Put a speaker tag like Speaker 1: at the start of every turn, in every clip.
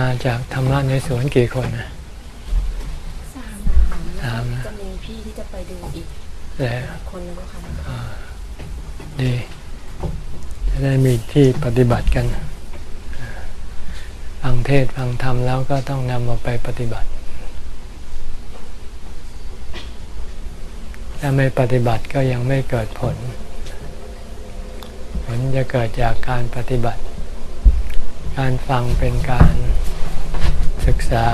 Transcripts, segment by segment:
Speaker 1: มาจากธรรมะในสวนกี่คนนะ
Speaker 2: สาม
Speaker 1: สามนะ
Speaker 2: จะมีพี่ที่จะไปดูอีก
Speaker 1: แล้ว
Speaker 2: คนนึงก็ค่ะ
Speaker 1: ดีจะได้มีที่ปฏิบัติกันฟังเทศฟังธรรมแล้วก็ต้องนำมาไปปฏิบัติ ถ้าไม่ปฏิบัติก็ยังไม่เกิดผล ผลจะเกิดจากการปฏิบัติ การฟังเป็นการ ศึกษา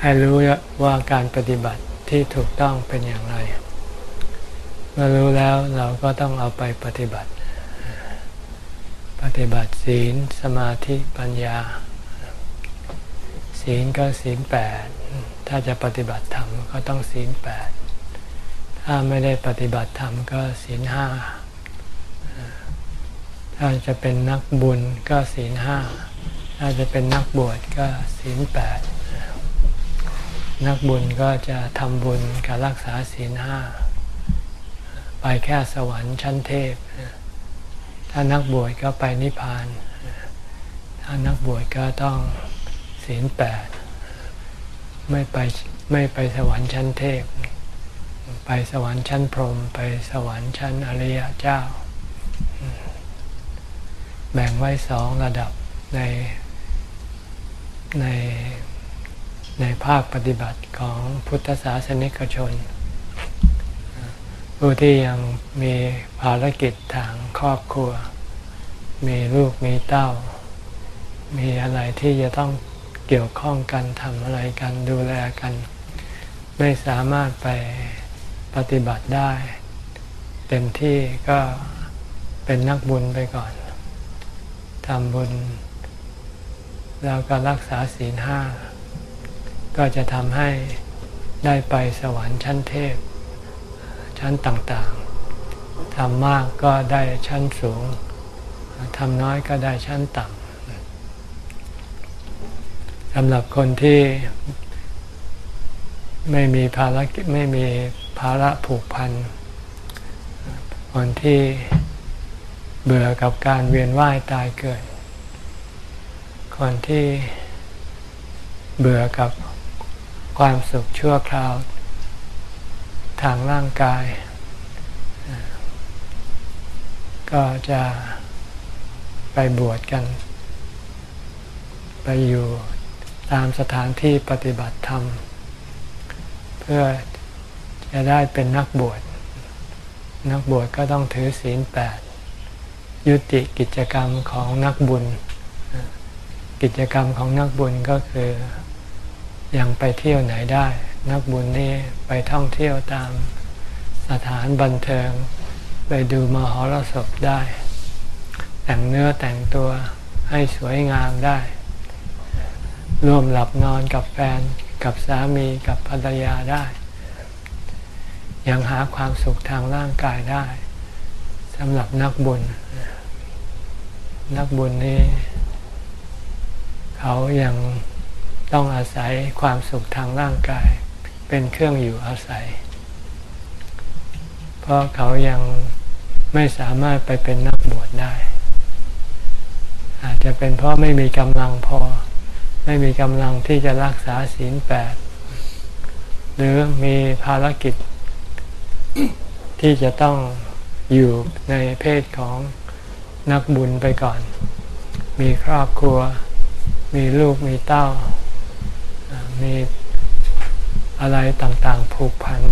Speaker 1: ให้รู้ว่าการปฏิบัติที่ถูกต้องเป็นอย่างไร เมื่อรู้แล้วเราก็ต้องเอาไปปฏิบัติ ปฏิบัติศีลสมาธิปัญญา ศีลก็ศีลแปดถ้าจะปฏิบัติธรรมก็ต้องศีลแปดถ้าไม่ได้ปฏิบัติธรรมก็ศีลห้าถ้าจะเป็นนักบุญก็ศีลห้า ถ้าจะเป็นนักบวชก็ศีลแปดนักบุญก็จะทำบุญกับรักษาศีลห้าไปแค่สวรรค์ชั้นเทพ ถ้านักบวชก็ไปนิพพาน ถ้านักบวชก็ต้องศีลแปดไม่ไปไม่ไปสวรรค์ชั้นเทพ ไปสวรรค์ชั้นพรหมไปสวรรค์ชั้นอริยเจ้า แบ่งไว้สองระดับใน ในในภาคปฏิบัติของพุทธศาสนิกชน ผู้ที่ยังมีภารกิจทางครอบครัว มีลูกมีเต้า มีอะไรที่จะต้องเกี่ยวข้องกันทำอะไรกันดูแลกัน ไม่สามารถไปปฏิบัติได้ เต็มที่ก็เป็นนักบุญไปก่อนทำบุญ แล้วก็รักษาศีลห้าก็จะทำให้ได้ไปสวรรค์ชั้นเทพ ชั้นต่างๆทำมากก็ได้ชั้นสูงทำน้อยก็ได้ชั้นต่ำสำหรับคนที่ไม่มีภารกิจไม่มีภาระผูกพันคนที่เบื่อกับการเวียนว่ายตายเกิด คนที่เบื่อกับความสุขชั่วคราวทางร่างกาย ก็จะไปบวชกัน ไปอยู่ตามสถานที่ปฏิบัติธรรม เพื่อจะได้เป็นนักบวช นักบวชก็ต้องถือศีลแปดยุติกิจกรรมของนักบุญ กิจกรรมของนักบุญก็คือยังไปเที่ยวไหนได้ นักบุญนี่ไปท่องเที่ยวตามสถานบันเทิง ไปดูมหรสพได้ แต่งเนื้อแต่งตัวให้สวยงามได้ ร่วมหลับนอนกับแฟนกับสามีกับภรรยาได้ ยังหาความสุขทางร่างกายได้สำหรับนักบุญ นักบุญนี้ เขายังต้องอาศัยความสุขทางร่างกาย เป็นเครื่องอยู่อาศัย เพราะเขายังไม่สามารถไปเป็นนักบวชได้ อาจจะเป็นเพราะไม่มีกำลังพอ ไม่มีกำลังที่จะรักษาศีลแปดหรือมีภารกิจ ที่จะต้องอยู่ในเพศของนักบุญไปก่อน มีครอบครัว มีลูกมีเต้า มีอะไรต่างๆผูกพัน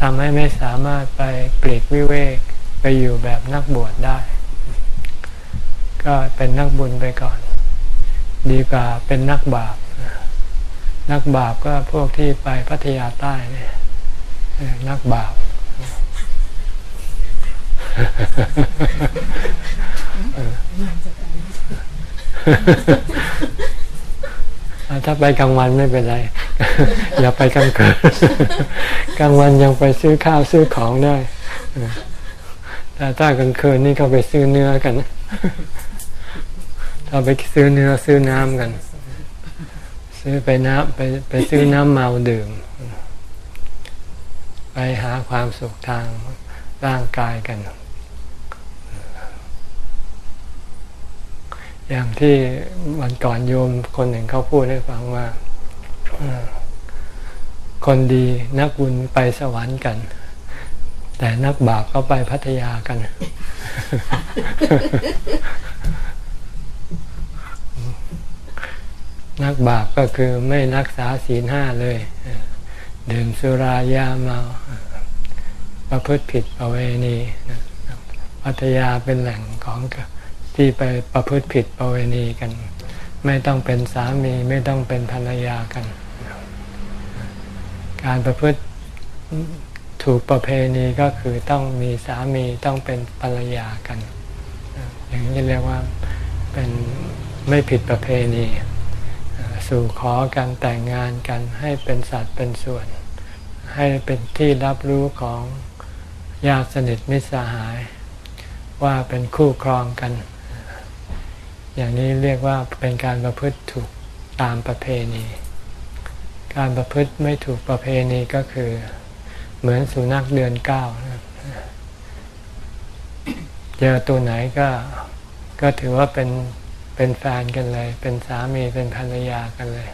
Speaker 1: ทำให้ไม่สามารถไปปลีกวิเวกไปอยู่แบบนักบวชได้ ก็เป็นนักบุญไปก่อน ดีกว่าเป็นนักบาป นักบาปก็พวกที่ไปพัทยาใต้เนี่ยนักบาป ถ้าไปกลางวันไม่เป็นไร อย่าไปกลางคืนกลางวันยังไปซื้อข้าวซื้อของได้แต่ถ้ากลางคืนนี่ก็ไปซื้อเนื้อกันถ้าไปซื้อเนื้อซื้อน้ำกัน ซื้อไปน้ำไปไปซื้อน้ำเมาดื่ม ไปหาความสุขทางร่างกายกัน อย่างที่วันก่อนโยมคนหนึ่งเขาพูดให้ฟังว่า คนดีนักบุญไปสวรรค์กัน แต่นักบาปก็ไปพัทยากัน นักบาปก็คือไม่รักษาศีลห้าเลยดื่มสุรายาเมาประพฤติผิดประเวณีพัทยาเป็นแหล่งของ ที่ไปประพฤติผิดประเวณีกัน ไม่ต้องเป็นสามีไม่ต้องเป็นภรรยากัน การประพฤติถูกประเพณีก็คือต้องมีสามีต้องเป็นภรรยากัน อย่างนี้เรียกว่าเป็นไม่ผิดประเพณีสู่ขอกันแต่งงานกันให้เป็นสัตว์เป็นส่วน ให้เป็นที่รับรู้ของญาติสนิทมิตรสหาย ว่าเป็นคู่ครองกัน อย่างนี้เรียกว่าเป็นการประพฤติถูกตามประเพณี การประพฤติไม่ถูกประเพณีก็คือเหมือนสุนัขเดือนเก้าเจอตัวไหนก็ก็ถือว่าเป็นเป็นแฟนกันเลย เป็นสามีเป็นภรรยากันเลย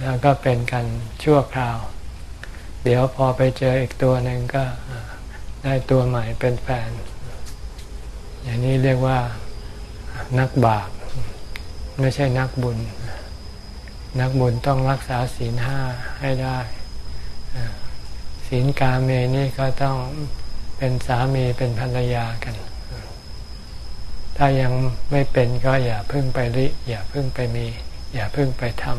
Speaker 1: แล้วก็เป็นกันชั่วคราว เดี๋ยวพอไปเจออีกตัวหนึ่งก็ได้ตัวใหม่เป็นแฟน อย่างนี้เรียกว่า นักบาปไม่ใช่นักบุญ นักบุญต้องรักษาศีลห้าให้ได้ศีลกาเมนี่ก็ต้องเป็นสามีเป็นภรรยากัน ถ้ายังไม่เป็นก็อย่าพึ่งไปริอย่าพึ่งไปมี อย่าพึ่งไปทำ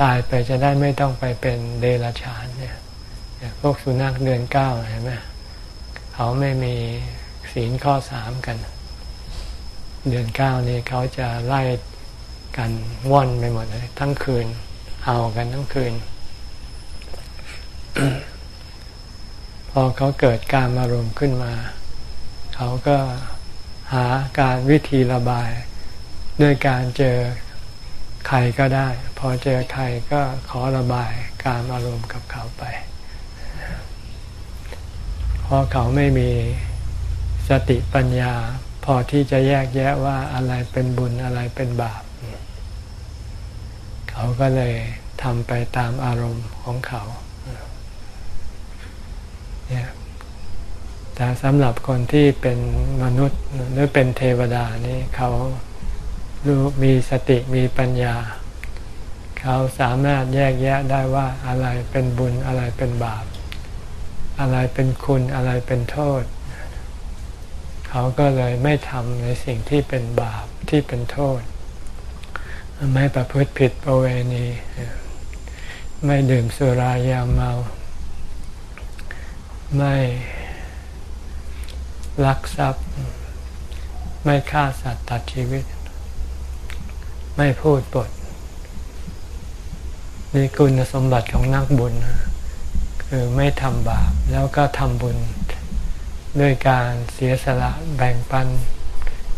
Speaker 1: ตายไปจะได้ไม่ต้องไปเป็นเดรัจฉานเนี่ยพวกสุนัขเดือนเก้าเห็นไหม เขาไม่มีศีลข้อสามกัน เดือนเก้านี้เขาจะไล่กันว่อนไปหมดเลย ทั้งคืน เอากันทั้งคืน พอเขาเกิดการอารมขึ้นมา เขาก็หาการวิธีระบาย ด้วยการเจอใครก็ได้ พอเจอใครก็ขอระบายการอารมณ์กับเขาไป ราะเขาไม่มีสติปัญญา พอที่จะแยกแยะว่าอะไรเป็นบุญอะไรเป็นบาป เขาก็เลยทำไปตามอารมณ์ของเขาเนี่ยแต่สำหรับคนที่เป็นมนุษย์หรือเป็นเทวดานี่เขารู้มีสติมีปัญญา เขาสามารถแยกแยะได้ว่าอะไรเป็นบุญอะไรเป็นบาป อะไรเป็นคุณอะไรเป็นโทษ เขาก็เลยไม่ทำในสิ่งที่เป็นบาปที่เป็นโทษ ไม่ประพฤติผิดประเวณี ไม่ดื่มสุรายาเมา ไม่ลักทรัพย์ ไม่ฆ่าสัตว์ตัดชีวิต ไม่พูดปดนี่คุณสมบัติของนักบุญ คือไม่ทำบาปแล้วก็ทำบุญด้วยการเสียสละแบ่งปัน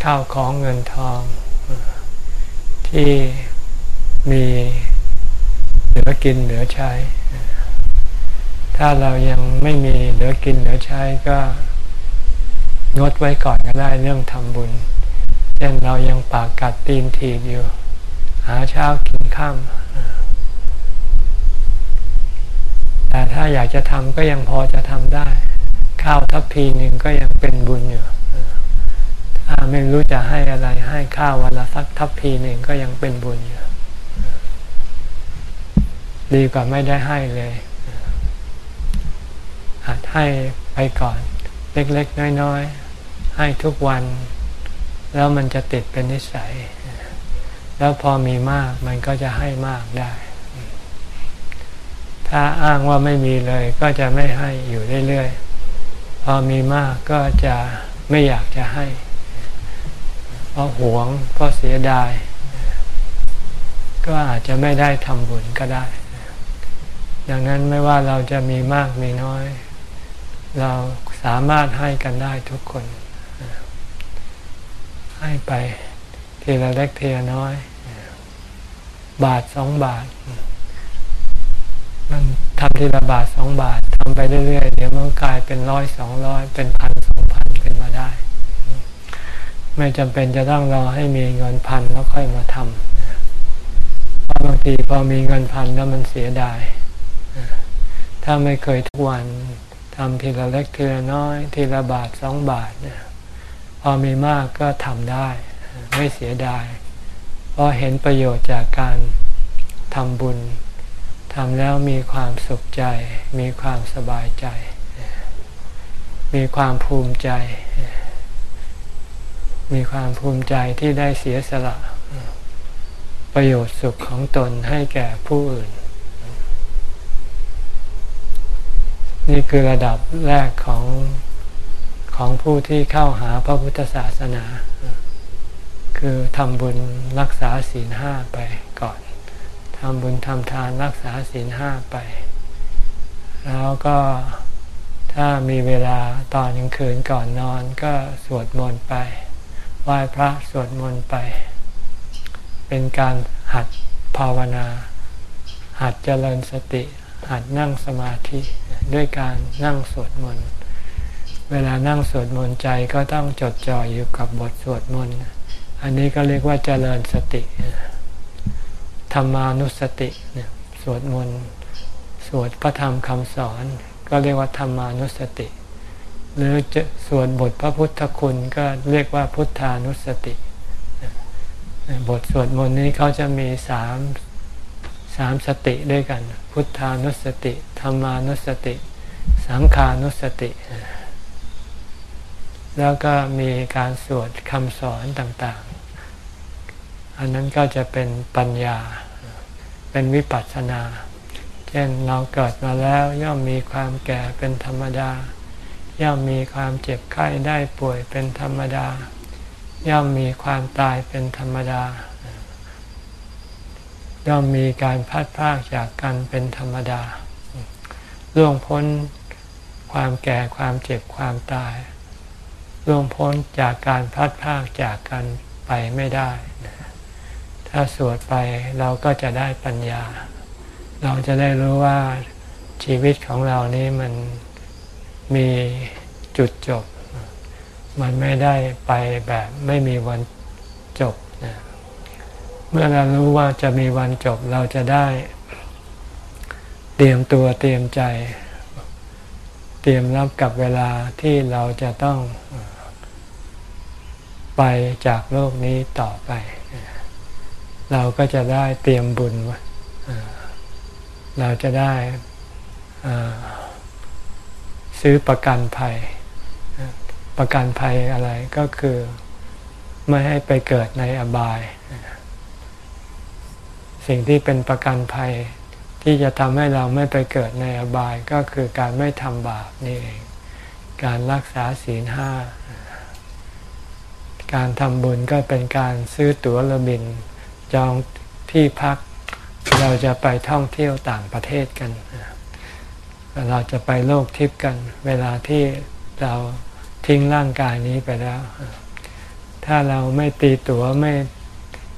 Speaker 1: ข้าวของเงินทอง ที่มีเหลือกินเหลือใช้ ถ้าเรายังไม่มีเหลือกินเหลือใช้ก็งดไว้ก่อนก็ได้เรื่องทำบุญ เช่นเรายังปากกัดตีนถีบอยู่ หาเช้ากินข้าม แต่ถ้าอยากจะทำก็ยังพอจะทำได้ ข้าวทัพพีหนึ่งก็ยังเป็นบุญอยู่ถ้าไม่รู้จะให้อะไรให้ข้าววันละสักทัพพีหนึ่งก็ยังเป็นบุญอยู่ดีกว่าไม่ได้ให้เลยหัดให้ไปก่อน เล็กๆ น้อยๆ ให้ทุกวัน แล้วมันจะติดเป็นนิสัย แล้วพอมีมากมันก็จะให้มากได้ ถ้าอ้างว่าไม่มีเลยก็จะไม่ให้อยู่เรื่อยๆ พอมีมากก็จะไม่อยากจะให้ เพราะหวง เพราะเสียดาย ก็อาจจะไม่ได้ทำบุญก็ได้ ดังนั้นไม่ว่าเราจะมีมากมีน้อย เราสามารถให้กันได้ทุกคน ให้ไปทีละเล็กทีละน้อย บาทสองบาท มันทำทีละบาทสองบาททำไปเรื่อยๆ เดี๋ยวมันกลายเป็นร้อยสองร้อยเป็นพันสองพันขึ้นมาได้ ไม่จำเป็นจะต้องรอให้มีเงินพันแล้วค่อยมาทำเพราะบางทีพอมีเงินพันแล้วมันเสียดายถ้าไม่เคยทุกวันทำทีละเล็กทีละน้อย ทีละบาทสองบาทเนี่ยพอมีมากก็ทำได้ ไม่เสียดาย เพราะเห็นประโยชน์จากการทำบุญ ทำแล้วมีความสุขใจ มีความสบายใจ มีความภูมิใจ มีความภูมิใจที่ได้เสียสละ ประโยชน์สุขของตนให้แก่ผู้อื่น นี่คือระดับแรกของของผู้ที่เข้าหาพระพุทธศาสนา คือทำบุญรักษาศีลห้าไปก่อนำบุญทำทานรักษาศีลห้าไป แล้วก็ถ้ามีเวลาตอนกลางคืนก่อนนอนก็สวดมนต์ไปไหว้พระสวดมนต์ไป เป็นการหัดภาวนา หัดเจริญสติ หัดนั่งสมาธิด้วยการนั่งสวดมนต์เวลานั่งสวดมนต์ใจก็ต้องจดจ่ออยู่กับบทสวดมนต์อันนี้ก็เรียกว่าเจริญสติ ธรรมานุสติเนี่ยสวดมนต์สวดพระธรรมคำสอน ก็เรียกว่าธรรมานุสติ หรือจะสวดบทพระพุทธคุณก็เรียกว่าพุทธานุสติ บทสวดมนต์นี้เขาจะมีสามสามสติด้วยกัน พุทธานุสติธรรมานุสติ สังขานุสติ แล้วก็มีการสวดคำสอนต่างๆ อันนั้นก็จะเป็นปัญญา เป็นวิปัสสนา เช่นเราเกิดมาแล้วย่อมมีความแก่เป็นธรรมดา ย่อมมีความเจ็บไข้ได้ป่วยเป็นธรรมดา ย่อมมีความตายเป็นธรรมดา ย่อมมีการพัดพากจากกันเป็นธรรมดาล่วงพ้นความแก่ความเจ็บความตายล่วงพ้นจากการพัดพากจากกันไปไม่ได้ ถ้าสวดไปเราก็จะได้ปัญญา เราจะได้รู้ว่าชีวิตของเรานี้มันมีจุดจบ มันไม่ได้ไปแบบไม่มีวันจบนะเมื่อเรารู้ว่าจะมีวันจบเราจะได้ เตรียมตัวเตรียมใจ เตรียมรับกับเวลาที่เราจะต้องไปจากโลกนี้ต่อไป เราก็จะได้เตรียมบุญเราจะได้ซื้อประกันภัย ประกันภัยอะไรก็คือไม่ให้ไปเกิดในอบาย สิ่งที่เป็นประกันภัยที่จะทำให้เราไม่ไปเกิดในอบายก็คือการไม่ทำบาปนี่เอง การรักษาศีลห้า การทำบุญก็เป็นการซื้อตั๋วเครื่องบิน จองที่พัก เราจะไปท่องเที่ยวต่างประเทศกัน เราจะไปโลกทิพย์กัน เวลาที่เราทิ้งร่างกายนี้ไปแล้ว ถ้าเราไม่ตีตั๋วไม่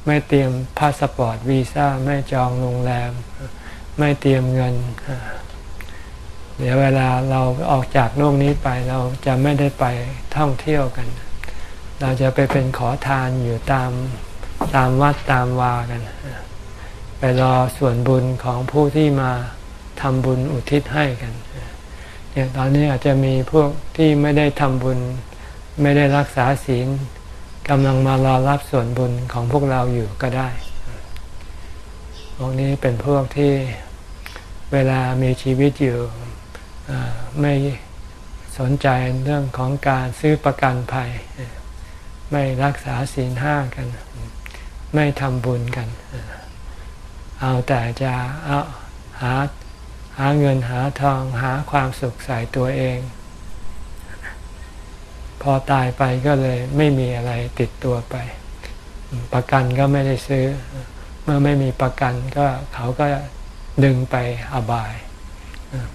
Speaker 1: ไม่เตรียมพาสปอร์ตวีซ่าไม่จองโรงแรม ไม่เตรียมเงิน เดี๋ยวเวลาเราออกจากโลกนี้ไปเราจะไม่ได้ไปท่องเที่ยวกัน เราจะไปเป็นขอทานอยู่ตาม ตามวัดตามวากัน ไปรอส่วนบุญของผู้ที่มาทำบุญอุทิศให้กันเนี่ยตอนนี้อาจจะมีพวกที่ไม่ได้ทำบุญ ไม่ได้รักษาศีลกำลังมารอรับส่วนบุญของพวกเราอยู่ก็ได้ พวกนี้เป็นพวกที่เวลามีชีวิตอยู่ไม่สนใจเรื่องของการซื้อประกันภัย ไม่รักษาศีลห้ากัน ไม่ทำบุญกัน เอาแต่จะเอาหาหาเงินหาทองหาความสุขใส่ตัวเอง พอตายไปก็เลยไม่มีอะไรติดตัวไป ประกันก็ไม่ได้ซื้อ เมื่อไม่มีประกันก็เขาก็ดึงไปอบาย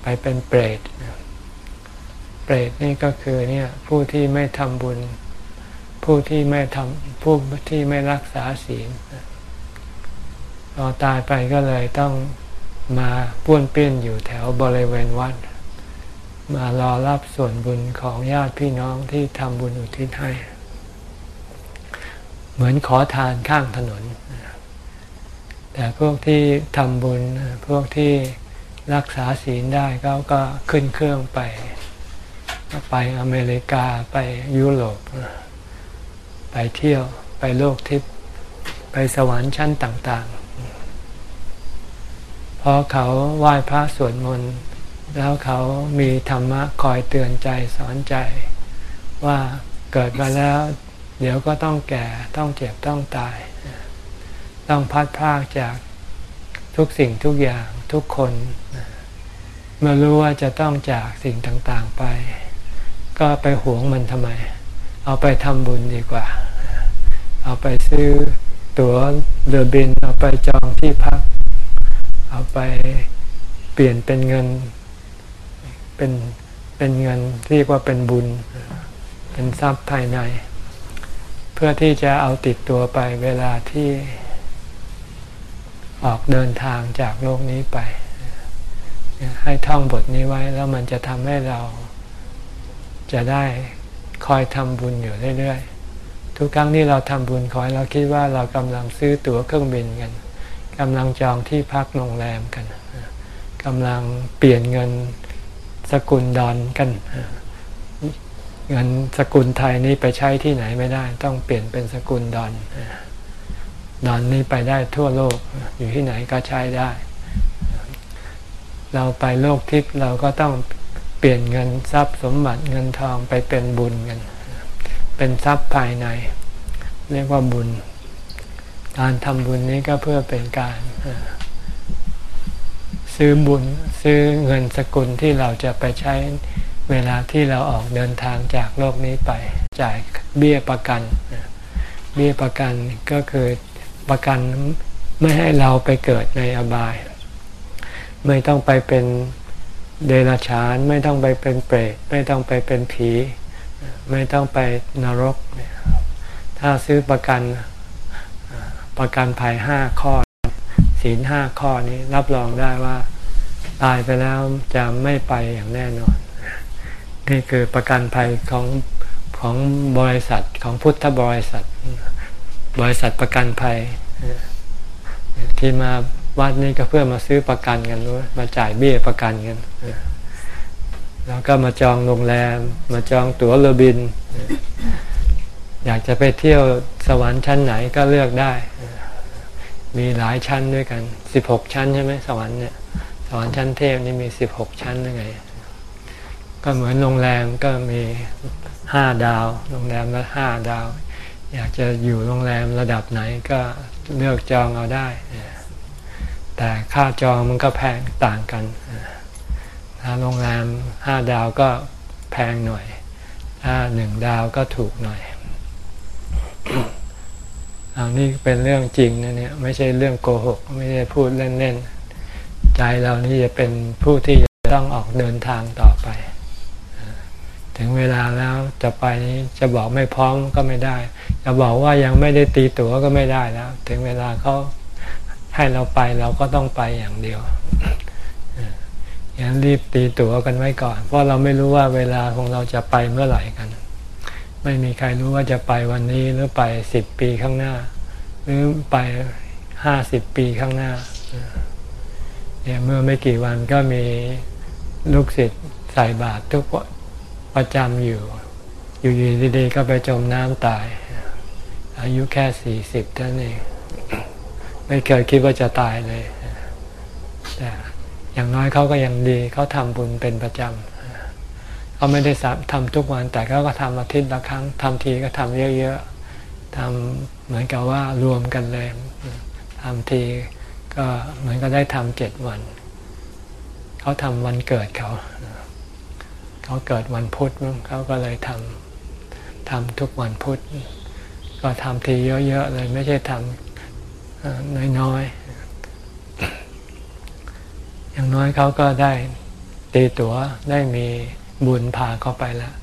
Speaker 1: ไปเป็นเปรตเปรตนี่ก็คือเนี่ยผู้ที่ไม่ทำบุญ ผู้ที่ไม่ทำผู้ที่ไม่รักษาศีลพอตายไปก็เลยต้องมาป้วนเปี้ยนอยู่แถวบริเวณวัด มารอรับส่วนบุญของญาติพี่น้องที่ทำบุญอุทิศให้ เหมือนขอทานข้างถนน แต่พวกที่ทำบุญพวกที่รักษาศีลได้เขาก็ขึ้นเครื่องไป ไปอเมริกาไปยุโรป ไปเที่ยวไปโลกทิพย์ไปสวรรค์ชั้นต่างๆ เพราะเขาไหว้พระสวดมนต์แล้วเขามีธรรมะคอยเตือนใจสอนใจ ว่าเกิดมาแล้ว เดี๋ยวก็ต้องแก่ต้องเจ็บต้องตาย ต้องพัดพากจากทุกสิ่งทุกอย่างทุกคน เมื่อรู้ว่าจะต้องจากสิ่งต่างๆไป ก็ไปหวงมันทำไม เอาไปทำบุญดีกว่า เอาไปซื้อตั๋วเรือบิน เอาไปจองที่พัก เอาไปเปลี่ยนเป็นเงิน เป็นเป็นเงินเรียกว่าเป็นบุญ เป็นทรัพย์ภายใน เพื่อที่จะเอาติดตัวไปเวลาที่ออกเดินทางจากโลกนี้ไป ให้ท่องบทนี้ไว้แล้วมันจะทำให้เราจะได้ คอยทำบุญอยู่เรื่อยๆ ทุกครั้งที่เราทำบุญขอให้เราคิดว่าเรากำลังซื้อตั๋วเครื่องบินกันกำลังจองที่พักโรงแรมกันกำลังเปลี่ยนเงินสกุลดอนกัน เงินสกุลไทยนี้ไปใช้ที่ไหนไม่ได้ ต้องเปลี่ยนเป็นสกุลดอนดอนนี้ไปได้ทั่วโลกอยู่ที่ไหนก็ใช้ได้ เราไปโลกทิพย์เราก็ต้อง เปลี่ยนเงินทรัพย์สมบัติเงินทองไปเป็นบุญกัน เป็นทรัพย์ภายใน เรียกว่าบุญ การทำบุญนี้ก็เพื่อเป็นการซื้อบุญซื้อเงินสกุลที่เราจะไปใช้เวลาที่เราออกเดินทางจากโลกนี้ไปจ่ายเบี้ยประกัน เบี้ยประกันก็คือประกันไม่ให้เราไปเกิดในอบาย ไม่ต้องไปเป็น เดรัจฉานไม่ต้องไปเป็นเปรตไม่ต้องไปเป็นผี ไม่ต้องไปนรก ถ้าซื้อประกันประกันภัยห้าข้อศีลห้าข้อนี้รับรองได้ว่าตายไปแล้วจะไม่ไปอย่างแน่นอน นี่คือประกันภัยของของบริษัทของพุทธบริษัท บริษัทประกันภัย ที่มา วัดนี้ก็เพื่อมาซื้อประกันกันด้วยมาจ่ายเบี้ยประกันกันแล้วก็มาจองโรงแรม มาจองตั๋วเรือบิน อยากจะไปเที่ยวสวรรค์ชั้นไหนก็เลือกได้ มีหลายชั้นด้วยกันสิบหกชั้นใช่ไหมสวรรค์เนี่ยสวรรค์ชั้นเทพนี่มีสิบหกชั้นยังไง ก็เหมือนโรงแรมก็มีห้าดาว โรงแรมละห้าดาว อยากจะอยู่โรงแรมระดับไหนก็เลือกจองเอาได้ แต่ค่าจองมันก็แพงต่างกัน ถ้าโรงแรมห้าดาวก็แพงหน่อย ถ้าหนึ่งดาวก็ถูกหน่อยอันนี้เป็นเรื่องจริงนะเนี่ยไม่ใช่เรื่องโกหก ไม่ใช่พูดเล่นๆ ใจเรานี่จะเป็นผู้ที่จะต้องออกเดินทางต่อไป ถึงเวลาแล้วจะไปนี้จะบอกไม่พร้อมก็ไม่ได้ จะบอกว่ายังไม่ได้ตีตั๋วก็ไม่ได้แล้ว ถึงเวลาเขา ให้เราไปเราก็ต้องไปอย่างเดียวอย่างรีบตีตั๋วกันไว้ก่อน เพราะเราไม่รู้ว่าเวลาของเราจะไปเมื่อไหร่กัน ไม่มีใครรู้ว่าจะไปวันนี้หรือไปสิบปีข้างหน้า หรือไปห้าสิบปีข้างหน้าเนี่ยเมื่อไม่กี่วันก็มีลูกศิษย์ใส่บาตรทุกประจำอยู่ อยู่ดีๆก็ไปจมน้ำตาย อายุแค่สี่สิบเท่านั้นเอง ไม่เคยคิดว่าจะตายเลยแต่อย่างน้อยเขาก็ยังดีเขาทำบุญเป็นประจำเขาไม่ได้ทำทุกวัน แต่เขาก็ทำอาทิตย์ละครั้งทำทีก็ทำเยอะๆทำเหมือนกับว่ารวมกันเลยทำทีก็เหมือนก็ได้ทำเจ็ดวัน เขาทำวันเกิดเขา เขาเกิดวันพุธเขาก็เลยทำทำทุกวันพุธ ก็ทำทีเยอะๆเลยไม่ใช่ทำ น้อยๆ อย่างน้อยเขาก็ได้ตีตัว๋วได้มีบุญพาเขาไปแล้ว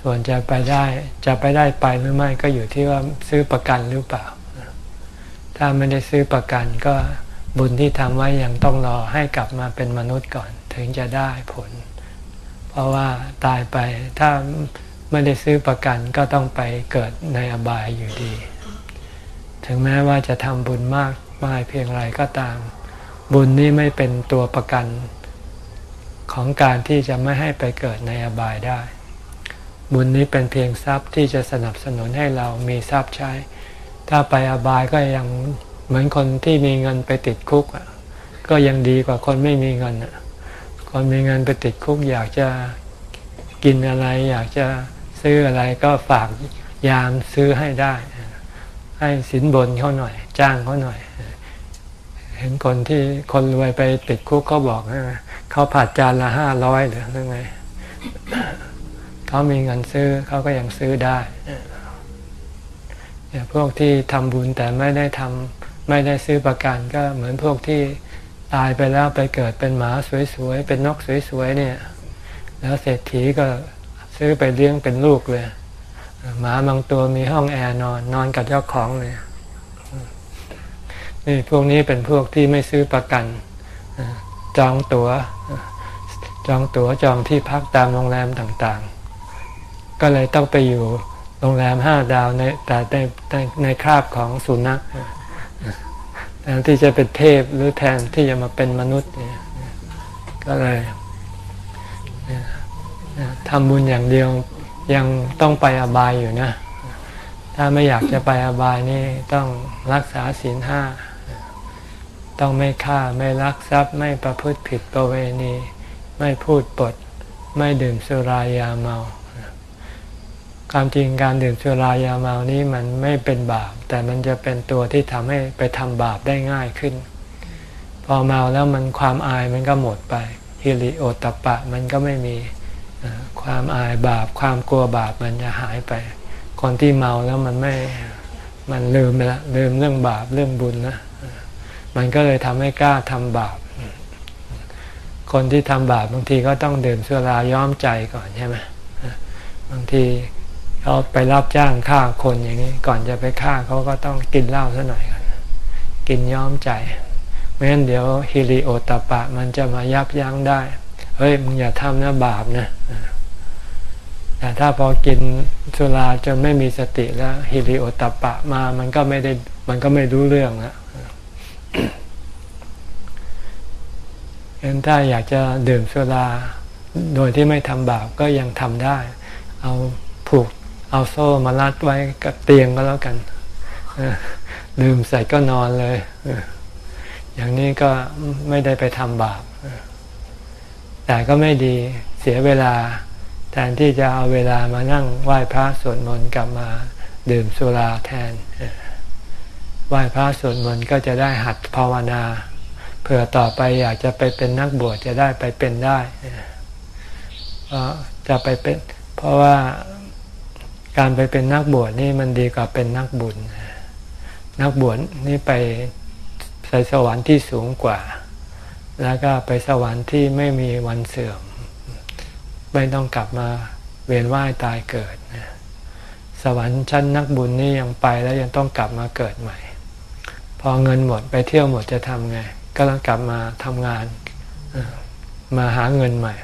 Speaker 1: ส่วนจะไปได้จะไปได้ไปหรือไม่ก็อยู่ที่ว่าซื้อประกันหรือเปล่า ถ้าไม่ได้ซื้อประกันก็บุญที่ทำไว้ยังต้องรอให้กลับมาเป็นมนุษย์ก่อน ถึงจะได้ผล เพราะว่าตายไปถ้าไม่ได้ซื้อประกันก็ต้องไปเกิดในอบายอยู่ดี ถึงแม้ว่าจะทำบุญมากมายเพียงไรก็ตาม บุญนี้ไม่เป็นตัวประกันของการที่จะไม่ให้ไปเกิดในอบายได้ บุญนี้เป็นเพียงทรัพย์ที่จะสนับสนุนให้เรามีทรัพย์ใช้ ถ้าไปอบายก็ยังเหมือนคนที่มีเงินไปติดคุกก็ยังดีกว่าคนไม่มีเงินคนมีเงินไปติดคุก อยากจะกินอะไร อยากจะซื้ออะไรก็ฝากยามซื้อให้ได้ ให้สินบนเขาหน่อย จ้างเขาหน่อย เห็นคนที่คนรวยไปติดคุกเขาบอกเขาผัดจานละห้าร้อยหรือยังไงเขามีเงินซื้อเขาก็ยังซื้อได้เนี่ยพวกที่ทำบุญแต่ไม่ได้ทำไม่ได้ซื้อประกันก็เหมือนพวกที่ตายไปแล้วไปเกิดเป็นหมาสวยๆเป็นนกสวยๆเนี่ย แล้วเศรษฐีก็ซื้อไปเลี้ยงเป็นลูกเลย หมาบางตัวมีห้องแอร์นอน นอนกับเจ้าของเลยนี่พวกนี้เป็นพวกที่ไม่ซื้อประกัน จองตัว๋ว จองตั๋วจองที่พักตามโรงแรมต่างๆ ก็เลยต้องไปอยู่โรงแรมห้าดาวในแต่ในในในคราบของสุนัขแทนที่จะเป็นเทพหรือแทนที่จะมาเป็นมนุษย์เนี่ยก็เลยทำบุญอย่างเดียว ยังต้องไปอบายอยู่นะ ถ้าไม่อยากจะไปอบายนี่ต้องรักษาศีลห้า ต้องไม่ฆ่าไม่ลักทรัพย์ไม่ประพฤติผิดประเวณี ไม่พูดปด ไม่ดื่มสุรายาเมา ความจริงการดื่มสุรายาเมานี้มันไม่เป็นบาป แต่มันจะเป็นตัวที่ทำให้ไปทำบาปได้ง่ายขึ้น พอเมาแล้วมันความอายมันก็หมดไปฮิริโอตปะมันก็ไม่มี ความอายบาปความกลัวบาปมันจะหายไป คนที่เมาแล้วมันไม่มันลืมไปละลืมเรื่องบาปเรื่องบุญนะมันก็เลยทำให้กล้าทำบาป คนที่ทำบาปบางทีก็ต้องดื่มสุราย้อมใจก่อนใช่ไหมบางทีเขาไปรับจ้างฆ่าคนอย่างนี้ ก่อนจะไปฆ่าเขาก็ต้องกินเหล้าซะหน่อยก่อนกินย้อมใจไม่งั้นเดี๋ยวฮิริโอตปะมันจะมายับยั้งได้ เฮ้ยมึงอย่าทำนะบาปนะแต่ถ้าพอกินสุราจนไม่มีสติแล้วฮิริโอตปะมา มันก็ไม่ได้มันก็ไม่รู้เรื่องแล้วเห็นถ้าอยากจะดื่มสุราโดยที่ไม่ทำบาปก็ยังทำได้ เอาผูกเอาโซ่มาลัดไว้กับเตียงก็แล้วกันดื่มใส่ก็นอนเลย อย่างนี้ก็ไม่ได้ไปทำบาป แต่ก็ไม่ดีเสียเวลา แทนที่จะเอาเวลามานั่งไหว้พระสวดมนต์กลับมาดื่มสุราแทนไหว้พระสวดมนต์ก็จะได้หัดภาวนาเผื่อต่อไปอยากจะไปเป็นนักบวชจะได้ไปเป็นได้เพราะจะไปเป็น เพราะว่าการไปเป็นนักบวชนี่มันดีกว่าเป็นนักบุญ นักบวชนี่ไปใส่สวรรค์ที่สูงกว่า แล้วก็ไปสวรรค์ที่ไม่มีวันเสื่อม ไม่ต้องกลับมาเวียนว่ายตายเกิด สวรรค์ชั้นนักบุญนี่ยังไปแล้วยังต้องกลับมาเกิดใหม่ พอเงินหมดไปเที่ยวหมดจะทำไง ก็ต้องกลับมาทำงาน มาหาเงินใหม่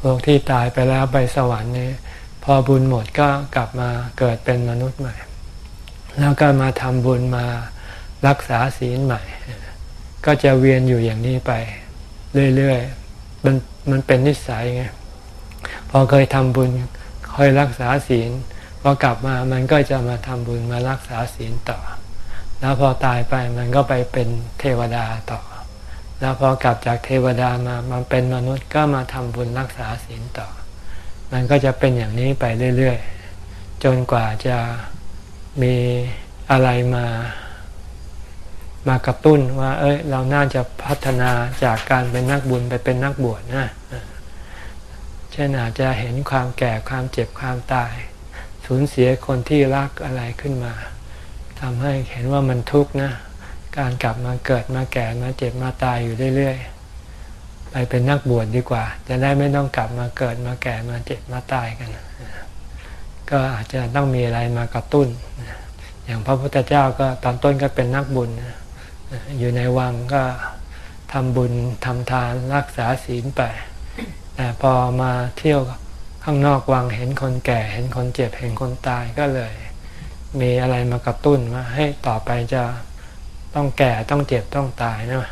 Speaker 1: พวกที่ตายไปแล้วไปสวรรค์นี่พอบุญหมดก็กลับมาเกิดเป็นมนุษย์ใหม่ แล้วก็มาทำบุญมารักษาศีลใหม่ ก็จะเวียนอยู่อย่างนี้ไป เรื่อยๆ มันมันเป็นนิสัยไง พอเคยทำบุญคอยรักษาศีลพอกลับมามันก็จะมาทำบุญมารักษาศีลต่อ แล้วพอตายไปมันก็ไปเป็นเทวดาต่อ แล้วพอกลับจากเทวดามามันเป็นมนุษย์ก็มาทำบุญรักษาศีลต่อ มันก็จะเป็นอย่างนี้ไปเรื่อยๆ จนกว่าจะมีอะไรมา มากระตุ้นว่า เอ้ย เราน่าจะพัฒนาจากการเป็นนักบุญไปเป็นนักบวชนะเช่นอาจจะเห็นความแก่ความเจ็บความตาย สูญเสียคนที่รักอะไรขึ้นมาทำให้เห็นว่ามันทุกข์นะ การกลับมาเกิดมาแก่มาเจ็บมาตายอยู่เรื่อยๆ ไปเป็นนักบวชดดีกว่า จะได้ไม่ต้องกลับมาเกิดมาแก่มาเจ็บมาตายกัน ก็อาจจะต้องมีอะไรมากระตุ้น อย่างพระพุทธเจ้าก็ตอนต้นก็เป็นนักบุญนะ อยู่ในวังก็ทำบุญทำทานรักษาศีลไป แต่พอมาเที่ยวข้างนอกวังเห็นคนแก่ เห็นคนเจ็บเห็นคนตายก็เลย มีอะไรมากระตุ้นมาให้ต่อไปจะต้องแก่ต้องเจ็บต้องตายนะ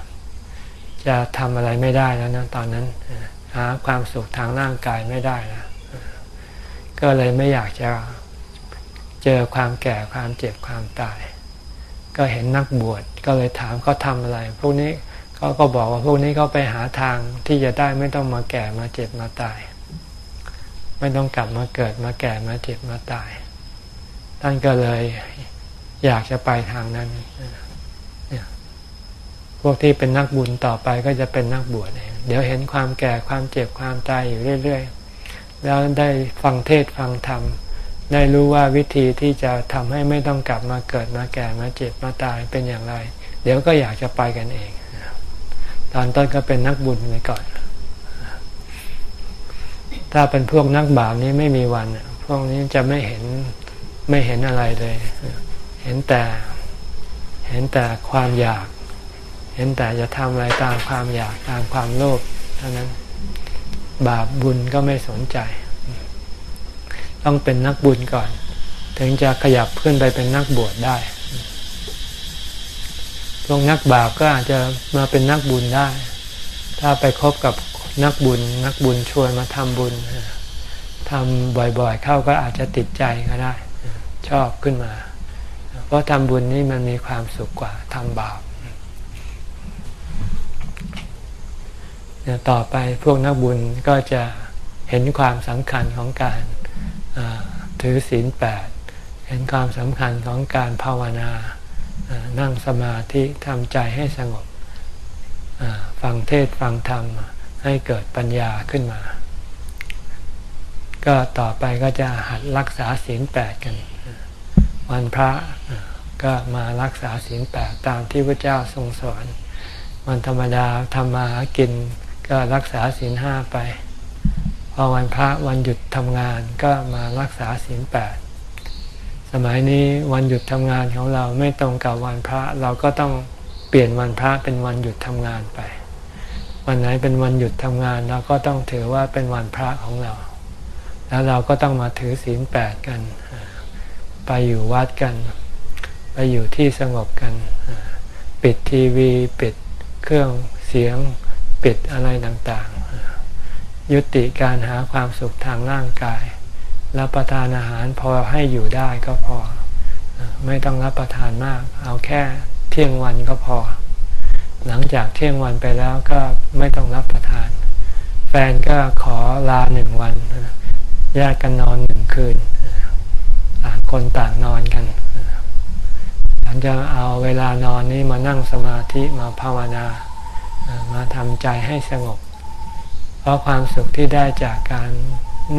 Speaker 1: จะทำอะไรไม่ได้แล้วนะตอนนั้นหาความสุขทางร่างกายไม่ได้แล้วก็เลยไม่อยากจะเจอความแก่ความเจ็บความตาย ก็เห็นนักบวชก็เลยถามเขาทำอะไร พวกนี้เขาก็บอกว่าพวกนี้เขาไปหาทางที่จะได้ไม่ต้องมาแก่มาเจ็บมาตาย ไม่ต้องกลับมาเกิดมาแก่มาเจ็บมาตาย ท่านก็เลยอยากจะไปทางนั้นพวกที่เป็นนักบุญต่อไปก็จะเป็นนักบวชเองเดี๋ยวเห็นความแก่ความเจ็บความตายอยู่เรื่อย ๆ แล้วได้ฟังเทศฟังธรรม ได้รู้ว่าวิธีที่จะทำให้ไม่ต้องกลับมาเกิดมาแก่มาเจ็บมาตายเป็นอย่างไร เดี๋ยวก็อยากจะไปกันเอง ตอนต้นก็เป็นนักบุญไปก่อน ถ้าเป็นพวกนักบาปนี้ไม่มีวัน พวกนี้จะไม่เห็นไม่เห็นอะไรเลย เห็นแต่เห็นแต่ความอยาก เห็นแต่จะทำอะไรตามความอยากตามความโลภเท่านั้น บาปบุญก็ไม่สนใจ ต้องเป็นนักบุญก่อน ถึงจะขยับขึ้นไปเป็นนักบวชได้ พวกนักบาปก็อาจจะมาเป็นนักบุญได้ ถ้าไปคบกับนักบุญ นักบุญชวนมาทำบุญทำบ่อยๆ เข้าก็อาจจะติดใจก็ได้ ชอบขึ้นมา เพราะทำบุญนี่มันมีความสุขกว่าทำบาปต่อไปพวกนักบุญก็จะเห็นความสำคัญของการ ถือศีลแปดเห็นความสำคัญของการภาวนา นั่งสมาธิทำใจให้สงบฟังเทศฟังธรรมให้เกิดปัญญาขึ้นมา ก็ต่อไปก็จะหัดรักษาศีลแปดกัน วันพระก็มารักษาศีลแปดตามที่พระเจ้าทรงสอน วันธรรมดาทำมาหากินก็รักษาศีลห้าไป พอวันพระวันหยุดทำงานก็มารักษาศีลแปดสมัยนี้วันหยุดทำงานของเราไม่ตรงกับวันพระเราก็ต้องเปลี่ยนวันพระเป็นวันหยุดทำงานไป วันไหนเป็นวันหยุดทำงานเราก็ต้องถือว่าเป็นวันพระของเรา แล้วเราก็ต้องมาถือศีลแปดกัน ไปอยู่วัดกัน ไปอยู่ที่สงบกัน ปิดทีวี ปิดเครื่องเสียง ปิดอะไรต่าง ยุติการหาความสุขทางร่างกาย รับประทานอาหารพอให้อยู่ได้ก็พอ ไม่ต้องรับประทานมาก เอาแค่เที่ยงวันก็พอ หลังจากเที่ยงวันไปแล้วก็ไม่ต้องรับประทาน แฟนก็ขอลาหนึ่งวันแยกกันนอนหนึ่งคืนต่างคนต่างนอนกันฉันจะเอาเวลานอนนี้มานั่งสมาธิมาภาวนา มาทำใจให้สงบ เพราะความสุขที่ได้จากการ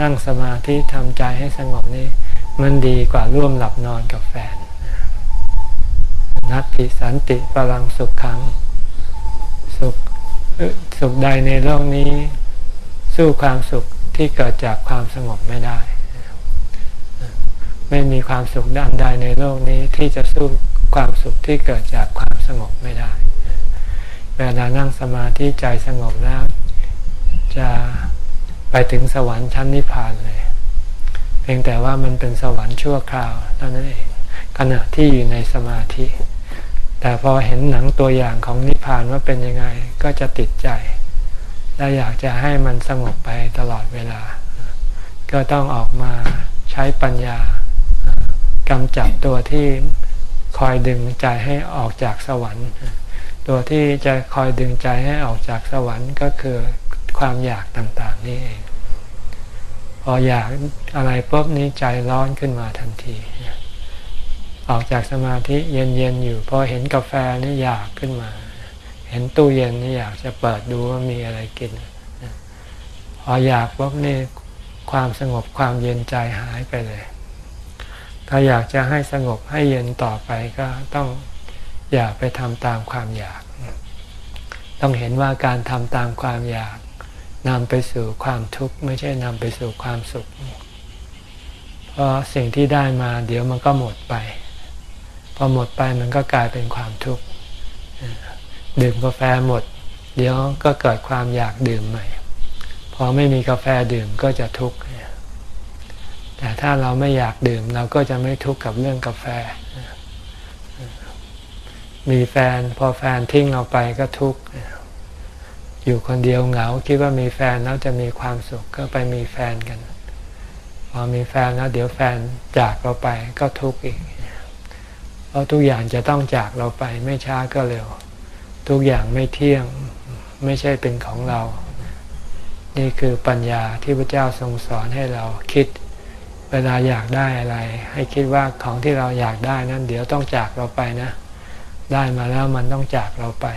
Speaker 1: นั่งสมาธิทำใจให้สงบนี้ มันดีกว่าร่วมหลับนอนกับแฟน นัตติสันติพลังสุขขัง สุขสุขใดในโลกนี้ สู้ความสุขที่เกิดจากความสงบไม่ได้ ไม่มีความสุขดันใดในโลกนี้ที่จะสู้ความสุขที่เกิดจากความสงบไม่ได้ เวลานั่งสมาธิใจสงบแล้ว จะไปถึงสวรรค์ชั้นนิพพานเลย เพียงแต่ว่ามันเป็นสวรรค์ชั่วคราวเท่านั้นเองขณะที่อยู่ในสมาธิ แต่พอเห็นหนังตัวอย่างของนิพพานว่าเป็นยังไงก็จะติดใจ และอยากจะให้มันสงบไปตลอดเวลา ก็ต้องออกมาใช้ปัญญากำจัดตัวที่คอยดึงใจให้ออกจากสวรรค์ ตัวที่จะคอยดึงใจให้ออกจากสวรรค์ก็คือ ความอยากต่างๆนี่เอง พออยากอะไรปุ๊บนี้ใจร้อนขึ้นมาทันที ออกจากสมาธิเย็นๆอยู่พอเห็นกาแฟนี่อยากขึ้นมา เห็นตู้เย็นนี่อยากจะเปิดดูว่ามีอะไรกิน พออยากปุ๊บนี่ความสงบความเย็นใจหายไปเลย ถ้าอยากจะให้สงบให้เย็นต่อไปก็ต้องอย่าไปทำตามความอยาก ต้องเห็นว่าการทำตามความอยาก นำไปสู่ความทุกข์ ไม่ใช่นำไปสู่ความสุข เพราะสิ่งที่ได้มา เดี๋ยวมันก็หมดไป พอหมดไปมันก็กลายเป็นความทุกข์ดื่มกาแฟหมด เดี๋ยวก็เกิดความอยากดื่มใหม่ พอไม่มีกาแฟดื่มก็จะทุกข์แต่ถ้าเราไม่อยากดื่ม เราก็จะไม่ทุกข์กับเรื่องกาแฟ มีแฟนพอแฟนทิ้งเราไปก็ทุกข์ อยู่คนเดียวเหงาคิดว่ามีแฟนแล้วจะมีความสุขก็ไปมีแฟนกัน พอมีแฟนแล้วเดี๋ยวแฟนจากเราไปก็ทุกข์อีก เพราะทุกอย่างจะต้องจากเราไปไม่ช้าก็เร็ว ทุกอย่างไม่เที่ยงไม่ใช่เป็นของเรา นี่คือปัญญาที่พระเจ้าทรงสอนให้เราคิด เวลาอยากได้อะไร ให้คิดว่าของที่เราอยากได้นั้น เดี๋ยวต้องจากเราไปนะ ได้มาแล้วมันต้องจากเราไป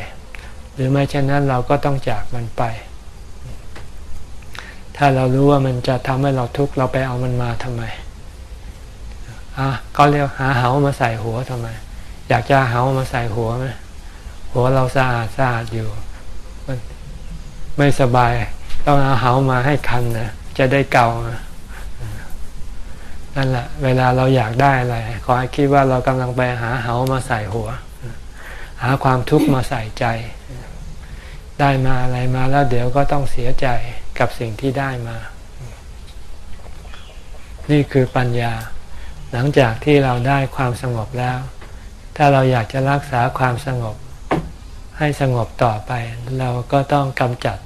Speaker 1: หรือไม่เช่นนั้นเราก็ต้องจากมันไป ถ้าเรารู้ว่ามันจะทำให้เราทุกข์เราไปเอามันมาทำไมอะก็เรียกหาเหามาใส่หัวทำไม อยากจะเหามาใส่หัวไหมหัวเราสะอาดสะอาดอยู่มันไม่สบาย ต้องเอาเหามาให้คันนะจะได้เก่านั่นแหละ เวลาเราอยากได้อะไรขอให้คิดว่าเรากำลังไปหาเหามาใส่หัว หาความทุกข์มาใส่ใจ ได้มาอะไรมาแล้วเดี๋ยวก็ต้องเสียใจกับสิ่งที่ได้มา นี่คือปัญญา หลังจากที่เราได้ความสงบแล้ว ถ้าเราอยากจะรักษาความสงบ ให้สงบต่อไป เราก็ต้องกำจัด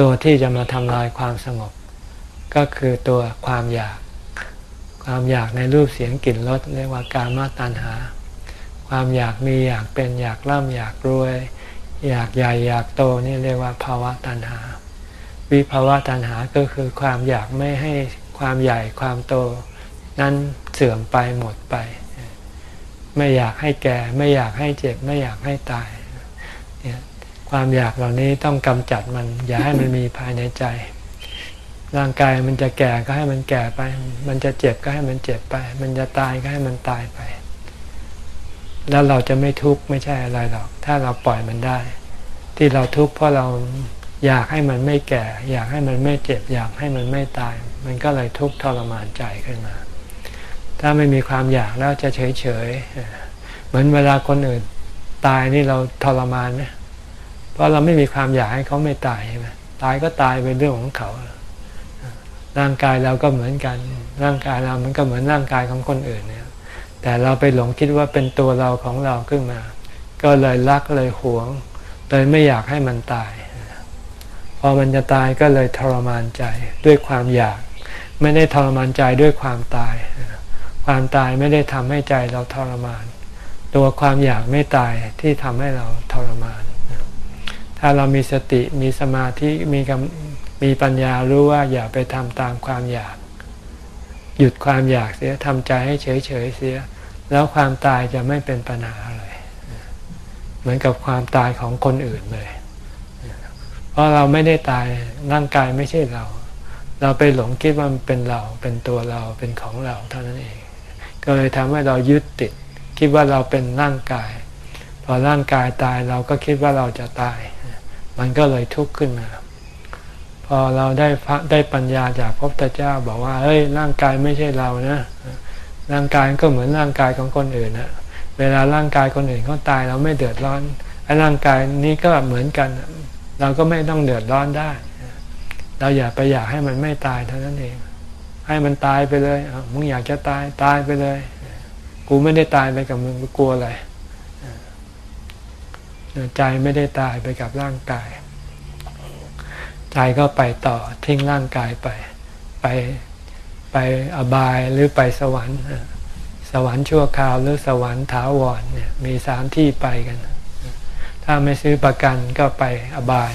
Speaker 1: ตัวที่จะมาทำลายความสงบ ก็คือตัวความอยาก ความอยากในรูปเสียงกลิ่นรสเรียกว่าการมาตัณหา ความอยากมีอยากเป็นอยากร่ำอยากรวย อยากใหญ่อยากโตนี่เรียกว่าภาวะตัณหา วิภาวะตัณหาก็คือความอยากไม่ให้ความใหญ่ความโต นั้นเสื่อมไปหมดไป ไม่อยากให้แก่ ไม่อยากให้เจ็บ ไม่อยากให้ตายเนี่ยความอยากเหล่านี้ต้องกำจัดมัน อย่าให้มันมีภายในใจ ร่างกายมันจะแก่ก็ให้มันแก่ไป มันจะเจ็บก็ให้มันเจ็บไป มันจะตายก็ให้มันตายไป แล้วเราจะไม่ทุกข์ไม่ใช่อะไรหรอก ถ้าเราปล่อยมันได้ ที่เราทุกข์เพราะเราอยากให้มันไม่แก่ อยากให้มันไม่เจ็บ อยากให้มันไม่ตาย มันก็เลยทุกข์ทรมานใจขึ้นมา ถ้าไม่มีความอยากแล้วจะเฉยเฉยเหมือนเวลาคนอื่นตายนี่เราทรมานไหมเพราะเราไม่มีความอยากให้เขาไม่ตายใช่ไหมตายก็ตายเป็นเรื่องของเขา ร่างกายเราก็เหมือนกัน ร่างกายเรามันก็เหมือนร่างกายของคนอื่นเนี่ย แต่เราไปหลงคิดว่าเป็นตัวเราของเราขึ้นมา ก็เลยรักเลยหวง เลยไม่อยากให้มันตาย พอมันจะตายก็เลยทรมานใจด้วยความอยาก ไม่ได้ทรมานใจด้วยความตาย ความตายไม่ได้ทำให้ใจเราทรมาน ตัวความอยากไม่ตายที่ทำให้เราทรมาน ถ้าเรามีสติมีสมาธิมีมีปัญญารู้ว่าอย่าไปทำตามความอยาก หยุดความอยากเสียทำใจให้เฉยเฉยเสีย แล้วความตายจะไม่เป็นปัญหาอะไรเหมือนกับความตายของคนอื่นเลย เพราะเราไม่ได้ตายร่างกายไม่ใช่เรา เราไปหลงคิดว่ามันเป็นเราเป็นตัวเราเป็นของเราเท่านั้นเอง ก็เลยทำให้เรายึดติด คิดว่าเราเป็นร่างกาย พอร่างกายตายเราก็คิดว่าเราจะตาย มันก็เลยทุกข์ขึ้นมาพอเราได้พระได้ปัญญาจากพระพุทธเจ้าบอกว่าเฮ้ยร่างกายไม่ใช่เรานะ ร่างกายก็เหมือนร่างกายของคนอื่นนะเวลาร่างกายคนอื่นเขาตายเราไม่เดือดร้อนไอ้ร่างกายนี้ก็เหมือนกัน เราก็ไม่ต้องเดือดร้อนได้ เราอย่าไปอยากให้มันไม่ตายเท่านั้นเอง ให้มันตายไปเลยมึงอยากจะตายตายไปเลย กูไม่ได้ตายไปกับมึงกลัวอะไรใจไม่ได้ตายไปกับร่างกาย ใจก็ไปต่อทิ้งร่างกายไป ไป ไปอบายหรือไปสวรรค์ สวรรค์ชั่วคราวหรือสวรรค์ถาวรเนี่ยมีสามที่ไปกัน ถ้าไม่ซื้อประกันก็ไปอบาย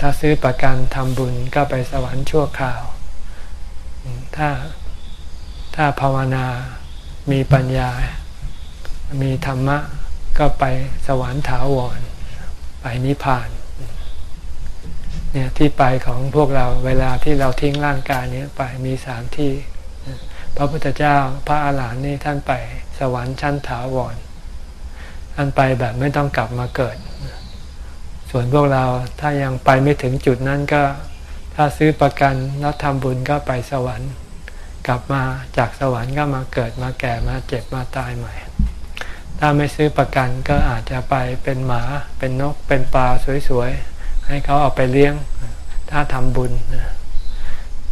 Speaker 1: ถ้าซื้อประกันทำบุญก็ไปสวรรค์ชั่วคราว ถ้าถ้าภาวนามีปัญญา มีธรรมะก็ไปสวรรค์ถาวร ไปนิพพาน เนี่ยที่ไปของพวกเราเวลาที่เราทิ้งร่างกายนี้ไปมีสามที่ พระพุทธเจ้าพระอาหารหันต์นี่ท่านไปสวรรค์ชั้นถาวรท่านไปแบบไม่ต้องกลับมาเกิด ส่วนพวกเราถ้ายังไปไม่ถึงจุดนั้นก็ ถ้าซื้อประกันแล้วทำบุญก็ไปสวรรค์ กลับมาจากสวรรค์ก็มาเกิดมาแก่มาเจ็บมาตายใหม่ ถ้าไม่ซื้อประกันก็อาจจะไปเป็นหมาเป็นนกเป็นปลาสวยๆ ให้เขาเอาไปเลี้ยง ถ้าทำบุญ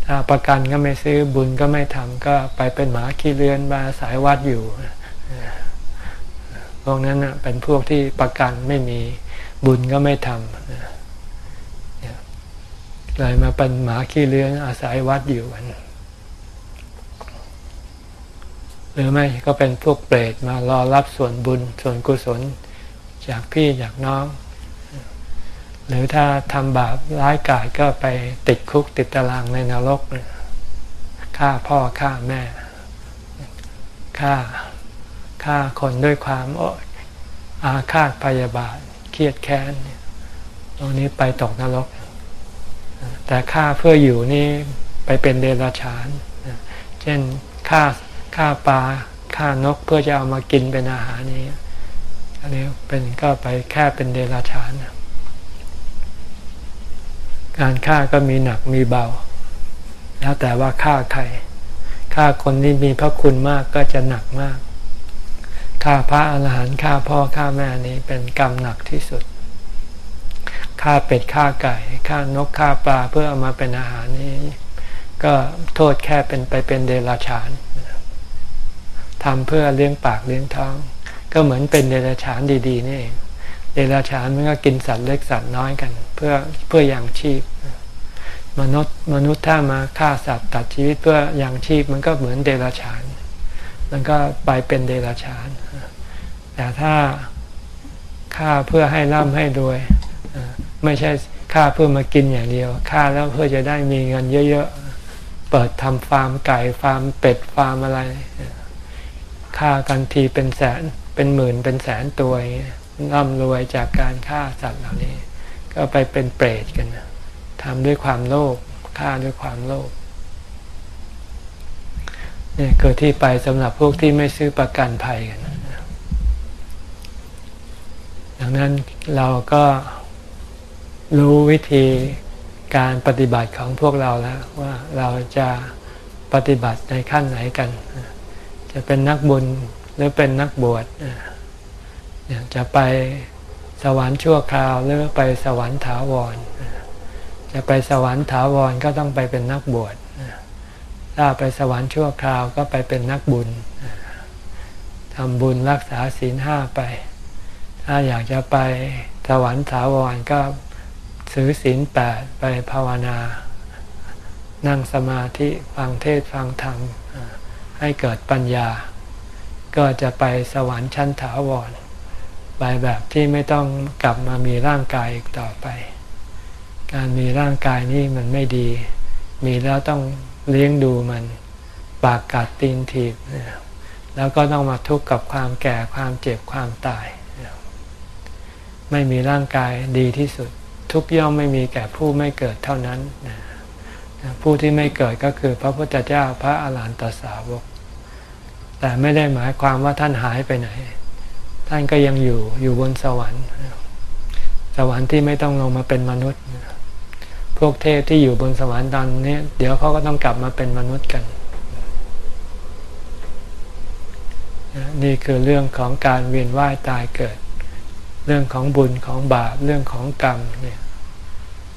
Speaker 1: ถ้าประกันก็ไม่ซื้อบุญก็ไม่ทำก็ไปเป็นหมาขี้เลือนมาสายวัดอยู่ พวกนั้นเป็นพวกที่ประกันไม่มีบุญก็ไม่ทำเลยมาเป็นหมาขี้เลื้อนอาศัยวัดอยู่กันหรือไม่ก็เป็นพวกเปรตมารอรับส่วนบุญส่วนกุศล จากพี่จากน้อง หรือถ้าทำบาปร้ายกาจก็ไปติดคุกติดตารางในนรกฆ่าพ่อฆ่าแม่ฆ่าฆ่าคนด้วยความอาฆาตพยาบาทเครียดแค้นตรงนี้ไปตกนรก แต่ฆ่าเพื่ออยู่นี่ไปเป็นเดรัจฉาน เช่นฆ่าฆ่าปลาฆ่านกเพื่อจะเอามากินเป็นอาหารนี้อันนี้เป็นก็ไปแค่เป็นเดรัจฉาน การฆ่าก็มีหนักมีเบา แล้วแต่ว่าฆ่าใครฆ่าคนที่มีพระคุณมากก็จะหนักมากฆ่าพระอาหารหันต์ฆ่าพ่อฆ่าแม่นี้เป็นกรรมหนักที่สุดฆ่าเป็ดฆ่าไก่ฆ่านกฆ่าปลาเพื่อเอามาเป็นอาหารนี้ ก็โทษแค่เป็นไปเป็นเดรัจฉานทำเพื่อเลี้ยงปากเลี้ยงท้อง ก็เหมือนเป็นเดรัจฉานดี ๆ นี่เอง เดรัจฉานมันก็กินสัตว์เล็กสัตว์น้อยกัน เพื่อเพื่ออย่างชีพ มนุษย์มนุษย์ถ้ามาฆ่าสัตว์ตัดชีวิตเพื่ออย่างชีพมันก็เหมือนเดรัจฉาน มันก็ไปเป็นเดรัจฉาน แต่ถ้าฆ่าเพื่อให้ร่ำให้รวย ไม่ใช่ฆ่าเพื่อมากินอย่างเดียวฆ่าแล้วเพื่อจะได้มีเงินเยอะๆ เปิดทำฟาร์มไก่ฟาร์มเป็ดฟาร์มอะไรฆ่ากันทีเป็นแสนเป็นหมื่นเป็นแสนตัว ร่ำรวยจากการฆ่าสัตว์เหล่านี้ ก็ไปเป็นเปรตกันทำด้วยความโลภฆ่าด้วยความโลภเนี่ยเกิดที่ไปสำหรับพวกที่ไม่ซื้อประกันภัยกันดังนั้นเราก็รู้วิธีการปฏิบัติของพวกเราแล้วว่าเราจะปฏิบัติในขั้นไหนกัน จะเป็นนักบุญหรือเป็นนักบวช จะไปสวรรค์ชั่วคราวหรือไปสวรรค์ถาวร จะไปสวรรค์ถาวรก็ต้องไปเป็นนักบวชถ้าไปสวรรค์ชั่วคราวก็ไปเป็นนักบุญทำบุญรักษาศีลห้าไป ถ้าอยากจะไปสวรรค์ถาวรก็ถือศีลแปดไปภาวนา นั่งสมาธิฟังเทศฟังธรรมให้เกิดปัญญา ก็จะไปสวรรค์ชั้นถาวร ไปแบบที่ไม่ต้องกลับมามีร่างกายอีกต่อไป การมีร่างกายนี่มันไม่ดี มีแล้วต้องเลี้ยงดูมัน ปากกัดตีนถีบ แล้วก็ต้องมาทุกข์กับความแก่ความเจ็บความตาย ไม่มีร่างกายดีที่สุด ทุกย่อมไม่มีแก่ผู้ไม่เกิดเท่านั้น ผู้ที่ไม่เกิดก็คือพระพุทธเจ้าพระอาหารหันตสาวก แต่ไม่ได้หมายความว่าท่านหายไปไหน ท่านก็ยังอยู่อยู่บนสวรรค์ สวรรค์ที่ไม่ต้องลงมาเป็นมนุษย์ พวกเทพที่อยู่บนสวรรค์ตอนนี้ เดี๋ยวเขาก็ต้องกลับมาเป็นมนุษย์กัน นี่คือเรื่องของการเวียนว่ายตายเกิด เรื่องของบุญของบาปเรื่องของกรรมเนี่ย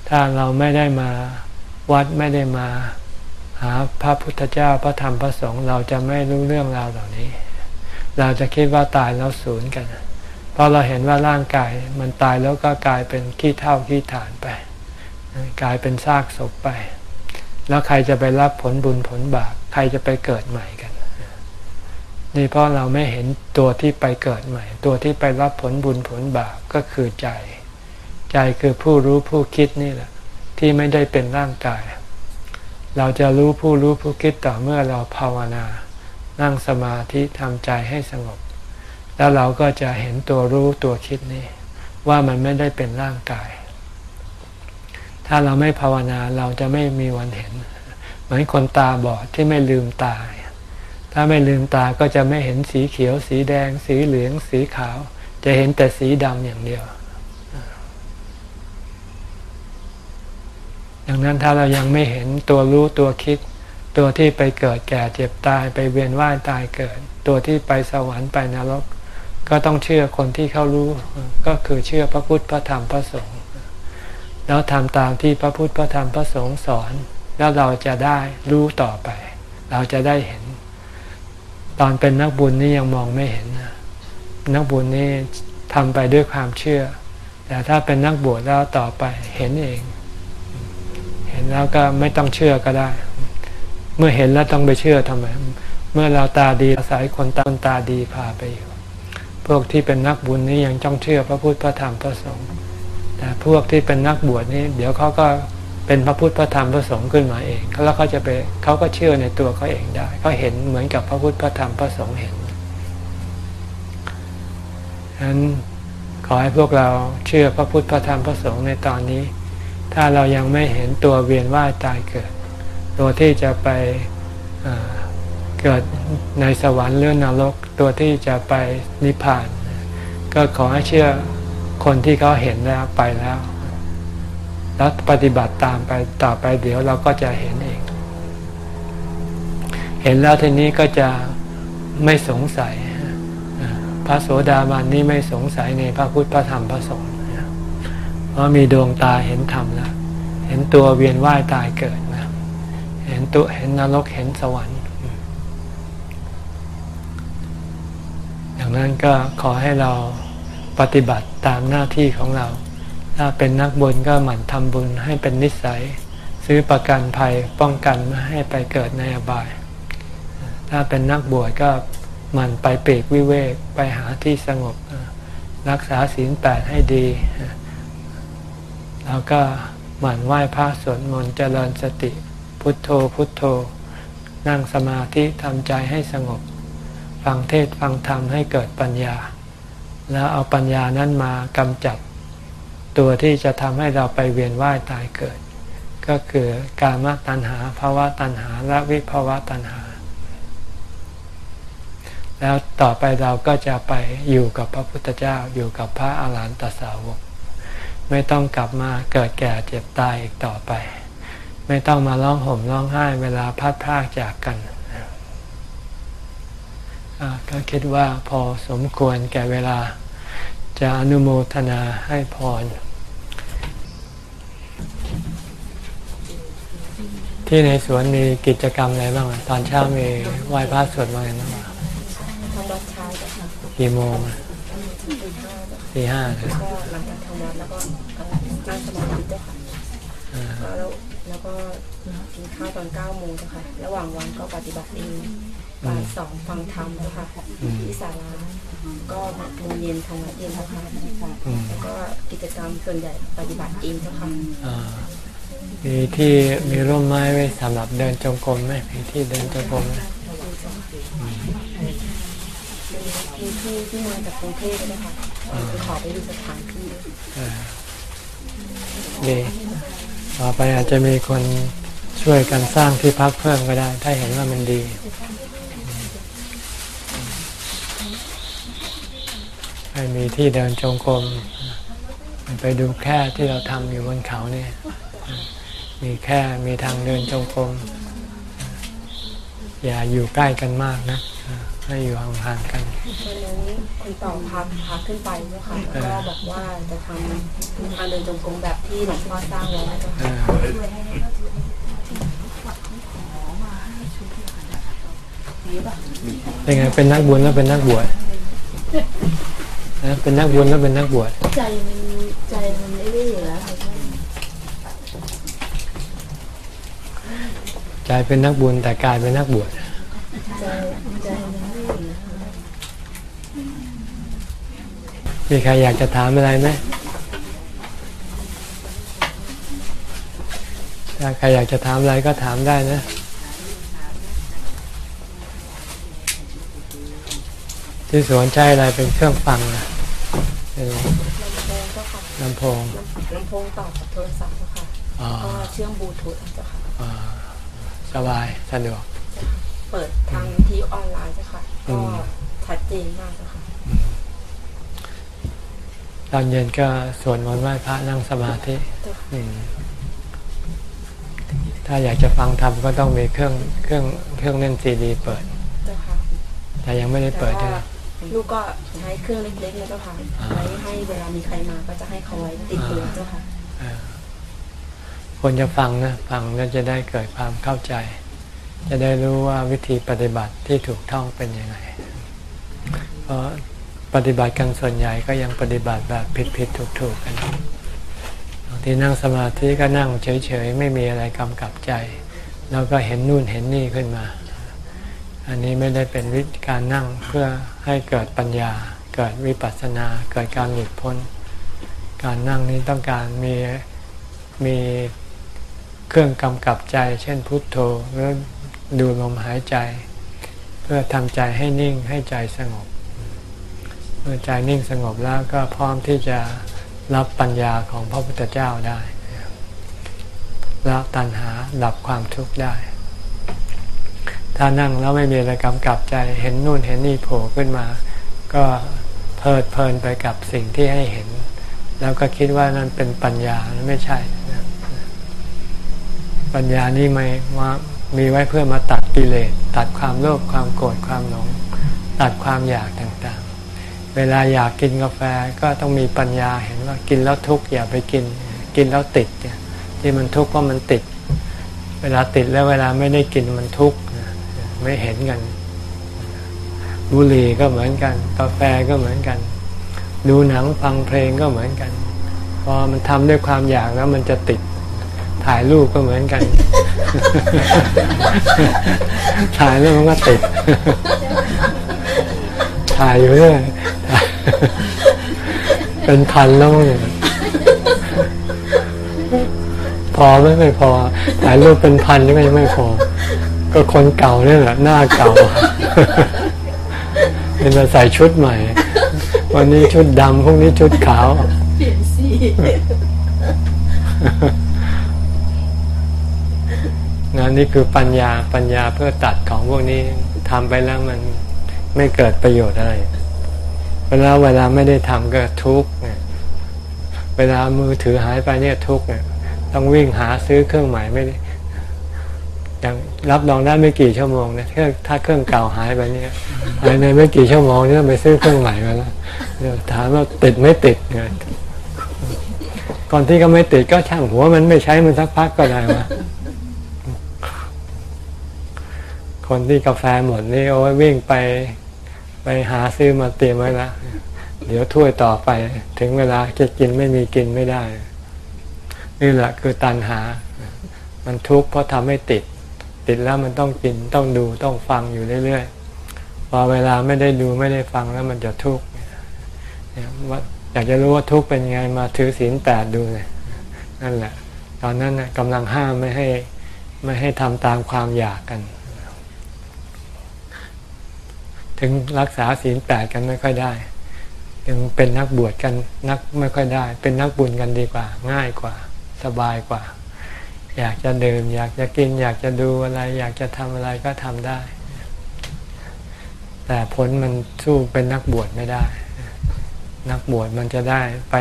Speaker 1: ถ้าเราไม่ได้มาวัดไม่ได้มาหาพระพุทธเจ้าพระธรรมพระสงฆ์เราจะไม่รู้เรื่องราวเหล่านี้ เราจะคิดว่าตายแล้วสูญกัน เพราะเราเห็นว่าร่างกายมันตายแล้วก็กลายเป็นขี้เท่าขี้ฐานไป กลายเป็นซากศพไป แล้วใครจะไปรับผลบุญผลบาปใครจะไปเกิดใหม่กัน นี่เพราะเราไม่เห็นตัวที่ไปเกิดใหม่ ตัวที่ไปรับผลบุญผลบาปก็คือใจ ใจคือผู้รู้ผู้คิดนี่แหละ ที่ไม่ได้เป็นร่างกาย เราจะรู้ผู้รู้ผู้คิดต่อเมื่อเราภาวนา นั่งสมาธิทำใจให้สงบ แล้วเราก็จะเห็นตัวรู้ตัวคิดนี่ว่ามันไม่ได้เป็นร่างกาย ถ้าเราไม่ภาวนาเราจะไม่มีวันเห็น เหมือนคนตาบอดที่ไม่ลืมตา ถ้าไม่ลืมตาก็จะไม่เห็นสีเขียว สีแดง สีเหลือง สีขาว จะเห็นแต่สีดำอย่างเดียวดังนั้นถ้าเรายังไม่เห็นตัวรู้ตัวคิด ตัวที่ไปเกิดแก่เจ็บตายไปเวียนว่ายตายเกิด ตัวที่ไปสวรรค์ไปนรก ก็ต้องเชื่อคนที่เขารู้ ก็คือเชื่อพระพุทธพระธรรมพระสงฆ์แล้วทำตามที่พระพุทธพระธรรมพระสงฆ์สอน แล้วเราจะได้รู้ต่อไป เราจะได้เห็น ตอนเป็นนักบุญนี่ยังมองไม่เห็นนะนักบุญนี่ทำไปด้วยความเชื่อ แต่ถ้าเป็นนักบวชแล้วต่อไปเห็นเอง เห็นแล้วก็ไม่ต้องเชื่อก็ได้ เมื่อเห็นแล้วต้องไปเชื่อทำไม เมื่อเราตาดีอาศัยคนตาตาดีพาไปอยู่ พวกที่เป็นนักบุญนี่ยังจ้องเชื่อพระพุทธพระธรรมพระสงฆ์แต่พวกที่เป็นนักบวชนี่เดี๋ยวเขาก็เป็นพระพุทธพระธรรมพระสงฆ์ขึ้นมาเองแล้วเขาจะไปเขาก็เชื่อในตัวเขาเองได้เขาเห็นเหมือนกับพระพุทธพระธรรมพระสงฆ์เห็นฉะนั้นขอให้พวกเราเชื่อพระพุทธพระธรรมพระสงฆ์ในตอนนี้ ถ้าเรายังไม่เห็นตัวเวียนว่ายตายเกิด ตัวที่จะไปเกิดในสวรรค์หรือนรก ตัวที่จะไปนิพพาน ก็ขอให้เชื่อคนที่เขาเห็นแล้วไปแล้ว แล้วปฏิบัติตามไปต่อไปเดี๋ยวเราก็จะเห็นเอง เห็นแล้วทีนี้ก็จะไม่สงสัย พระโสดาบันนี่ไม่สงสัยในพระพุทธพระธรรมพระสงฆ์เพราะมีดวงตาเห็นธรรมแล้ว เห็นตัวเวียนว่ายตายเกิด เห็นตัวเห็นนรกเห็นสวรรค์อย่างนั้นก็ขอให้เราปฏิบัติตามหน้าที่ของเรา ถ้าเป็นนักบุญก็หมั่นทำบุญให้เป็นนิสัย ซื้อประกันภัยป้องกันไม่ให้ไปเกิดในอบาย ถ้าเป็นนักบวชก็หมั่นไปเปรกวิเวกไปหาที่สงบ รักษาศีลแปดให้ดี แล้วก็หมั่นไหว้พระสวดมนต์เจริญสติ พุทโธพุทโธ นั่งสมาธิทำใจให้สงบ ฟังเทศฟังธรรมให้เกิดปัญญา แล้วเอาปัญญานั้นมากำจัด ตัวที่จะทำให้เราไปเวียนว่ายตายเกิด ก็คือการมตัณหาภาวะตัณหาและวิภาวะตัณหา แล้วต่อไปเราก็จะไปอยู่กับพระพุทธเจ้าอยู่กับพระอาหารหันตสาวก ไม่ต้องกลับมาเกิดแก่เจ็บตายอีกต่อไป ไม่ต้องมาร้องห่มร้องไห้เวลาพัดพรากจากกันก็คิดว่าพอสมควรแก่เวลา จะอนุโมทนาให้พร ที่ในสวนมีกิจกรรมอะไรบ้างตอนเช้ามีไหว้พระสวดมนต์บ้าง
Speaker 2: ทำวัดเช้าจ้ะค่ะ
Speaker 1: กี่โมง
Speaker 2: ตีห้าจ้ะ
Speaker 1: ตีห้า
Speaker 2: ก็หลังจากทำวัดแล้วก็นั่งสมาธิด้วยค่ะแล้ว แล้วก็กินข้าวตอนเก้าโมงจ้ะค่ะ ระหว่างวันก็ปฏิบัติเองบ่ายสองฟังธรรมจ้ะค่ะที่ศาลาก็โมงเย็นทำวัดเย็นจ้ะค่ะแล้วก็กิจกรรมส่วนใหญ่ปฏิบัติเองจ้ะค่ะ
Speaker 1: อ่ามีที่มีร่มไม้ไว้สำหรับเดินจงกรมไหมมีที่เดินจงกรมไหม
Speaker 2: มีที่ที่มาจากกรุงเทพด้วยค่ะไปขอไปดูสถานที่
Speaker 1: เออดี ต่อไปอาจจะมีคนช่วยกันสร้างที่พักเพิ่มก็ได้ ถ้าเห็นว่ามันดีให้มีที่เดินจงกรมไปดูแค่ที่เราทำอยู่บนเขาเนี่ยมีแค่มีทางเดินจงกรมอย่าอยู่ใกล้กันมากนะ ให้อยู่ห่างๆกัน
Speaker 2: วันนี้คุณต่อพาพาขึ้นไปเนะคะแล้วก็บอกว่าจะทำทางเดินจงกรมแบบที่หลวงพ่อสร้างไว้นะ
Speaker 1: เอ
Speaker 2: คะ
Speaker 1: อเป็นไงเป็นนักบุญแล้วเป็นนักบวชนะเป็นนักบุญแล้วเป็นนักบวช
Speaker 2: ใจมันใจมันไม่ได้อยู่แล้วค่ะ
Speaker 1: ใจเป็นนักบุญแต่กายเป็นนักบวช
Speaker 2: ใจใจมันไม่ได้อยู่แล้ว
Speaker 1: มีใครอยากจะถามอะไรไหมถ้าใครอยากจะถามอะไรก็ถามได้นะที่สวนใช้อะไรเป็นเครื่องฟังนะเป็น
Speaker 2: ลำโพงก็ค่ะ
Speaker 1: ลำโพง
Speaker 2: ลำโพงต่อกับโทรศัพท์ก็ค่ะ
Speaker 1: อ๋อ
Speaker 2: ก็เชื่อมบลูทูธเจ้าค่ะ
Speaker 1: อ่าสบายสะดวก
Speaker 2: เปิดทางที่ออนไลน์เจ้าค่ะ
Speaker 1: อื
Speaker 2: ก็
Speaker 1: ม
Speaker 2: ชัดเจนมากเจ้าค่ะ
Speaker 1: ตอนเย็นก็สวดมนต์ไหว้พระนั่งสมาธิ
Speaker 2: เจ้าค่ะ
Speaker 1: อืมถ้าอยากจะฟังธรรมก็ต้องมีเครื่องเครื่องเครื่องเล่นซีดีเปิด
Speaker 2: เจ้าค่ะ
Speaker 1: แต่ยังไม่ได้
Speaker 2: แต่
Speaker 1: เปิด
Speaker 2: ว่า
Speaker 1: ด้วย
Speaker 2: ลูกก็ให้เครื่องเล็กๆเนี่ยเจ้าค่ะไว้ให้เวลามีใครมาก็จะให้เขาไว้ติดตัวเจ้าค่ะ
Speaker 1: เออควรจะฟังนะฟังแล้วจะได้เกิดความเข้าใจ จะได้รู้ว่าวิธีปฏิบัติที่ถูกต้องเป็นยังไง เพราะ ปฏิบัติกันส่วนใหญ่ก็ยังปฏิบัติแบบผิดผิดถูกถูกๆกันบางทีนั่งสมาธิก็นั่งเฉยๆไม่มีอะไรกำกับใจ แล้วก็เห็นนู่นเห็นนี่ขึ้นมา อันนี้ไม่ได้เป็นวิธีการนั่งเพื่อให้เกิดปัญญา เกิดวิปัสสนา เกิดการหลุดพ้น การนั่งนี้ต้องการมีมีเครื่องกำกับใจ เช่นพุทโธหรือดูลมหายใจ เพื่อทำใจให้นิ่งให้ใจสงบ เมื่อใจนิ่งสงบแล้วก็พร้อมที่จะรับปัญญาของพระพุทธเจ้าได้ละตัณหาดับความทุกข์ได้ ถ้านั่งแล้วไม่มีอะไรกำกับใจเห็นนู่นเห็นนี่โผล่ขึ้นมา ก็เพลิดเพลินไปกับสิ่งที่ให้เห็น แล้วก็คิดว่านั่นเป็นปัญญาไม่ใช่ ปัญญานี่ไม่ว่ามีไว้เพื่อมาตัดกิเลสตัดความโลภความโกรธความหลง ตัดความอยากต่างๆ เวลาอยากกินกาแฟก็ต้องมีปัญญาเห็นว่ากินแล้วทุกข์อย่าไปกิน กินแล้วติดเนี่ยที่มันทุกข์เพราะมันติด เวลาติดแล้วเวลาไม่ได้กินมันทุกข์ไม่เห็นกันบุหรี่ก็เหมือนกัน กาแฟก็เหมือนกัน ดูหนังฟังเพลงก็เหมือนกัน พอมันทำด้วยความอยากแล้วมันจะติดถ่ายรูปก็เหมือนกัน ถ่ายแล้วมันก็ติด ถ่ายอยู่เรื่อยเป็นพันแล้วเนี่ยพอไหม่ไม่พอถ่ายรูปเป็นพันก็ยังไม่พอ ก็คนเก่าเนี่ยแหละหน้าเก่าเป็นมาใส่ชุดใหม่ วันนี้ชุดดำพรุ่งนี้ชุดขาว
Speaker 2: เปลี่ยนสี
Speaker 1: งานนี้คือปัญญาปัญญาเพื่อตัดของพวกนี้ทำไปแล้วมัน ไม่เกิดประโยชน์อะไร เวลาเวลาไม่ได้ทำก็ทุกข์เนี่ยเวลามือถือหายไปเนี่ยทุกข์เนี่ยต้องวิ่งหาซื้อเครื่องใหม่ไม่ได้อย่างรับรองได้ไม่กี่ชั่วโมงเนี่ยถ้าถ้าเครื่องเก่าหายไปเนี่ยภายในไม่กี่ชั่วโมงนี่ต้องไปซื้อเครื่องใหม่มาแล้วถามว่าติดไม่ติดเนี่ยก่อนที่ก็ไม่ติดก็ช่างหัวมันไม่ใช้มันสักพักก็ได้มา คนที่กาแฟหมดนี่โอ้ยวิ่งไปไปหาซื้อมาเตรียมไว้ละเดี๋ยวถ้วยต่อไป ถึงเวลาจะกินไม่มีกินไม่ได้ นี่แหละคือตันหา มันทุกข์เพราะทำให้ติด ติดแล้วมันต้องกินต้องดูต้องฟังอยู่เรื่อยๆพอเวลาไม่ได้ดูไม่ได้ฟังแล้วมันจะทุกข์ว่าอยากจะรู้ว่าทุกข์เป็นยังไงมาถือศีลแปดดูเลยนั่นแหละ ตอนนั้นนะกำลังห้ามไม่ให้ไม่ให้ทำตามความอยากกัน ถึงรักษาศีลแปดกันไม่ค่อยได้ถึงเป็นนักบวชกันนักไม่ค่อยได้ เป็นนักบุญกันดีกว่า ง่ายกว่า สบายกว่า อยากจะดื่ม อยากจะกิน อยากจะดูอะไร อยากจะทำอะไรก็ทำได้ แต่ผลมันสู้เป็นนักบวชไม่ได้ นักบวชมันจะได้ไป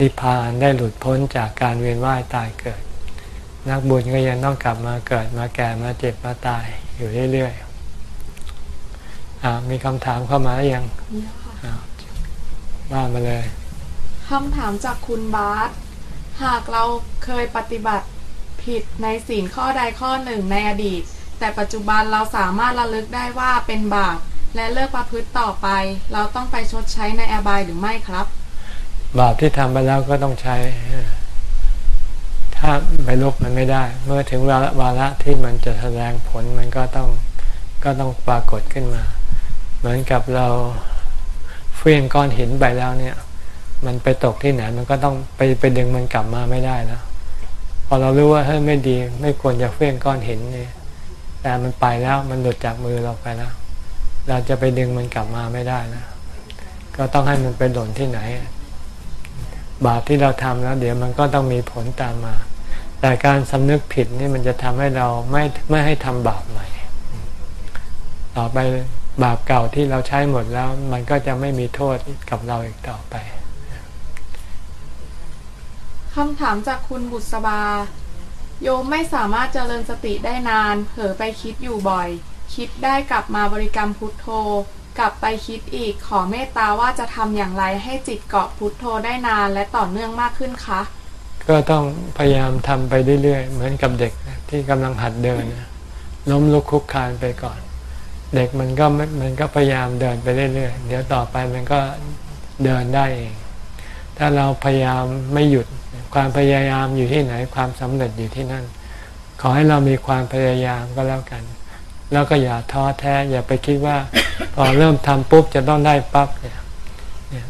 Speaker 1: นิพพานได้หลุดพ้นจากการเวียนว่ายตายเกิด นักบุญก็ยังต้องกลับมาเกิดมาแก่มาเจ็บมาตายอยู่เรื่อยๆ มีคำถามเข้ามาแล้วยัง
Speaker 3: นี่ค่ะ
Speaker 1: อ่าว่ามาเลย
Speaker 3: คำถามจากคุณบาสหากเราเคยปฏิบัติผิดในศีลข้อใดข้อหนึ่งในอดีต แต่ปัจจุบันเราสามารถระลึกได้ว่าเป็นบาปและเลิกประพฤติต่อไป เราต้องไปชดใช้ในอบายหรือไม่ครับ
Speaker 1: บาปที่ทำไปแล้วก็ต้องใช้ ถ้าไปลบมันไม่ได้ เมื่อถึงวาระวาระที่มันจะแสดงผลมันก็ต้องก็ต้องปรากฏขึ้นมาเห มือนกับเราเฟี้ยงก้อนหินไปแล้วเนี่ย มันไปตกที่ไหนมันก็ต้องไปไปดึงมันกลับมาไม่ได้แล้วพอเรารู้ว่าเฮ้ยไม่ดีไม่ควรจะเฟี้ยงก้อนหินเนี่ยแต่มันไปแล้วมันหลุดจากมือเราไปแล้วเราจะไปดึงมันกลับมาไม่ได้นะก็ต้องให้มันไปหล่นที่ไหน บาปที่เราทำแล้ว เดี๋ยวมันก็ต้องมีผลตามมา แต่การสำนึกผิดนี่มันจะทำให้เราไม่ไม่ให้ทำบาปใหม่ ต่อไป บาปเก่าที่เราใช้หมดแล้ว มันก็จะไม่มีโทษกับเราอีกต่อไป
Speaker 3: คำถามจากคุณบุษบา โยมไม่สามารถเจริญสติได้นาน เผลอไปคิดอยู่บ่อย คิดได้กลับมาบริกรรมพุทโธ กลับไปคิดอีกขอเมตตาว่าจะทำอย่างไรให้จิตเกาะพุทโธได้นานและต่อเนื่องมากขึ้นคะ
Speaker 1: ก็ต้องพยายามทำไปเรื่อยๆ เหมือนกับเด็กที่กำลังหัดเดินนะล้มลุกคลุกคลานไปก่อน เด็กมันก็มันก็พยายามเดินไปเรื่อยๆ เดี๋ยวต่อไปมันก็เดินได้เอง ถ้าเราพยายามไม่หยุดความพยายามอยู่ที่ไหนความสำเร็จอยู่ที่นั่น ขอให้เรามีความพยายามก็แล้วกัน แล้วก็อย่าท้อแท้ อย่าไปคิดว่า พอเริ่มทำปุ๊บจะต้องได้ปั๊บเนี่ยเนี่ย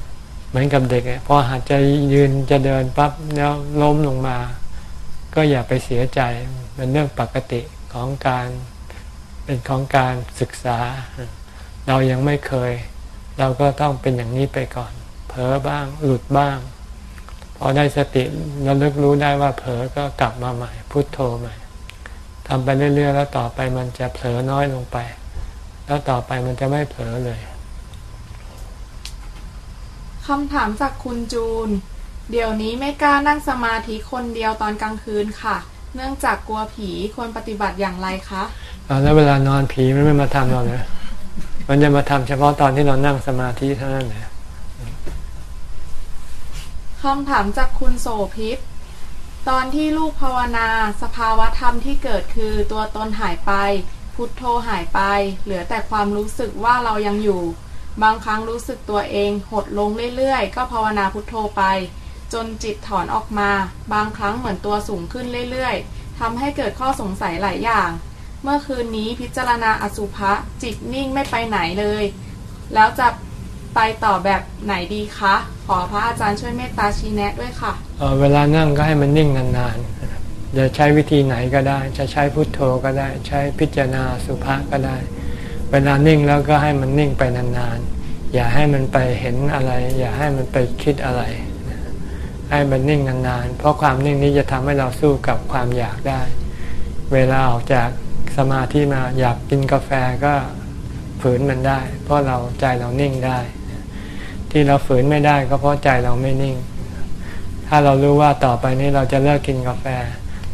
Speaker 1: เหมือนกับเด็กพอหัดจะยืนจะเดินปั๊บแล้วล้มลงมา ก็อย่าไปเสียใจเป็นเรื่องปกติของการ เป็นของการศึกษา เรายังไม่เคย เราก็ต้องเป็นอย่างนี้ไปก่อน เผลอบ้างหลุดบ้าง พอได้สติเราเลิกรู้ได้ว่าเผลอก็กลับมาใหม่ พุโทโธใหม่ทำไปเรื่อย ๆ แล้วต่อไปมันจะเผลอน้อยลงไป แล้วต่อไปมันจะไม่เผลอเลย
Speaker 3: คำถามจากคุณจูน เดี๋ยวนี้ไม่กล้านั่งสมาธิคนเดียวตอนกลางคืนค่ะ เนื่องจากกลัวผีควรปฏิบัติอย่างไรคะ
Speaker 1: แล้วเวลานอนผีมันไม่มาทำเราเนะมันจะมาทำเฉพาะตอนที่เรานั่งสมาธิเท่านั้นแหละ
Speaker 3: คำถามจากคุณโสพิษตอนที่ลูกภาวนาสภาวะธรรมที่เกิดคือตัวตนหายไป พุทโธหายไป เหลือแต่ความรู้สึกว่าเรายังอยู่ บางครั้งรู้สึกตัวเองหดลงเรื่อยๆ ก็ภาวนาพุทโธไป จนจิตถอนออกมา บางครั้งเหมือนตัวสูงขึ้นเรื่อยๆทำให้เกิดข้อสงสัยหลายอย่าง เมื่อคืนนี้พิจารณาอสุภะจิตนิ่งไม่ไปไหนเลย แล้วจะไปต่อแบบไหนดีคะ ขอพระอาจารย์ช่วยเมตตาชี้แนะด้วยค่ะ
Speaker 1: เเวลานั่งก็ให้มันนิ่งนานๆ จะใช้วิธีไหนก็ได้ จะใช้พุทโธก็ได้ ใช้พิจารณาสุภาก็ได้ เวลานิ่งแล้วก็ให้มันนิ่งไปนานๆ อย่าให้มันไปเห็นอะไร อย่าให้มันไปคิดอะไร ให้มันนิ่งนานๆ เพราะความนิ่งนี้จะทำให้เราสู้กับความอยากได้ เวลาออกจาก สมาธิมาอยากกินกาแฟก็ฝืนมันได้ เพราะเราใจเรานิ่งได้ ที่เราฝืนไม่ได้ก็เพราะใจเราไม่นิ่ง ถ้าเรารู้ว่าต่อไปนี้เราจะเลิกกินกาแฟ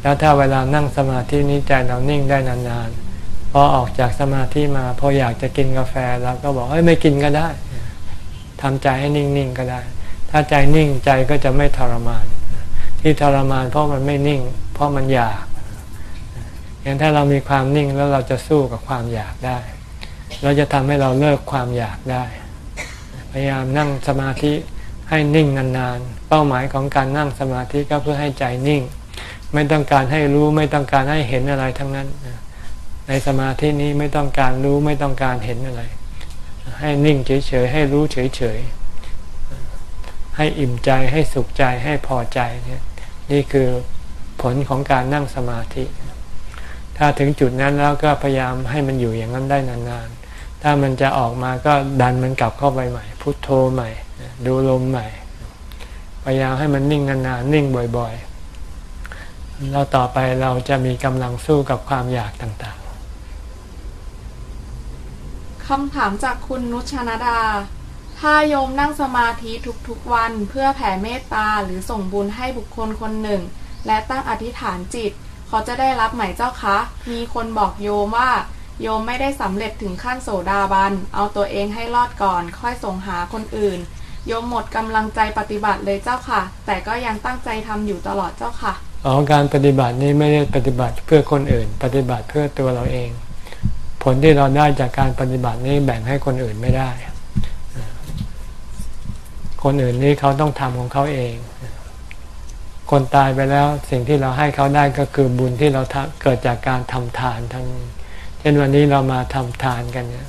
Speaker 1: แล้วถ้าเวลานั่งสมาธินี้ใจเรานิ่งได้นานๆพอออกจากสมาธิมาพออยากจะกินกาแฟเราก็บอกเอ้ยไม่กินก็ได้ทำใจให้นิ่งๆก็ได้ ถ้าใจนิ่งใจก็จะไม่ทรมาน ที่ทรมานเพราะมันไม่นิ่ง เพราะมันอยาก อย่างถ้าเรามีความนิ่งแล้วเราจะสู้กับความอยากได้ เราจะทำให้เราเลิกความอยากได้ พยายามนั่งสมาธิให้นิ่งนานๆ เป้าหมายของการนั่งสมาธิก็เพื่อให้ใจนิ่ง ไม่ต้องการให้รู้ไม่ต้องการให้เห็นอะไรทั้งนั้น ในสมาธินี้ไม่ต้องการรู้ไม่ต้องการเห็นอะไร ให้นิ่งเฉยๆให้รู้เฉยๆ ให้อิ่มใจให้สุขใจให้พอใจเนี่ยนี่คือผลของการนั่งสมาธิ ถ้าถึงจุดนั้นแล้วก็พยายามให้มันอยู่อย่างนั้นได้นานๆ ถ้ามันจะออกมาก็ดันมันกลับเข้าไปใหม่ พุทโธใหม่ ดูลมใหม่ พยายามให้มันนิ่งนานๆนิ่งบ่อยๆ แล้วต่อไปเราจะมีกำลังสู้กับความอยากต่างๆ
Speaker 3: คำถามจากคุณนุชนาดาถ้าโยมนั่งสมาธิทุกๆวันเพื่อแผ่เมตตาหรือส่งบุญให้บุคคลคนหนึ่ง และตั้งอธิษฐานจิต เขาจะได้รับไหมเจ้าคะ มีคนบอกโยมว่า โยมไม่ได้สำเร็จถึงขั้นโสดาบัน เอาตัวเองให้รอดก่อน ค่อยส่งหาคนอื่น โยมหมดกำลังใจปฏิบัติเลยเจ้าค่ะ แต่ก็ยังตั้งใจทำอยู่ตลอดเจ้าค่ะ
Speaker 1: อ๋อการปฏิบัตินี้ไม่ได้ปฏิบัติเพื่อคนอื่น ปฏิบัติเพื่อตัวเราเอง ผลที่เราได้จากการปฏิบัตินี้แบ่งให้คนอื่นไม่ได้ คนอื่นนี้เขาต้องทำของเขาเอง คนตายไปแล้วสิ่งที่เราให้เขาได้ก็คือบุญที่เราเกิดจากการทำทานทั้งเช่นวันนี้เรามาทำทานกันเนี่ย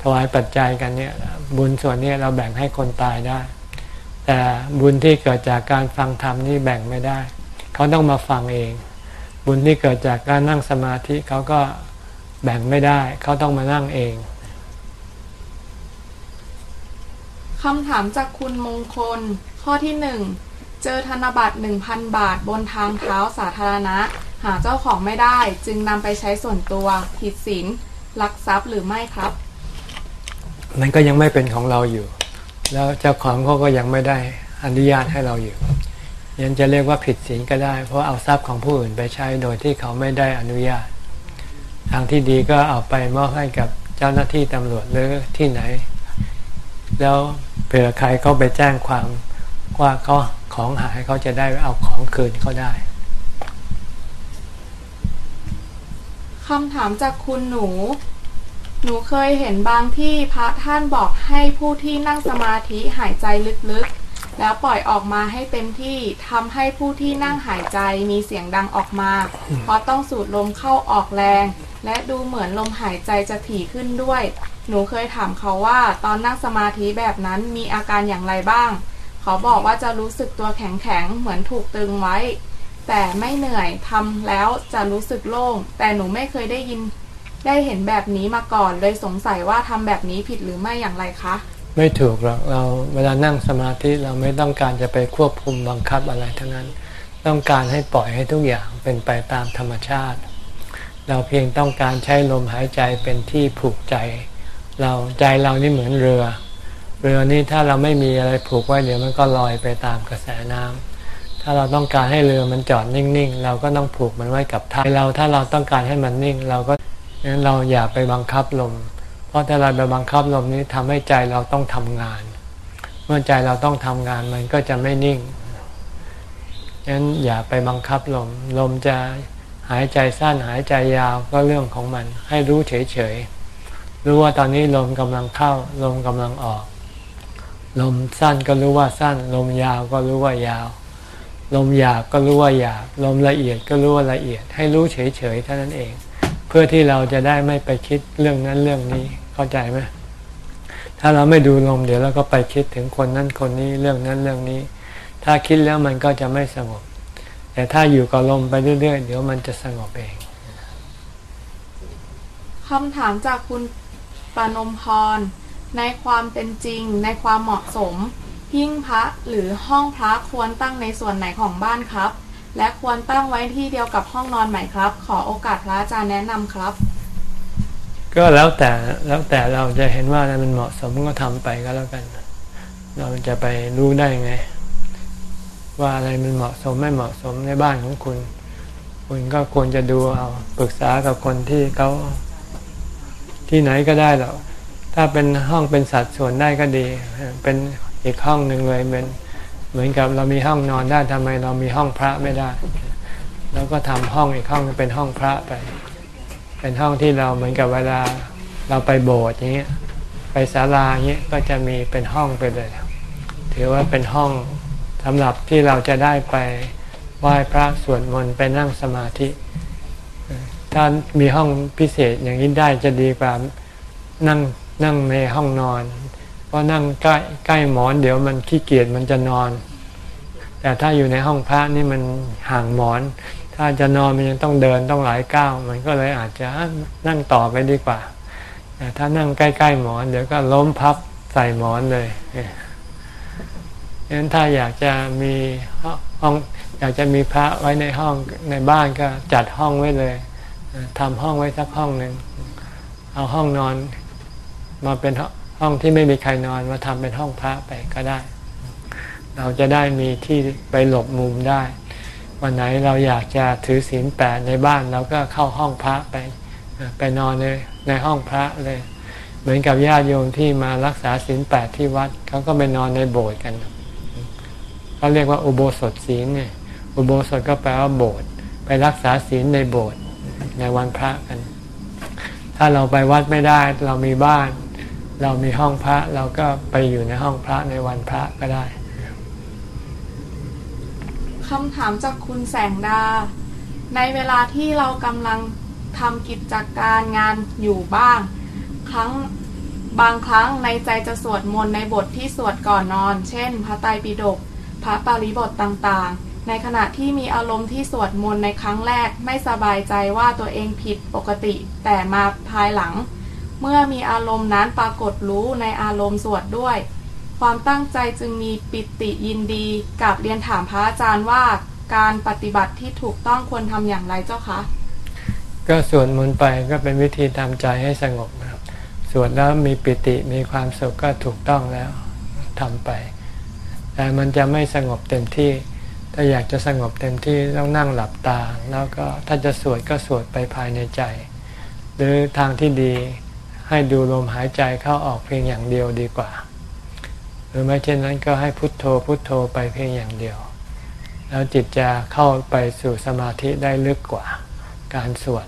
Speaker 1: ถวายปัจจัยกันเนี่ยบุญส่วนนี้เราแบ่งให้คนตายได้ แต่บุญที่เกิดจากการฟังธรรมนี่แบ่งไม่ได้ เขาต้องมาฟังเอง บุญที่เกิดจากการนั่งสมาธิเขาก็แบ่งไม่ได้ เขาต้องมานั่งเอง
Speaker 3: คำถามจากคุณมงคล ข้อที่หนึ่ง เจอธนบัตร 1,000 บาทบนทางเท้าสาธารณะ หาเจ้าของไม่ได้จึงนำไปใช้ส่วนตัวผิดศีลลักทรัพย์หรือไม่ครับ
Speaker 1: มันก็ยังไม่เป็นของเราอยู่ แล้วเจ้าของเขาก็ยังไม่ได้อนุญาตให้เราอยู่ยังจะเรียกว่าผิดศีลก็ได้ เพราะเอาทรัพย์ของผู้อื่นไปใช้โดยที่เขาไม่ได้อนุญาต ทางที่ดีก็เอาไปมอบให้กับเจ้าหน้าที่ตำรวจหรือที่ไหน แล้วเผื่อใครเขาไปแจ้งความ ว่าเขาของหายเขาจะได้เอาของคืนเขาได้
Speaker 3: คำถามจากคุณหนู หนูเคยเห็นบางที่พระท่านบอกให้ผู้ที่นั่งสมาธิหายใจลึกๆ แล้วปล่อยออกมาให้เต็มที่ทำให้ผู้ที่นั่งหายใจมีเสียงดังออกมา เพราะต้องสูดลมเข้าออกแรง และดูเหมือนลมหายใจจะถี่ขึ้นด้วย หนูเคยถามเขาว่า ตอนนั่งสมาธิแบบนั้นมีอาการอย่างไรบ้าง เขาบอกว่าจะรู้สึกตัวแข็งๆ เหมือนถูกตึงไว้ แต่ไม่เหนื่อยทำแล้วจะรู้สึกโล่ง แต่หนูไม่เคยได้ยินได้เห็นแบบนี้มาก่อน เลยสงสัยว่าทำแบบนี้ผิดหรือไม่อย่างไรคะ
Speaker 1: ไม่ถูกหรอกเราเวลานั่งสมาธิเราไม่ต้องการจะไปควบคุมบังคับอะไรทั้งนั้น ต้องการให้ปล่อยให้ทุกอย่างเป็นไปตามธรรมชาติ เราเพียงต้องการใช้ลมหายใจเป็นที่ผูกใจ เราใจเรานี่เหมือนเรือเเรือนี่ถ้าเราไม่มีอะไรผูกไว้เดี๋ยวมันก็ลอยไปตามกระแสน้ำถ้าเราต้องการให้เรือมันจอดนิ่งๆ เราก็ต้องผูกมันไว้กับท่าเราถ้าเราต้องการให้มันนิ่ง เราก็งั้นเราอย่าไปบังคับลม เพราะถ้าเราไปบังคับลมนี้ทำให้ใจเราต้องทำงาน เมื่อใจเราต้องทำงานมันก็จะไม่นิ่งงั้นอย่าไปบังคับลม ลมจะหายใจสั้นหายใจยาวก็เรื่องของมัน ให้รู้เฉยๆรู้ว่าตอนนี้ลมกำลังเข้าลมกำลังออก ลมสั้นก็รู้ว่าสั้น ลมยาวก็รู้ว่ายาว ลมหยาบก็รู้ว่าหยาบ ลมละเอียดก็รู้ว่าละเอียด ให้รู้เฉยๆเท่านั้นเอง เพื่อที่เราจะได้ไม่ไปคิดเรื่องนั้นเรื่องนี้ เข้าใจไหมถ้าเราไม่ดูลมเดี๋ยวเราก็ไปคิดถึงคนนั้นคนนี้เรื่องนั้นเรื่องนี้ ถ้าคิดแล้วมันก็จะไม่สงบ แต่ถ้าอยู่กับลมไปเรื่อยๆเดี๋ยวมันจะสงบเอง
Speaker 3: คำถามจากคุณปานมพร ในความเป็นจริง ในความเหมาะสม หิ้งพระหรือห้องพระควรตั้งในส่วนไหนของบ้านครับ และควรตั้งไว้ที่เดียวกับห้องนอนไหมครับ ขอโอกาสพระอาจารย์แนะนำครับ
Speaker 1: ก็แล้วแต่แล้วแต่เราจะเห็นว่าอะไรมันเหมาะสมก็ทำไปก็แล้วกัน เราจะไปรู้ได้ไง ว่าอะไรมันเหมาะสมไม่เหมาะสมในบ้านของคุณ คุณก็ควรจะดูเอาปรึกษากับคนที่เขาที่ไหนก็ได้หรอก ถ้าเป็นห้องเป็นสัดส่วนได้ก็ดี เป็นอีกห้องหนึ่งเลยเป็นเหมือนกับเรามีห้องนอนได้ทำไมเรามีห้องพระไม่ได้ แล้วก็ทำห้องอีกห้องเป็นห้องพระไป เป็นห้องที่เราเหมือนกับเวลาเราไปโบสถ์อย่างเงี้ยไปศาลาอย่างเงี้ยก็จะมีเป็นห้องไปเลย ถือว่าเป็นห้องสำหรับที่เราจะได้ไปไหว้พระสวดมนต์ไปนั่งสมาธิถ้ามีห้องพิเศษอย่างนี้ได้จะดีกว่านั่ง นั่งในห้องนอน เพราะนั่งใกล้ใกล้หมอนเดี๋ยวมันขี้เกียจมันจะนอน แต่ถ้าอยู่ในห้องพระนี่มันห่างหมอน ถ้าจะนอนมันยังต้องเดินต้องหลายก้าวมันก็เลยอาจจะนั่งต่อไปดีกว่าแต่ถ้านั่งใกล้ๆหมอน เดี๋ยวก็ล้มพับใส่หมอนเลยงั้นถ้าอยากจะมีห้องอยากจะมีพระไว้ในห้องในบ้านก็จัดห้องไว้เลยทำห้องไว้สักห้องหนึ่งเอาห้องนอน มาเป็นห้องที่ไม่มีใครนอนมาทำเป็นห้องพระไปก็ได้ เราจะได้มีที่ไปหลบมุมได้ วันไหนเราอยากจะถือศีลแปดในบ้านเราก็เข้าห้องพระไปไปนอนในในห้องพระเลย เหมือนกับญาติโยมที่มารักษาศีลแปดที่วัดเขาก็ไปนอนในโบสถ์กันเขาเรียกว่าอุโบสถศีลเนี่ยอุโบสถก็แปลว่าโบสถ์ไปรักษาศีลในโบสถ์ในวันพระกัน ถ้าเราไปวัดไม่ได้เรามีบ้าน เรามีห้องพระเราก็ไปอยู่ในห้องพระในวันพระก็ได้
Speaker 3: คำถามจากคุณแสงดา ในเวลาที่เรากำลังทำกิจการงานอยู่บ้าง ครั้งบางครั้งในใจจะสวดมนต์ในบทที่สวดก่อนนอน เช่น พระไตรปิฎกพระปาริบทต่างๆ ในขณะที่มีอารมณ์ที่สวดมนต์ในครั้งแรกไม่สบายใจว่าตัวเองผิดปกติ แต่มาภายหลัง เมื่อมีอารมณ์นั้นปรากฏรู้ในอารมณ์สวดด้วย ความตั้งใจจึงมีปิติยินดีกับเรียนถามพระอาจารย์ว่าการปฏิบัติที่ถูกต้องควรทำอย่างไรเจ้าคะ
Speaker 1: ก็สวดมนต์ไปก็เป็นวิธีทำใจให้สงบนะครับสวดแล้วมีปิติมีความสุขก็ถูกต้องแล้วทำไป แต่มันจะไม่สงบเต็มที่ ถ้าอยากจะสงบเต็มที่ต้องนั่งหลับตา แล้วก็ถ้าจะสวดก็สวดไปภายในใจ หรือทางที่ดี ให้ดูลมหายใจเข้าออกเพียงอย่างเดียวดีกว่า หรือไม่เช่นนั้นก็ให้พุทโธพุทโธไปเพียงอย่างเดียว แล้วจิตจะเข้าไปสู่สมาธิได้ลึกกว่า การสวด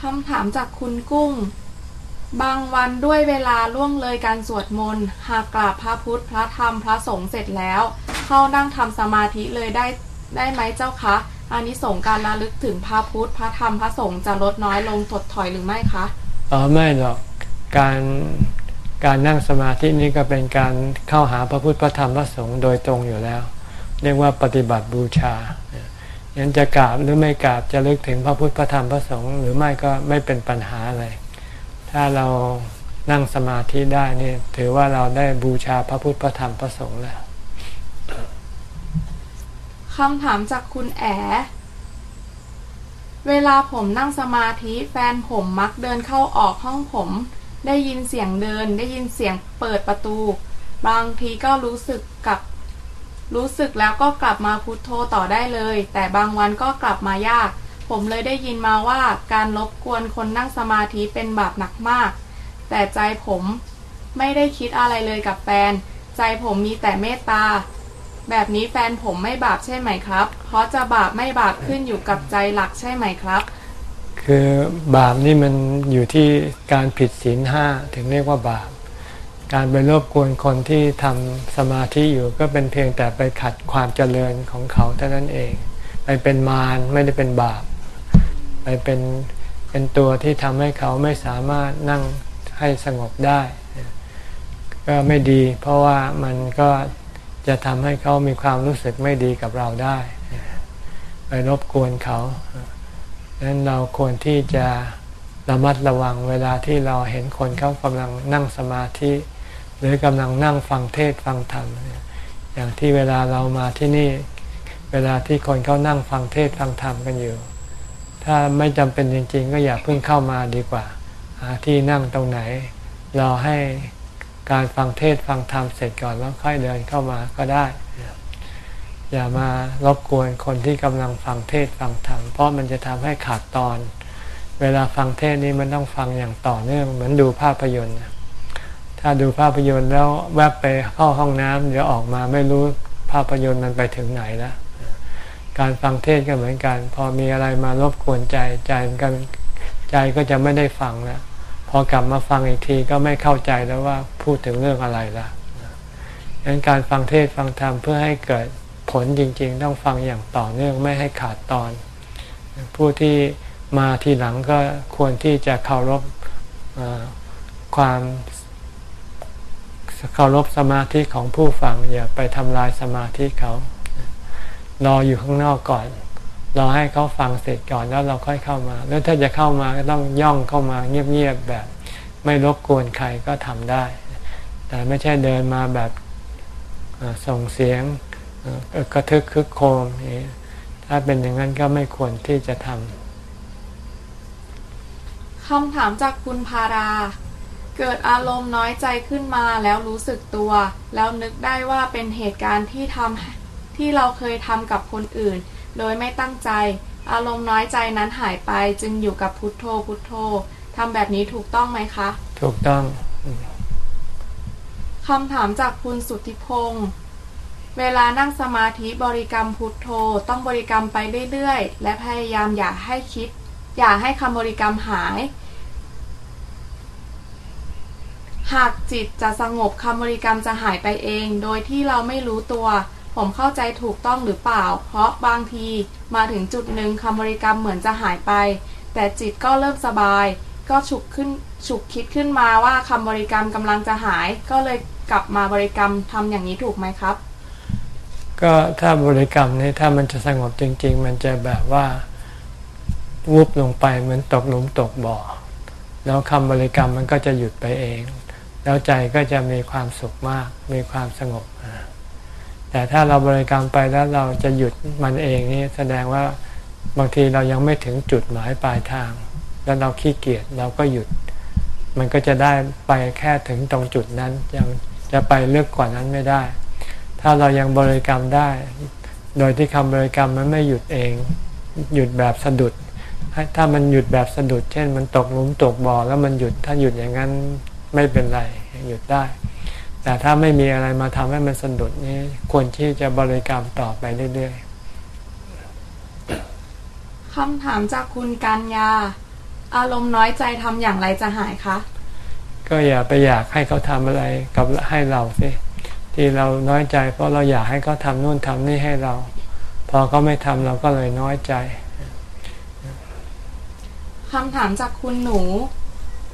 Speaker 3: คำถามจากคุณกุ้ง บางวันด้วยเวลาล่วงเลยการสวดมนต์หากกราบพระพุทธพระธรรมพระสงฆ์เสร็จแล้ว เข้านั่งทำสมาธิเลยได้ได้ไหมเจ้าคะ อานิสงส์การระลึกถึงพระพุทธ พระธรรม พระสงฆ์จะลดน้อยลงถดถอยหรือไม่คะ
Speaker 1: อ๋อไม่หรอก การการนั่งสมาธินี้ก็เป็นการเข้าหาพระพุทธ พระธรรม พระสงฆ์โดยตรงอยู่แล้ว เรียกว่าปฏิบัติบูชายันจะกราบหรือไม่กราบจะลึกถึงพระพุทธ พระธรรม พระสงฆ์หรือไม่ก็ไม่เป็นปัญหาอะไร ถ้าเรานั่งสมาธิได้นี่ถือว่าเราได้บูชาพระพุทธ พระธรรม พระสงฆ์แล้ว
Speaker 3: คำถามจากคุณแอ เวลาผมนั่งสมาธิแฟนผมมักเดินเข้าออกห้องผม ได้ยินเสียงเดิน ได้ยินเสียงเปิดประตู บางทีก็รู้สึกกับรู้สึกแล้วก็กลับมาพุโทโธต่อได้เลย แต่บางวันก็กลับมายาก ผมเลยได้ยินมาว่าการรบกวนคนนั่งสมาธิเป็นบาปหนักมาก แต่ใจผมไม่ได้คิดอะไรเลยกับแฟน ใจผมมีแต่เมตตา แบบนี้แฟนผมไม่บาปใช่ไหมครับ เพราะจะบาปไม่บาปขึ้นอยู่กับใจหลักใช่ไหมครับ
Speaker 1: คือบาปนี่มันอยู่ที่การผิดศีลห้าถึงเรียกว่าบาป การไปรบกวนคนที่ทำสมาธิอยู่ก็เป็นเพียงแต่ไปขัดความเจริญของเขาเท่านั้นเอง ไปเป็นมารไม่ได้เป็นบาป ไปเป็นเป็นตัวที่ทำให้เขาไม่สามารถนั่งให้สงบได้ ก็ไม่ดีเพราะว่ามันก็ จะทำให้เขามีความรู้สึกไม่ดีกับเราได้ ไปรบกวนเขาดังนั้นเราควรที่จะระมัดระวังเวลาที่เราเห็นคนเขากำลังนั่งสมาธิ หรือกำลังนั่งฟังเทศฟังธรรม อย่างที่เวลาเรามาที่นี่ เวลาที่คนเขานั่งฟังเทศฟังธรรมกันอยู่ ถ้าไม่จำเป็นจริง ๆ ก็อย่าเพิ่งเข้ามาดีกว่าหาที่นั่งตรงไหนรอให้ การฟังเทศฟังธรรมเสร็จก่อนแล้วค่อยเดินเข้ามาก็ได้ อย่ามารบกวนคนที่กำลังฟังเทศฟังธรรมเพราะมันจะทำให้ขาดตอน เวลาฟังเทศนี้มันต้องฟังอย่างต่อเนื่องเหมือนดูภาพยนตร์ถ้าดูภาพยนตร์แล้วแวบไปเข้าห้องน้ำเดี๋ยวออกมาไม่รู้ภาพยนตร์มันไปถึงไหนแล้วการฟังเทศก็เหมือนกัน พอมีอะไรมารบกวนใจใจกันใจก็จะไม่ได้ฟังแล้ว พอกลับมาฟังอีกทีก็ไม่เข้าใจแล้วว่าพูดถึงเรื่องอะไรละดังนั้นการฟังเทศฟังธรรมเพื่อให้เกิดผลจริง ๆ ต้องฟังอย่างต่อเนื่องไม่ให้ขาดตอน ผู้ที่มาทีหลังก็ควรที่จะเคารพความเคารพสมาธิของผู้ฟังอย่าไปทำลายสมาธิเขา รออยู่ข้างนอกก่อน รอให้เขาฟังเสร็จก่อนแล้วเราค่อยเข้ามา แล้วถ้าจะเข้ามาก็ต้องย่องเข้ามาเงียบๆแบบ ไม่รบกวนใครก็ทำได้ แต่ไม่ใช่เดินมาแบบส่งเสียงกระทึกคึกโคม ถ้าเป็นอย่างนั้นก็ไม่ควรที่จะทำ
Speaker 3: คำถามจากคุณพารา เกิดอารมณ์น้อยใจขึ้นมาแล้วรู้สึกตัว แล้วนึกได้ว่าเป็นเหตุการณ์ที่ทำที่เราเคยทำกับคนอื่น โดยไม่ตั้งใจ อารมณ์น้อยใจนั้นหายไปจึงอยู่กับพุทโธพุทโธทำแบบนี้ถูกต้องไหมคะ
Speaker 1: ถูกต้อง
Speaker 3: คำถามจากคุณสุทธิพงศ์เวลานั่งสมาธิบริกรรมพุทโธต้องบริกรรมไปเรื่อยๆ และพยายามอย่าให้คิด อย่าให้คำบริกรรมหาย หากจิตจะสงบคำบริกรรมจะหายไปเอง โดยที่เราไม่รู้ตัว ผมเข้าใจถูกต้องหรือเปล่า เพราะบางทีมาถึงจุดหนึ่งคำบริกรรมเหมือนจะหายไป แต่จิตก็เริ่มสบาย ก็ฉุกขึ้นฉุกคิดขึ้นมาว่าคำบริกรรมกำลังจะหาย ก็เลยกลับมาบริกรรมทำอย่างนี้ถูกไหมครับ
Speaker 1: ก็ถ้าบริกรรมนี้ถ้ามันจะสงบจริง ๆ มันจะแบบว่าวุบลงไปเหมือนตกหลุมตกบ่อ แล้วคำบริกรรมมันก็จะหยุดไปเอง แล้วใจก็จะมีความสุขมาก มีความสงบ แต่ถ้าเราบริกรรมไปแล้วเราจะหยุดมันเองนี่แสดงว่าบางทีเรายังไม่ถึงจุดหมายปลายทาง แล้วเราขี้เกียจเราก็หยุด มันก็จะได้ไปแค่ถึงตรงจุดนั้นยังจะไปเลือกกว่านั้นไม่ได้ ถ้าเรายังบริกรรมได้ โดยที่คำบริกรรมมันไม่หยุดเอง หยุดแบบสะดุด ถ้ามันหยุดแบบสะดุด เช่น มันตกหลุมตกบ่อแล้วมันหยุดถ้าหยุดอย่างนั้นไม่เป็นไรหยุดได้ แต่ถ้าไม่มีอะไรมาทำให้มันสะดุดนี้ ควรที่จะบริกรรมต่อไปเรื่อย
Speaker 3: ๆคำถามจากคุณการยาอารมณ์น้อยใจทำอย่างไรจะหายคะ
Speaker 1: ก็อย่าไปอยากให้เขาทำอะไรกับให้เราสิที่เราน้อยใจ เพราะเราอยากให้เขาทำนู่นทำนี่ให้เรา พอเขาไม่ทำเราก็เลยน้อยใจ
Speaker 3: คำถามจากคุณหนู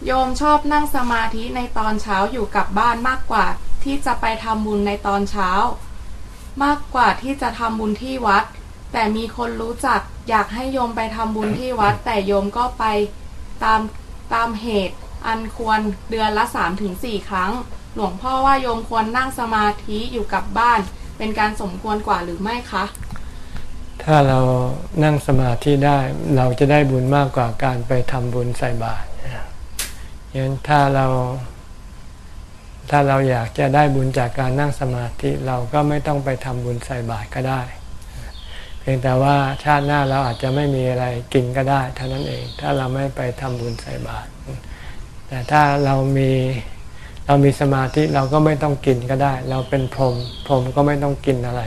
Speaker 3: โยมชอบนั่งสมาธิในตอนเช้าอยู่กับบ้านมากกว่า ที่จะไปทำบุญในตอนเช้า มากกว่าที่จะทำบุญที่วัด แต่มีคนรู้จักอยากให้โยมไปทำบุญที่วัด แต่โยมก็ไปตามตามเหตุ อันควรเดือนละสามถึงสี่ครั้ง หลวงพ่อว่าโยมควรนั่งสมาธิอยู่กับบ้าน เป็นการสมควรกว่าหรือไม่คะ
Speaker 1: ถ้าเรานั่งสมาธิได้เราจะได้บุญมากกว่าการไปทำบุญใส่บาตร ยันถ้าเราถ้าเราอยากจะได้บุญจากการนั่งสมาธิเราก็ไม่ต้องไปทำบุญใส่บาตรก็ได้ เพียงแต่ว่าชาติหน้าเราอาจจะไม่มีอะไรกินก็ได้เท่านั้นเอง ถ้าเราไม่ไปทำบุญใส่บาตรแต่ถ้าเรามีเรามีสมาธิเราก็ไม่ต้องกินก็ได้ เราเป็นพรหมพรหมก็ไม่ต้องกินอะไร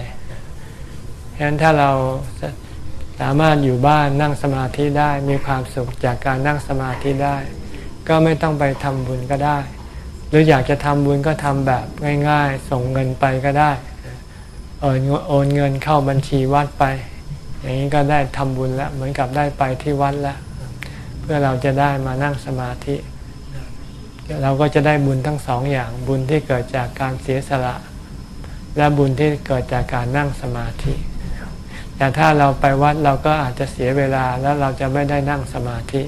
Speaker 1: ฉะนั้นถ้าเราสามารถอยู่บ้านนั่งสมาธิได้มีความสุขจากการนั่งสมาธิได้ ก็ไม่ต้องไปทำบุญก็ได้ หรืออยากจะทำบุญก็ทำแบบง่าย ๆ ส่งเงินไปก็ได้โอนโอนเงินเข้าบัญชีวัดไป อย่างนี้ก็ได้ทำบุญแล้วเหมือนกับได้ไปที่วัดแล้วเพื่อเราจะได้มานั่งสมาธิ เราก็จะได้บุญทั้งสองอย่างบุญที่เกิดจากการเสียสละ และบุญที่เกิดจากการนั่งสมาธิแต่ถ้าเราไปวัดเราก็อาจจะเสียเวลาแล้วเราจะไม่ได้นั่งสมาธิ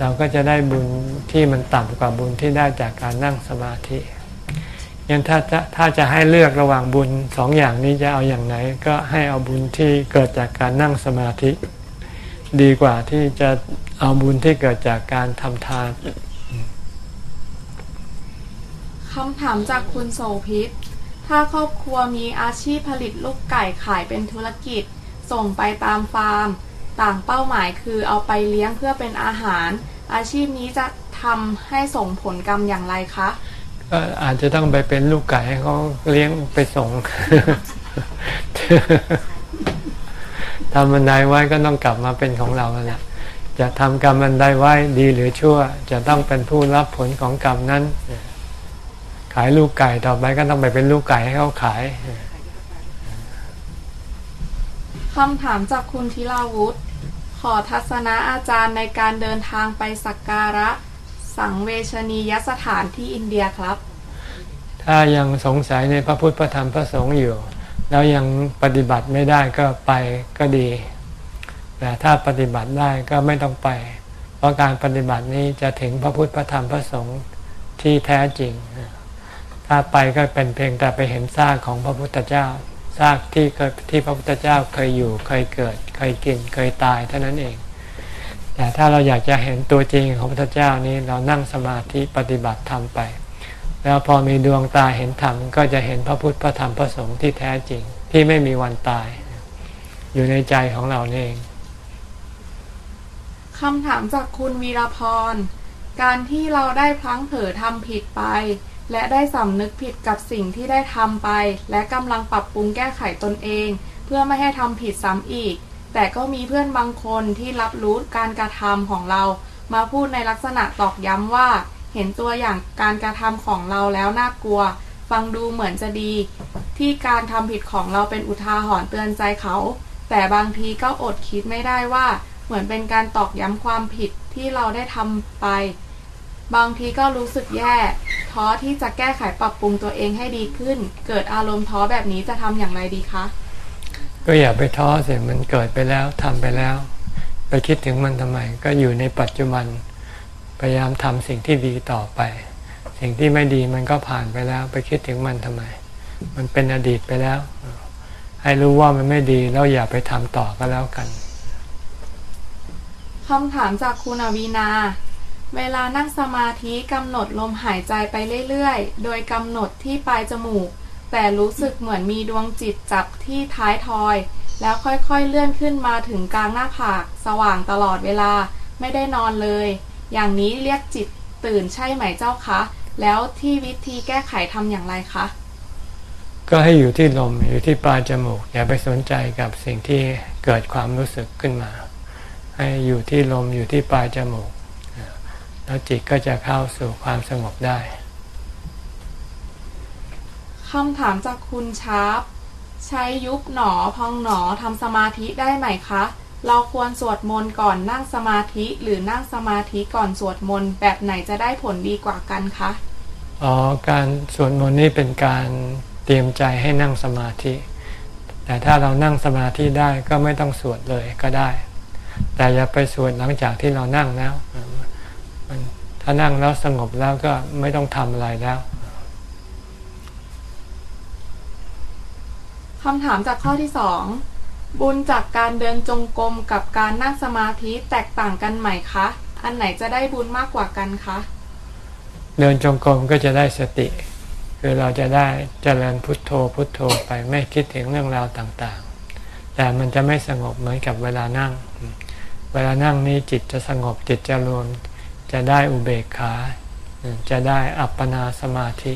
Speaker 1: เราก็จะได้บุญที่มันต่ำกว่าบุญที่ได้จากการนั่งสมาธิยังถ้าจะถ้าจะให้เลือกระหว่างบุญสองอย่างนี้จะเอาอย่างไหน ก็ให้เอาบุญที่เกิดจากการนั่งสมาธิ ดีกว่าที่จะเอาบุญที่เกิดจากการทำทาน
Speaker 3: คำถามจากคุณโสพิษถ้าครอบครัวมีอาชีพผลิตลูกไก่ขายเป็นธุรกิจ ส่งไปตามฟาร์ม ต่างเป้าหมายคือเอาไปเลี้ยงเพื่อเป็นอาหาร อาชีพนี้จะทำให้ส่งผลกรรมอย่างไรคะ
Speaker 1: ก็อาจจะต้องไปเป็นลูกไก่ให้เขาเลี้ยงไปส่งทำบันไดไว้ก็ต้องกลับมาเป็นของเราแหละจะทำกรรมบันไดไว้ดีหรือชั่ว จะต้องเป็นผู้รับผลของกรรมนั้น ขายลูกไก่ต่อไปก็ต้องไปเป็นลูกไก่ให้เขาขาย
Speaker 3: คำถามจากคุณทิลาวุฒิ ขอทัศนะอาจารย์ในการเดินทางไปสักการะ สังเวชนียสถานที่อินเดียครับ
Speaker 1: ถ้ายังสงสัยในพระพุทธพระธรรมพระสงฆ์อยู่ แล้วยังปฏิบัติไม่ได้ก็ไปก็ดี แต่ถ้าปฏิบัติได้ก็ไม่ต้องไป เพราะการปฏิบัตินี้จะถึงพระพุทธพระธรรมพระสงฆ์ที่แท้จริง ถ้าไปก็เป็นเพียงแต่ไปเห็นซากของพระพุทธเจ้า ซากที่เคยที่พระพุทธเจ้าเคยอยู่เคยเกิด เคยกินเคยตายเท่านั้นเอง แต่ถ้าเราอยากจะเห็นตัวจริงของพระพุทธเจ้านี้เรานั่งสมาธิปฏิบัติธรรมไป แล้วพอมีดวงตาเห็นธรรมก็จะเห็นพระพุทธพระธรรมพระสงฆ์ที่แท้จริงที่ไม่มีวันตาย อยู่ในใจของเราเอง
Speaker 3: คำถามจากคุณวีรพร การที่เราได้พลั้งเผลอทำผิดไป และได้สำนึกผิดกับสิ่งที่ได้ทำไป และกำลังปรับปรุงแก้ไขตนเอง เพื่อไม่ให้ทำผิดซ้ำอีก แต่ก็มีเพื่อนบางคนที่รับรู้การกระทำของเรา มาพูดในลักษณะตอกย้ำว่า เห็นตัวอย่างการกระทำของเราแล้วน่ากลัว ฟังดูเหมือนจะดี ที่การทำผิดของเราเป็นอุทาหรณ์เตือนใจเขา แต่บางทีก็อดคิดไม่ได้ว่า เหมือนเป็นการตอกย้ำความผิดที่เราได้ทำไป บางทีก็รู้สึกแย่ ท้อที่จะแก้ไขปรับปรุงตัวเองให้ดีขึ้น เกิดอารมณ์ท้อแบบนี้จะทำอย่างไรดีคะ
Speaker 1: ก็อย่าไปท้อเสียมันเกิดไปแล้วทำไปแล้ว ไปคิดถึงมันทำไม ก็อยู่ในปัจจุบัน พยายามทำสิ่งที่ดีต่อไป สิ่งที่ไม่ดีมันก็ผ่านไปแล้ว ไปคิดถึงมันทำไม มันเป็นอดีตไปแล้ว ให้รู้ว่ามันไม่ดีแล้วอย่าไปทำต่อก็แล้วกัน
Speaker 3: คำถามจากคุณอวีนา เวลานั่งสมาธิกำหนดลมหายใจไปเรื่อยๆ โดยกำหนดที่ปลายจมูก แต่รู้สึกเหมือนมีดวงจิตจับที่ท้ายทอย แล้วค่อยๆเลื่อนขึ้นมาถึงกลางหน้าผาก สว่างตลอดเวลาไม่ได้นอนเลย อย่างนี้เรียกจิตตื่นใช่ไหมเจ้าคะ แล้วที่วิธีแก้ไขทำอย่างไรคะ
Speaker 1: ก็ให้อยู่ที่ลมอยู่ที่ปลายจมูก อย่าไปสนใจกับสิ่งที่เกิดความรู้สึกขึ้นมา ให้อยู่ที่ลมอยู่ที่ปลายจมูก แล้วจิตก็จะเข้าสู่ความสงบได้
Speaker 3: คำถามจากคุณชาร์ปใช้ยุบหนอพองหนอทำสมาธิได้ไหมคะ เราควรสวดมนต์ก่อนนั่งสมาธิหรือนั่งสมาธิก่อนสวดมนต์แบบไหนจะได้ผลดีกว่ากันคะ
Speaker 1: อ๋อการสวดมนต์นี่เป็นการเตรียมใจให้นั่งสมาธิ แต่ถ้าเรานั่งสมาธิได้ก็ไม่ต้องสวดเลยก็ได้ แต่อย่าไปสวดหลังจากที่เรานั่งแล้วมัน ถ้านั่งแล้วสงบแล้วก็ไม่ต้องทำอะไรแล้ว
Speaker 3: คำถามจากข้อที่สองบุญจากการเดินจงกรมกับการนั่งสมาธิแตกต่างกันไหมคะ อันไหนจะได้บุญมากกว่ากันคะ
Speaker 1: เดินจงกรมก็จะได้สติ คือเราจะได้เจริญพุทโธพุทโธไปไม่คิดถึงเรื่องราวต่างๆ แต่มันจะไม่สงบเหมือนกับเวลานั่ง เวลานั่งนี้จิตจะสงบจิตจะรวม จะได้อุเบกขา จะได้อัปปนาสมาธิ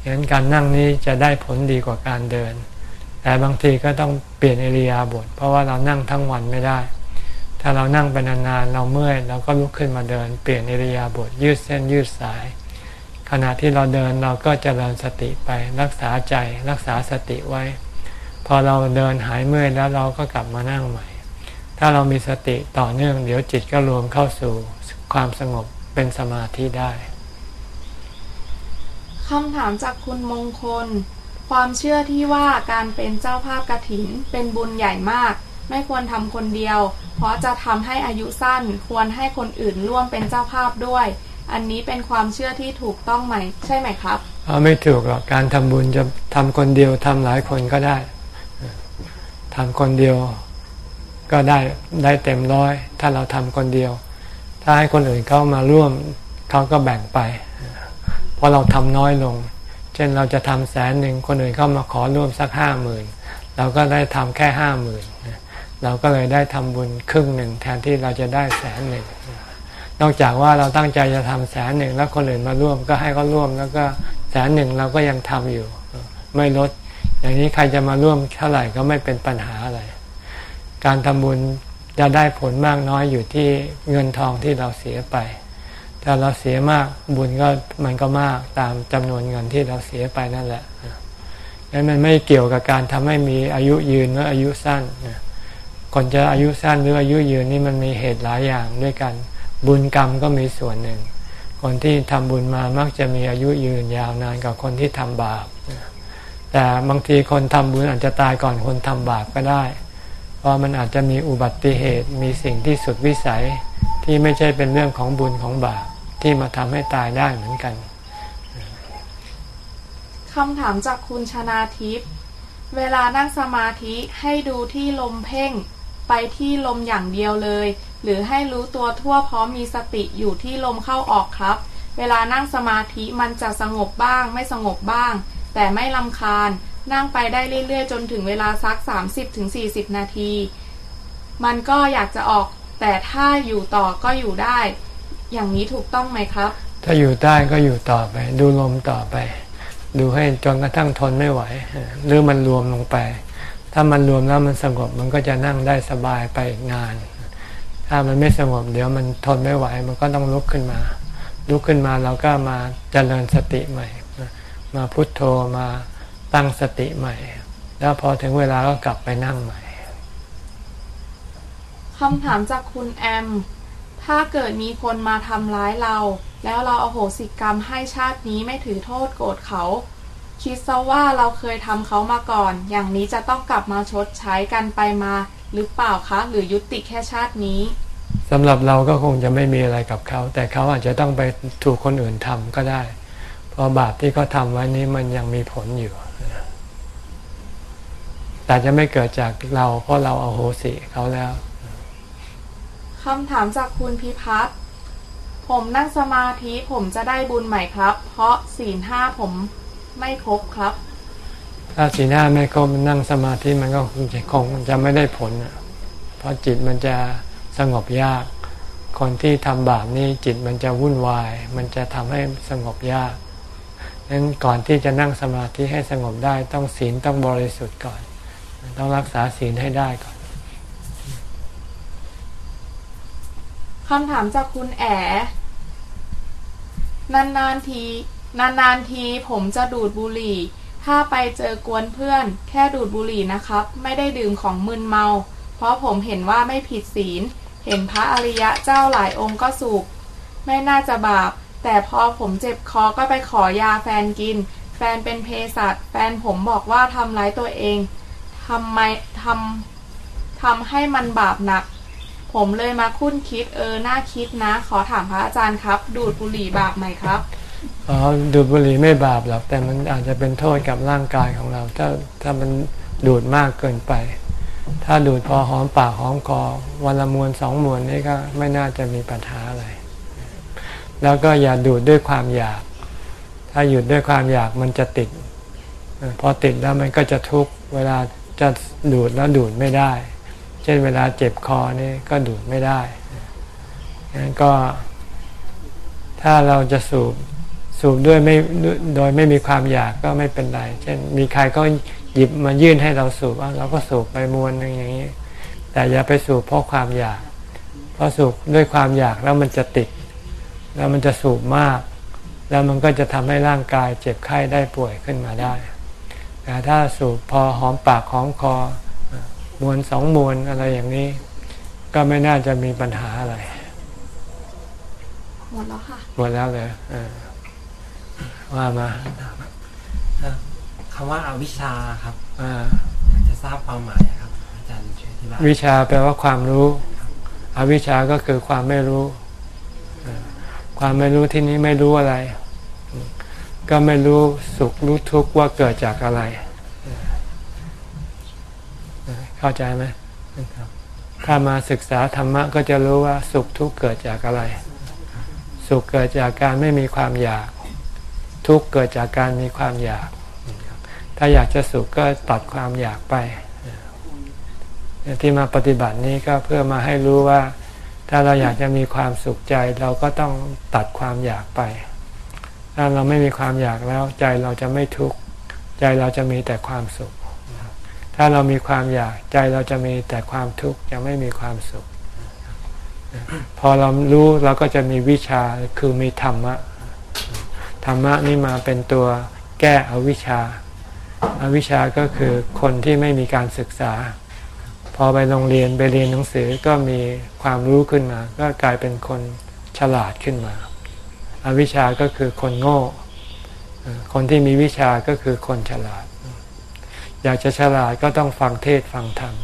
Speaker 1: ฉะนั้นการนั่งนี้จะได้ผลดีกว่าการเดิน แต่บางทีก็ต้องเปลี่ยนเอริยาบท เพราะว่าเรานั่งทั้งวันไม่ได้ ถ้าเรานั่งไปนานๆเราเมื่อยเราก็ลุกขึ้นมาเดิน เปลี่ยนเอริยาบทยืดเส้นยืดสาย ขณะที่เราเดินเราก็จเจริญสติไปรักษาใจรักษาสติไว้ พอเราเดินหายเมื่อยแล้วเราก็กลับมานั่งใหม่ ถ้าเรามีสติต่อเนื่องเดี๋ยวจิตก็รวมเข้าสู่ ความสงบเป็นสมาธิได้
Speaker 3: คำถามจากคุณมงคล ความเชื่อที่ว่าการเป็นเจ้าภาพกระถินเป็นบุญใหญ่มาก ไม่ควรทำคนเดียว เพราะจะทำให้อายุสั้นควรให้คนอื่นร่วมเป็นเจ้าภาพด้วย อันนี้เป็นความเชื่อที่ถูกต้องไหม ใช่ไหมครับ
Speaker 1: ไม่ถูกหรอกการทำบุญจะทำคนเดียวทำหลายคนก็ได้ทำคนเดียวก็ได้ได้เต็มร้อย ถ้าเราทำคนเดียว ถ้าให้คนอื่นเข้ามาร่วมเขาก็แบ่งไปเพราะเราทำน้อยลง เช่นเราจะทำแสนหนึ่งคนอื่นเข้ามาขอร่วมสักห้าหมื่นเราก็ได้ทำแค่ห้าหมื่นเราก็เลยได้ทำบุญครึ่งหนึ่งแทนที่เราจะได้แสนหนึ่งนอกจากว่าเราตั้งใจจะทำแสนหนึ่งแล้วคนอื่นมาร่วมก็ให้เขาร่วม แล้วก็แสนหนึ่งเราก็ยังทำอยู่ ไม่ลด อย่างนี้ใครจะมาร่วมเท่าไหร่ก็ไม่เป็นปัญหาอะไร การทำบุญ จะได้ผลมากน้อยอยู่ที่เงินทองที่เราเสียไป ถ้าเราเสียมากบุญก็มันก็มากตามจำนวนเงินที่เราเสียไปนั่นแหละดังนั้นมันไม่เกี่ยวกับการทำให้มีอายุยืนหรืออายุสั้นคนจะอายุสั้นหรืออายุยืนนี่มันมีเหตุหลายอย่างด้วยกัน บุญกรรมก็มีส่วนหนึ่ง คนที่ทำบุญมามักจะมีอายุยืนยาวนานกว่าคนที่ทำบาปแต่บางทีคนทำบุญอาจจะตายก่อนคนทำบาปก็ได้ เพราะมันอาจจะมีอุบัติเหตุมีสิ่งที่สุดวิสัยที่ไม่ใช่เป็นเรื่องของบุญของบาปที่มาทำให้ตายได้เหมือนกัน
Speaker 3: คำถามจากคุณชนาทิพย์เวลานั่งสมาธิให้ดูที่ลมเพ่ง ไปที่ลมอย่างเดียวเลย หรือให้รู้ตัวทั่วพร้อมมีสติอยู่ที่ลมเข้าออกครับ เวลานั่งสมาธิมันจะสงบบ้าง ไม่สงบบ้าง แต่ไม่ลำคาญ นั่งไปได้เรื่อยๆ จนถึงเวลาสัก 30-40 นาที มันก็อยากจะออก แต่ถ้าอยู่ต่อก็อยู่ได้ อย่างนี้ถูกต้องไหมครับ
Speaker 1: ถ้าอยู่ได้ก็อยู่ต่อไป ดูลมต่อไป ดูให้จนกระทั่งทนไม่ไหว หรือมันรวมลงไป ถ้ามันรวมแล้วมันสงบมันก็จะนั่งได้สบายไปนาน ถ้ามันไม่สงบเดี๋ยวมันทนไม่ไหว มันก็ต้องลุกขึ้นมา ลุกขึ้นมาเราก็มาเจริญสติใหม่ มาพุทโธมา ตั้งสติใหม่ แล้วพอถึงเวลาก็กลับไปนั่งใหม่
Speaker 3: คำถามจากคุณแอม ถ้าเกิดมีคนมาทำร้ายเรา แล้วเราเอาโหสิกรรมให้ชาตินี้ไม่ถือโทษโกรธเขา คิดซะว่าเราเคยทำเขามาก่อน อย่างนี้จะต้องกลับมาชดใช้กันไปมาหรือเปล่าคะ หรือยุติแค่ชาตินี้
Speaker 1: สำหรับเราก็คงจะไม่มีอะไรกับเขา แต่เขาอาจจะต้องไปถูกคนอื่นทำก็ได้ เพราะบาปที่เขาทำไว้นี้มันยังมีผลอยู่ แต่จะไม่เกิดจากเราเพราะเราเอาโหสิเขาแล้ว
Speaker 3: คำถามจากคุณพิพัฒน์ผมนั่งสมาธิผมจะได้บุญไหมครับ เพราะศีลห้าผมไม่ครบครับ
Speaker 1: ถ้าสีหน้าไม่ครบนั่งสมาธิมันก็คงจะคงจะไม่ได้ผลอะเพราะจิตมันจะสงบยากคคนที่ทำบาปนี่จิตมันจะวุ่นวาย มันจะทำให้สงบยากนั้นก่อนที่จะนั่งสมาธิให้สงบได้ต้องศีลต้องบริสุทธิ์ก่อน ต้องรักษาศีลให้ได้ก่อน
Speaker 3: คำถามจากคุณแอ๋นานๆทีนานๆทีผมจะดูดบุหรี่ ถ้าไปเจอกวนเพื่อน แค่ดูดบุหรี่นะครับ ไม่ได้ดื่มของมึนเมา เพราะผมเห็นว่าไม่ผิดศีล เห็นพระอริยะเจ้าหลายองค์ก็สูบไม่น่าจะบาป แต่พอผมเจ็บคอก็ไปขอยาแฟนกิน แฟนเป็นเภสัชแฟนผมบอกว่าทำร้ายตัวเอง ทำไมทำทำให้มันบาปหนัก ผมเลยมาคุ้นคิดเออน่าคิดนะ ขอถามพระอาจารย์ครับ ดูดบุหรี่บาปไหมครับ
Speaker 1: อ๋อดูดบุหรี่ไม่บาปหรอกแต่มันอาจจะเป็นโทษกับร่างกายของเรา ถ้าถ้ามันดูดมากเกินไป ถ้าดูดพอหอมปากหอมคอวันละมวนสองมวนนี่ก็ไม่น่าจะมีปัญหาอะไร แล้วก็อย่าดูดด้วยความอยาก ถ้าหยุดด้วยความอยากมันจะติด พอติดแล้วมันก็จะทุกข์เวลา จะดูดแล้วดูดไม่ได้ เช่นเวลาเจ็บคอนี่ก็ดูดไม่ได้งั้นก็ถ้าเราจะสูบสูบด้วยไม่โดยไม่มีความอยากก็ไม่เป็นไร เช่นมีใครก็หยิบมายื่นให้เราสูบเราก็สูบไปมวนหนึ่งอย่างนี้ แต่อย่าไปสูบเพราะความอยาก เพราะสูบด้วยความอยากแล้วมันจะติด แล้วมันจะสูบมาก แล้วมันก็จะทำให้ร่างกายเจ็บไข้ได้ป่วยขึ้นมาได้ แต่ถ้าสูบพอหอมปากหอมคอมวนสองมวนอะไรอย่างนี้ ก็ไม่น่าจะมีปัญหาอะไร
Speaker 3: หมดแล้วค่ะ
Speaker 1: หมดแล้วเลยเออว่ามา
Speaker 4: เอ่อคำว่าอาวิชชาครับ
Speaker 1: อ่า
Speaker 4: อยากจะทราบความหมายอะครับ อาจารย์ช่วยอธิบาย
Speaker 1: วิชาแปลว่าความรู้ อวิชาก็คือความไม่รู้เออความไม่รู้ที่นี้ไม่รู้อะไร ก็ไม่รู้สุขรู้ทุกข์ว่าเกิดจากอะไรเออเข้าใจไหมถ้ามาศึกษาธรรมะก็จะรู้ว่าสุขทุกข์เกิดจากอะไร สุขเกิดจากการไม่มีความอยาก ทุกข์เกิดจากการมีความอยาก ถ้าอยากจะสุขก็ตัดความอยากไป ที่มาปฏิบัตินี้ก็เพื่อมาให้รู้ว่า ถ้าเราอยากจะมีความสุขใจ เราก็ต้องตัดความอยากไป ถ้าเราไม่มีความอยากแล้วใจเราจะไม่ทุกข์ใจเราจะมีแต่ความสุข ถ้าเรามีความอยากใจเราจะมีแต่ความทุกข์จะไม่มีความสุข พอเรารู้เราก็จะมีวิชาคือมีธรรมะธรรมะนี่มาเป็นตัวแก้อวิชชาอาวิชชาก็คือคนที่ไม่มีการศึกษา พอไปโรงเรียนไปเรียนหนังสือก็มีความรู้ขึ้นมา ก็กลายเป็นคนฉลาดขึ้นมา อวิชชาก็คือคนโง่ คนที่มีวิชาก็คือคนฉลาด อยากจะฉลาดก็ต้องฟังเทศฟังธรรม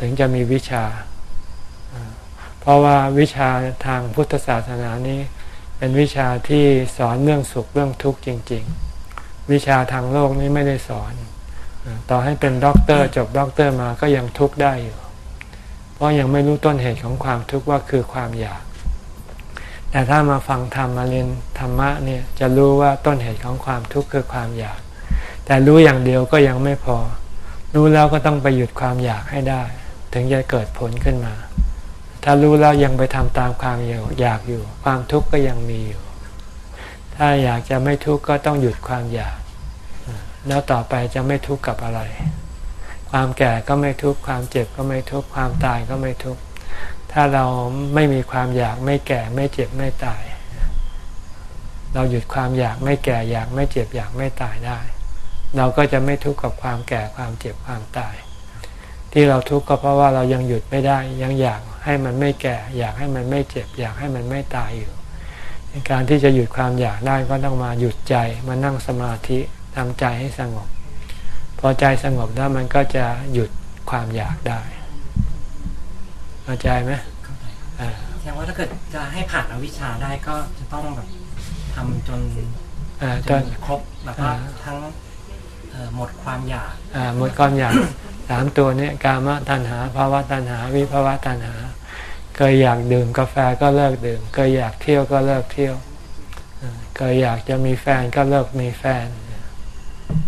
Speaker 1: ถึงจะมีวิชา เพราะว่าวิชาทางพุทธศาสนานี้ เป็นวิชาที่สอนเรื่องสุขเรื่องทุกข์จริง ๆ วิชาทางโลกนี้ไม่ได้สอน ต่อให้เป็นด็อกเตอร์จบด็อกเตอร์มาก็ยังทุกข์ได้อยู่ เพราะยังไม่รู้ต้นเหตุของความทุกข์ว่าคือความอยาก แต่ถ้ามาฟังธรรมมาเรียนธรรมะเนี่ยจะรู้ว่าต้นเหตุของความทุกข์คือความอยาก แต่รู้อย่างเดียวก็ยังไม่พอ รู้แล้วก็ต้องไปหยุดความอยากให้ได้ ถึงจะเกิดผลขึ้นมา ถ้ารู้แล้วยังไปทำตามความอยากอยู่ ความทุกข์ก็ยังมีอยู่ ถ้าอยากจะไม่ทุกข์ก็ต้องหยุดความอยาก แล้วต่อไปจะไม่ทุกข์กับอะไร ความแก่ก็ไม่ทุกข์ความเจ็บก็ไม่ทุกข์ความตายก็ไม่ทุกข์ ถ้าเราไม่มีความอยากไม่แก่ไม่เจ็บไม่ตาย เราหยุดความอยากไม่แก่อยากไม่เจ็บอยากไม่ตายได้ เราก็จะไม่ทุกข์กับความแก่ความเจ็บความตาย ที่เราทุกข์ก็เพราะว่าเรายังหยุดไม่ได้ ยังอยากให้มันไม่แก่ อยากให้มันไม่เจ็บ อยากให้มันไม่ตายอยู่การที่จะหยุดความอยากได้ก็ต้องมาหยุดใจมานั่งสมาธิทำใจให้สงบ พอใจสงบแล้วมันก็จะหยุดความอยากได้ เข้าใจไหมอ่า
Speaker 4: แสดงว่าถ้าเกิดจะให้ผ่านอวิชชาได้ก็จะต้องแบบทำจน
Speaker 1: อ่า
Speaker 4: จ
Speaker 1: ต้น
Speaker 4: นครบแบบว่า
Speaker 1: อ่า
Speaker 4: ทั้งเอ่อหมดความอยาก
Speaker 1: อ่าหมดความอยากสามตัวเนี้กามตัณหาภาวะตัณหา วิภาวะตัณหา เคยอยากดื่มกาแฟก็เลิกดื่ม เคยอยากเที่ยวก็เลิกเที่ยวอ่าเคยอยากจะมีแฟนก็เลิกมีแฟน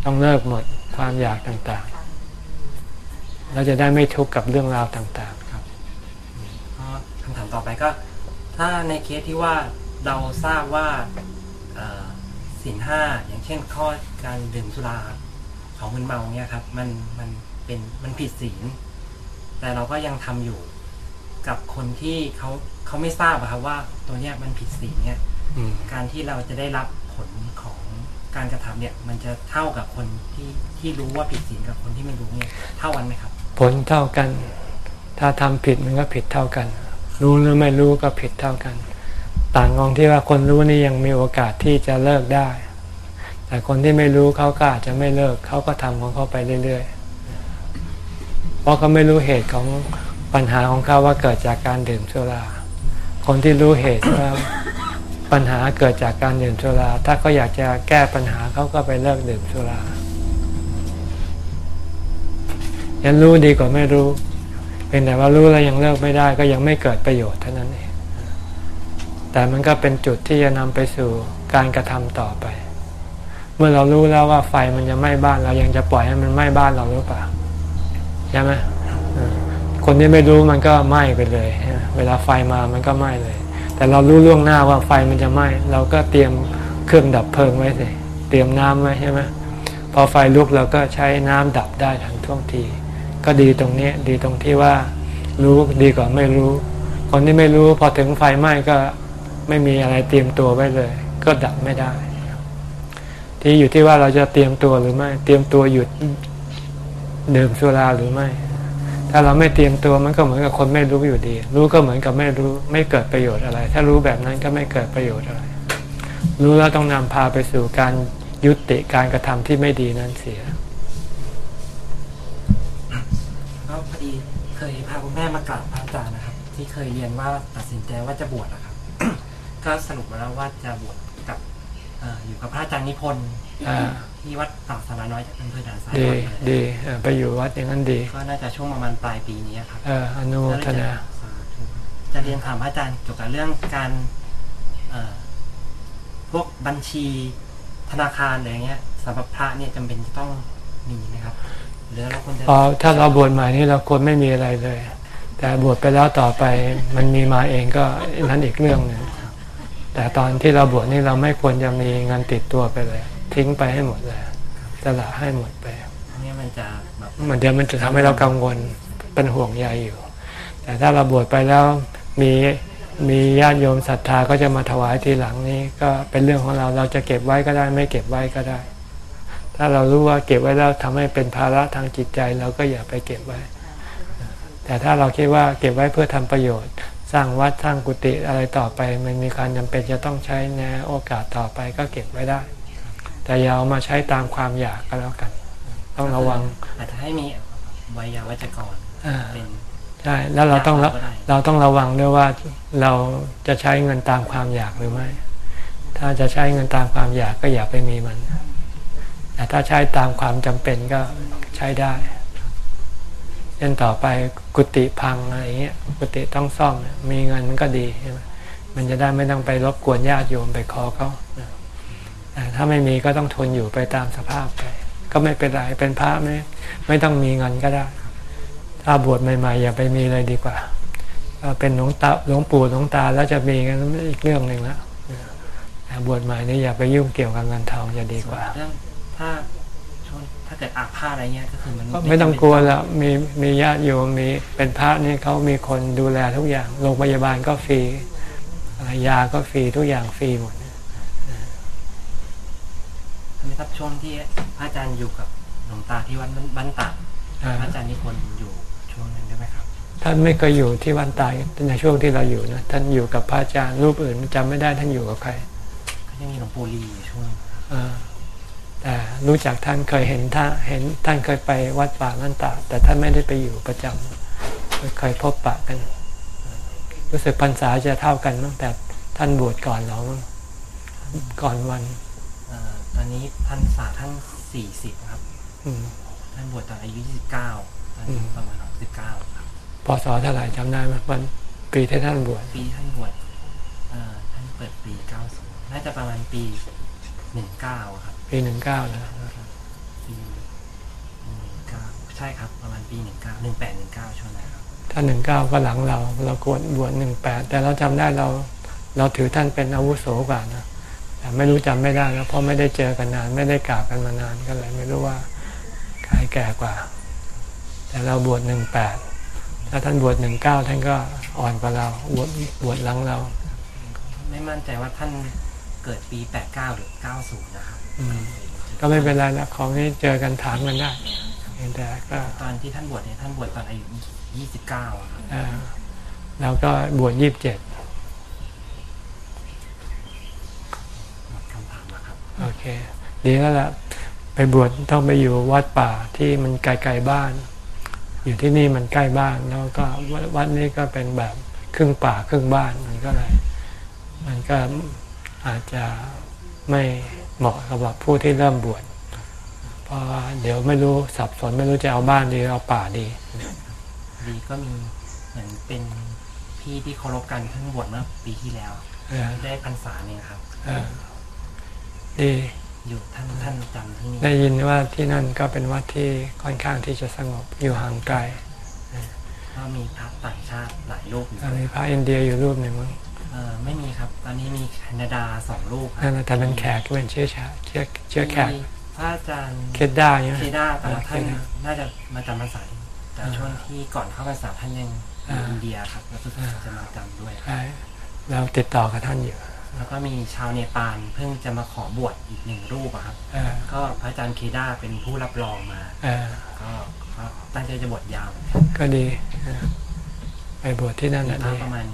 Speaker 1: ต้องเลิกหมดความอยากต่างๆ เราจะได้ไม่ทุกข์กับเรื่องราวต่าง
Speaker 4: ก็คำถามต่อไปก็ ถ้าในเคสที่ว่าเราทราบว่าเอ่อสินห้าอย่างเช่นข้อการดื่มสุราของมึนเมาเนี่ยครับ มันมันเป็นมันผิดศีลแต่เราก็ยังทำอยู่กับคนที่เขาเขาไม่ทราบอะครับว่าตัวเนี้ยมันผิดศีลเนี่ย
Speaker 1: อืม
Speaker 4: การที่เราจะได้รับผลของการกระทำเนี่ย มันจะเท่ากับคนที่ที่รู้ว่าผิดศีลกับคนที่ไม่รู้เนี่ยเท่ากันไหมครับ
Speaker 1: ผลเท่ากัน ถ้าทำผิดมันก็ผิดเท่ากัน รู้หรือไม่รู้ก็ผิดเท่ากัน ต่างกันที่ว่าคนรู้นี่ยังมีโอกาสที่จะเลิกได้ แต่คนที่ไม่รู้เขาก็อาจจะไม่เลิกเขาก็ทำของเขาไปเรื่อยๆ เพราะเขาไม่รู้เหตุของปัญหาของเขาว่าเกิดจากการดื่มสุรา คนที่รู้เหตุว่าปัญหาเกิดจากการดื่มสุรา ถ้าเขาอยากจะแก้ปัญหาเขาก็ไปเลิกดื่มสุรายันรู้ดีกว่าไม่รู้ เป็นแต่ว่ารู้แล้วยังเลิกไม่ได้ก็ยังไม่เกิดประโยชน์เท่านั้นเองแต่มันก็เป็นจุดที่จะนำไปสู่การกระทำต่อไป เมื่อเรารู้แล้วว่าไฟมันจะไหม้บ้านเรายังจะปล่อยให้มันไหม้บ้านเราหรือเปล่าใช่ไหมคนที่ไม่รู้มันก็ไหม้ไปเลย เวลาไฟมามันก็ไหม้เลย แต่เรารู้ล่วงหน้าว่าไฟมันจะไหม้เราก็เตรียมเครื่องดับเพลิงไว้สิเตรียมน้ำไว้ใช่ไหมพอไฟลุกเราก็ใช้น้ำดับได้ทันท่วงที ก็ดีตรงนี้ดีตรงที่ว่ารู้ดีกว่าไม่รู้ คนที่ไม่รู้พอถึงไฟไหม้ก็ไม่มีอะไรเตรียมตัวไว้เลย ก็ดับไม่ได้ ที่อยู่ที่ว่าเราจะเตรียมตัวหรือไม่ เตรียมตัวหยุดดื่มสุราหรือไม่ ถ้าเราไม่เตรียมตัวมันก็เหมือนกับคนไม่รู้อยู่ดี รู้ก็เหมือนกับไม่รู้ ไม่เกิดประโยชน์อะไร ถ้ารู้แบบนั้นก็ไม่เกิดประโยชน์อะไร รู้แล้วต้องนำพาไปสู่การยุติการกระทำที่ไม่ดีนั้นเสีย
Speaker 4: ก็พอดีเคยพาคุณแม่มากราบพระอาจารย์นะครับ ที่เคยเรียนว่าตัดสินใจว่าจะบวชนะครับ ก็สรุปมาแล้วว่าจะบวชกับเอ่ออยู่กับพระอาจารย์นิพนธ์
Speaker 1: อ่า
Speaker 4: ที่วัดป่าสาราน้อยอำเภอด่านซ้าย
Speaker 1: ดี
Speaker 4: ก่อนเลย
Speaker 1: ดีเออไปอยู่วัดอย่างนั้นดี
Speaker 4: ก็น่าจะช่วงประมาณปลายปีนี้ครับ
Speaker 1: เอออนุโมทนา
Speaker 4: สาธุจะเรียนถามพระอาจารย์เกี่ยวกับเรื่องการเอ่อพวกบัญชีธนาคารอะไรเงี้ยสำหรับพระเนี่ยจำเป็นจะต้องมีไหมครับหรื อเราควรจะ
Speaker 1: พอถ้าเราบวชใหม่นี่เราควรไม่มีอะไรเลย แต่บวชไปแล้วต่อไปมันมีมาเองก็นั้นอีกเรื่องหนึ่งแต่ตอนที่เราบวชนี่เราไม่ควรจะมีเงินติดตัวไปเลย ทิ้งไปให้หมดเลยสละให้หมดไป
Speaker 4: เนี่ยมันจะแบบ
Speaker 1: มันเดี๋ยวมันจะทำให้เรากังวลเป็นห่วงใยอยู่ แต่ถ้าเราบวชไปแล้วมีมีญาติโยมศรัทธาก็จะมาถวายทีหลังนี้ก็เป็นเรื่องของเราเราจะเก็บไว้ก็ได้ ไม่เก็บไว้ก็ได้ ถ้าเรารู้ว่าเก็บไว้แล้วทำให้เป็นภาระทางจิตใจเราก็อย่าไปเก็บไว้ แต่ถ้าเราคิดว่าเก็บไว้เพื่อทำประโยชน์ สร้างวัดสร้างกุฏิอะไรต่อไป มันมีความจำเป็นจะต้องใช้ในโอกาสต่อไปก็เก็บไว้ได้ แต่อย่าเอามาใช้ตามความอยากก็แล้วกัน ต้องระวัง
Speaker 4: อาจจะให้มีไวยาวัจกร
Speaker 1: อ่า
Speaker 4: เป็น
Speaker 1: ใช่แล้วเราต้องระ
Speaker 4: ก็ได้
Speaker 1: เราต้องระวังด้วยว่าเราจะใช้เงินตามความอยากหรือไม่ ถ้าจะใช้เงินตามความอยากก็อย่าไปมีมัน แต่ถ้าใช้ตามความจำเป็นก็ใช้ได้เช่นต่อไปกุฏิพังอะไรเงี้ยกุฏิต้องซ่อมมีเงินมันก็ดีใช่ไหมมันจะได้ไม่ต้องไปรบกวนญาติโยมไปขอเขาแต่ถ้าไม่มีก็ต้องทนอยู่ไปตามสภาพไปก็ไม่เป็นไรเป็นพระไม่ไม่ต้องมีเงินก็ได้ ถ้าบวชใหม่ๆอย่าไปมีเลยดีกว่าเป็นหลวงตาหลวงปู่หลวงตาแล้วจะมีกันอีกเรื่องหนึ่งล้วแต่บวชใหม่นี่อย่าไปยุ่งเกี่ยวกับเงินทองจะดีกว่า
Speaker 4: เรื่อง ถ้าช่วงถ้าเกิดอาพาธอะไรเงี้ยก็คือมัน
Speaker 1: ก็ไม่ต้องกลัวแล้วมีมีญาติโยมมีเป็นพระนี่เขามีคนดูแลทุกอย่างโรงพยาบาลก็ฟรีอะไรยาก็ฟรีทุกอย่างฟรีหมด
Speaker 4: ใช่ไหมครับช่วงที่พระอาจารย์อยู่กับหลวงตาที่วัดบ้านตาก
Speaker 1: อ่า
Speaker 4: พระอาจารย์นิพนธ์อยู่ช่วงนั้นได้ไหมครับ
Speaker 1: ท่านไม่เคยอยู่ที่วันตายในช่วงที่เราอยู่นะท่านอยู่กับพระอาจารย์รูปอื่นจำไม่ได้ท่านอยู่กับใคร
Speaker 4: ก็ยังมีหลวงปู่ลีอยู่ช่วง
Speaker 1: อ่าแต่ รู้จักท่านเคยเห็นท่านเห็นท่านเคยไปวัดป่าลันตาแต่ท่านไม่ได้ไปอยู่ประจำเคยพบปะกัน รู้สึกพรรษาจะเท่ากันตั้งแต่ท่านบวชก่อนเรามั้งก่อนวัน
Speaker 4: เอ่อตอนนี้ท่านศาสตร์ท่านสี่สิบครับ
Speaker 1: อืม
Speaker 4: ท่านบวชตอนอายุยี่สิบเก้าตอนนี้
Speaker 1: อืม
Speaker 4: ประมาณหกสิบเก้าครับ
Speaker 1: พศเท่าไหร่จำได้ไหมวันปีที่ท่านบวช
Speaker 4: ปีท่านบวชเอ่อท่านเปิดปีเก้าศูนย์น่าจะประมาณปีหนึ่งเก้าครับ
Speaker 1: ปีหนึ่งเก้านะ
Speaker 4: ปีหนึ่งเก้าใช่ครับ ประมาณปีหนึ่งเก้าหนึ่งแปดหนึ่งเก้าช่วงนั้นครับ
Speaker 1: ทถ้าหนึ่งเก้าก็หลังเรา เรากวดบวชหนึ่งแปดแต่เราจำได้เราเราถือท่านเป็นอาวุโสกว่านะแต่ไม่รู้จำไม่ได้แล้วเพราะไม่ได้เจอกันนาน ไม่ได้กราบกันมานานก็เลยไม่รู้ว่าใครแก่กว่า แต่เราบวชหนึ่งแปดถ้าท่านบวชหนึ่งเก้าท่านก็อ่อนกว่าเราบวชบวชหลังเรา
Speaker 4: ไม่มั่นใจว่าท่านเกิดปี89หรือ90นะครับ
Speaker 1: อืม ก็ไม่เป็นไรละของนี้เจอกันถามกันได้เพียงแต่ก็
Speaker 4: ตอนที่ท่านบวชเนี่ยท่านบวชตอนอายุ29อะครับ
Speaker 1: เอ่อเราก็บวชยี่สิบเจ็ด
Speaker 4: หมดคำถามแล้วครับ
Speaker 1: โอเค ดีแล้วล่ะ ไปบวชต้องไปอยู่วัดป่าที่มันไกลๆบ้าน อยู่ที่นี่มันใกล้บ้าน แล้วก็วัดวัดนี้ก็เป็นแบบครึ่งป่าครึ่งบ้านมันก็เลย มันก็อาจจะไม่ เหมาะสำหรับผู้ที่เริ่มบวชเพราะว่าเดี๋ยวไม่รู้สับสนไม่รู้จะเอาบ้านดีหรือเอาป่าดี
Speaker 4: ดีก็มีเหมือนเป็นพี่ที่เคารพกันเพิ่งบวชเมื่อปีที่แล้ว
Speaker 1: เออ
Speaker 4: ได้พรรษาเนี่ยครับ
Speaker 1: เออดี
Speaker 4: อยู่ท่านท่านจำที่นี่
Speaker 1: ได้ยินว่าที่นั่นก็เป็นวัดที่ค่อนข้างที่จะสงบอยู่ห่างไกล
Speaker 4: ก็มีพระต่างชาติหลายรูปอยู่
Speaker 1: ตอนนี้พระอินเดียอยู่รูปหนึ่งมั้ง
Speaker 4: เออ ไม่มีครับ ตอนนี้มีแคนาดาสองรูปครั
Speaker 1: นั่นน่ะแต่เป็นแขกเป็นเชื้อชาเชื้อเชื้อแขก
Speaker 4: มีพระอาจารย์
Speaker 1: เคดด้าใช่ไหม
Speaker 4: เคด้าแต่ว่าท่าน
Speaker 1: เคด้า
Speaker 4: น่าจะมาจำพรรษาที่แต่
Speaker 1: อ่า
Speaker 4: ช่วงที่ก่อนเข้าพรรษาท่านยังอยู่
Speaker 1: อ่า
Speaker 4: อินเดียครับ แล้วก็
Speaker 1: อ่า
Speaker 4: จะมาจำด้วย
Speaker 1: ใช่เราติดต่อกับท่านอยู่
Speaker 4: แล้วก็มีชาวเนปาลเพิ่งจะมาขอบวชอีกหนึ่งรูปอะครับ
Speaker 1: เออ
Speaker 4: ก็พระอาจารย์เคด้าเป็นผู้รับรองมา
Speaker 1: เออ
Speaker 4: ก็ก็ตั้งใจจะบวชยาว
Speaker 1: ก็ดีเออไปบวชที่นั่น
Speaker 4: มี
Speaker 1: น่ะ
Speaker 4: พระ
Speaker 1: ดี
Speaker 4: ประมาณ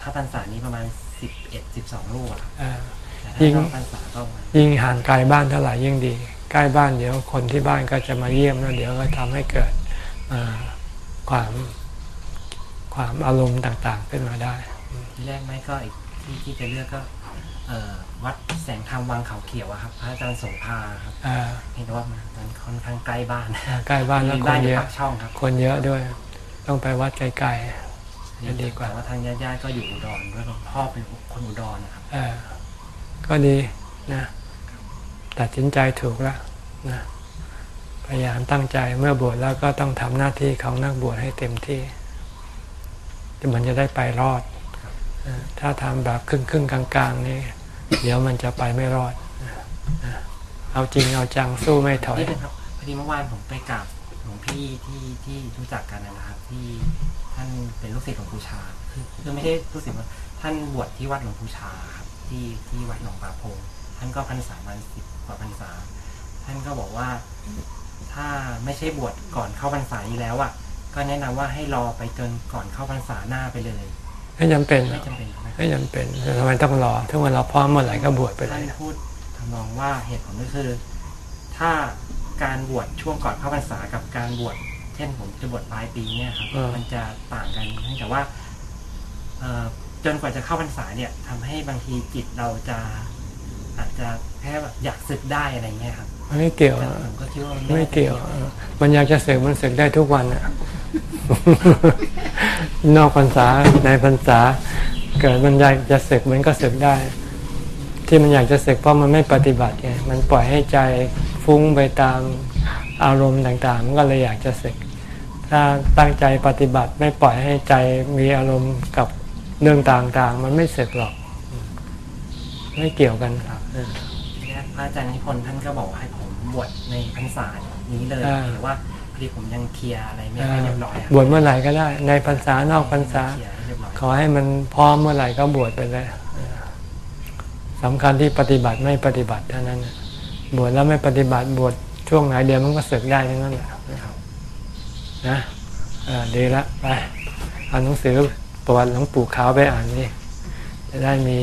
Speaker 4: ถ้าพรรษานี้ประมาณสิบเอ็ดสิบสองรูปอะครับ
Speaker 1: เออ
Speaker 4: แต่
Speaker 1: ยิ่
Speaker 4: ถ้างนอกพรรษาก็ประมาณ
Speaker 1: ยิ่งห่างไกลบ้านเท่าไหร่ยิ่งดี ใกล้บ้านเดี๋ยวคนที่บ้านก็จะมาเยี่ยมแล้วเดี๋ยวก็ทำให้เกิดเอ่อความความอารมณ์ต่างๆ ขึ้นมาได้
Speaker 4: ที่แรกไม่ก็อีกที่ที่จะเลือกก็เอ่อวัดแสงธรรมวังเขาเขียวอะครับ พระอาจารย์โสภาครับ
Speaker 1: อ่า
Speaker 4: เห็นว่ามันมันค่อนข้างใกล้บ้าน
Speaker 1: ใกล้บ้านแล้วค
Speaker 4: บ้าน
Speaker 1: น
Speaker 4: อยู่
Speaker 1: เยอะ
Speaker 4: ปากช่องครับ
Speaker 1: คนเยอะด้วย ต้องไปวัดไกลๆจะ ดีกว่า
Speaker 4: แต่ว่าทางญาติๆก็อยู่อุดรด้วยพ่อเป็นคนอุดรนะครับ
Speaker 1: เออก็ดีนะตัดสินใจถูกแล้วนะพยายามตั้งใจเมื่อบวชแล้วก็ต้องทำหน้าที่ของนักบวชให้เต็มที่มันจะได้ไปรอดเออถ้าทำแบบครึ่งครึ่งๆกลางๆนี่เดี๋ยวมันจะไปไม่รอดนะเอาจริงเอาจังสู้ไม่ถอย
Speaker 4: นี่เป็นครับพอดีเมื่อวานผมไปกราบห ลวงพี่ที่ที่รู้จักกันนะครับ ที่ท่านเป็นลูกศิษย์หลวงปู่ชาคือคือไม่ใช่ลูกศิษย์ว่าท่านบวชที่วัดหลวงปู่ชาครับที่ที่วัดหนองปลาโพงท่านก็พรรษามันสิบกว่าพรรษา ท่านก็บอกว่าถ้าไม่ใช่บวชก่อนเข้าพรรษานี้แล้วอะก็แนะนำว่าให้รอไปจนก่อนเข้าพรรษาหน้าไปเลย
Speaker 1: ไม่จำเป็นหร
Speaker 4: ไม่
Speaker 1: อก
Speaker 4: จำเป็นนะ
Speaker 1: ไม่จำเป็นแต่ทำไมต้องรอถ้าวันเราพร้อมเมื่อไหร่ก็บวชไปเล
Speaker 4: ท่าน
Speaker 1: ย
Speaker 4: พูดทำนองว่าเหตุผลก็คือ ถ้า การบวชช่วงก่อนเข้าพรรษากับการบวชเช่นผมจะบวชปลายปีเนี่ยครับ
Speaker 1: เออ
Speaker 4: มันจะต่างกันเนื่องจากว่าเอ่อจนกว่าจะเข้าพรรษาเนี่ยทำให้บางทีจิตเราจะ อาจจะแค่แบบอยากศึกได้อะไรเงี้ยครับ
Speaker 1: ไม่เกี่ยว
Speaker 4: แต่
Speaker 1: อะ
Speaker 4: ผมก็คิดว่ามัน
Speaker 1: ไม่เกี่ยวเออมันอยากจะเสกมันเสกได้ทุกวันอะนอกพรรษาในพรรษา เกิดมันอยากจะเสกมันก็เสกได้ ที่มันอยากจะเสกเพราะมันไม่ปฏิบัติไงมันปล่อยให้ใจ ฟุ้งไปตามอารมณ์ต่างๆ มันก็เลยอยากจะเสกถ้าตั้งใจปฏิบัติไม่ปล่อยให้ใจมีอารมณ์กับเรื่องต่างๆ มันไม่เสกหรอก ไม่เกี่ยวกันครับเออ
Speaker 4: ทีแรกพระอาจารย์นิพนธ์ท่านก็บอกให้ผมบวชในพรรษานี้เลย
Speaker 1: อ่า
Speaker 4: หรือว่าพอดีผมยังเคลียร์อะไรไม่ค่อยเรียบร้อยครับ
Speaker 1: บวชเมื่อไหร่ก็ได้ ในพรรษานอกพรรษา
Speaker 4: เคลียร์ให้เรียบร้อย
Speaker 1: ขอให้มันพร้อมเมื่อไหร่ก็บวชไปเลยสำคัญที่ปฏิบัติไม่ปฏิบัติเท่านั้นน่ะ บวชแล้วไม่ปฏิบัติบวชช่วงไหนเดียวมันก็เสกได้ทั้งนั้นแหละนะเออดีละไปเอาหนังสือประวัติหลวงปู่ขาวไปอ่านนี่จะได้มี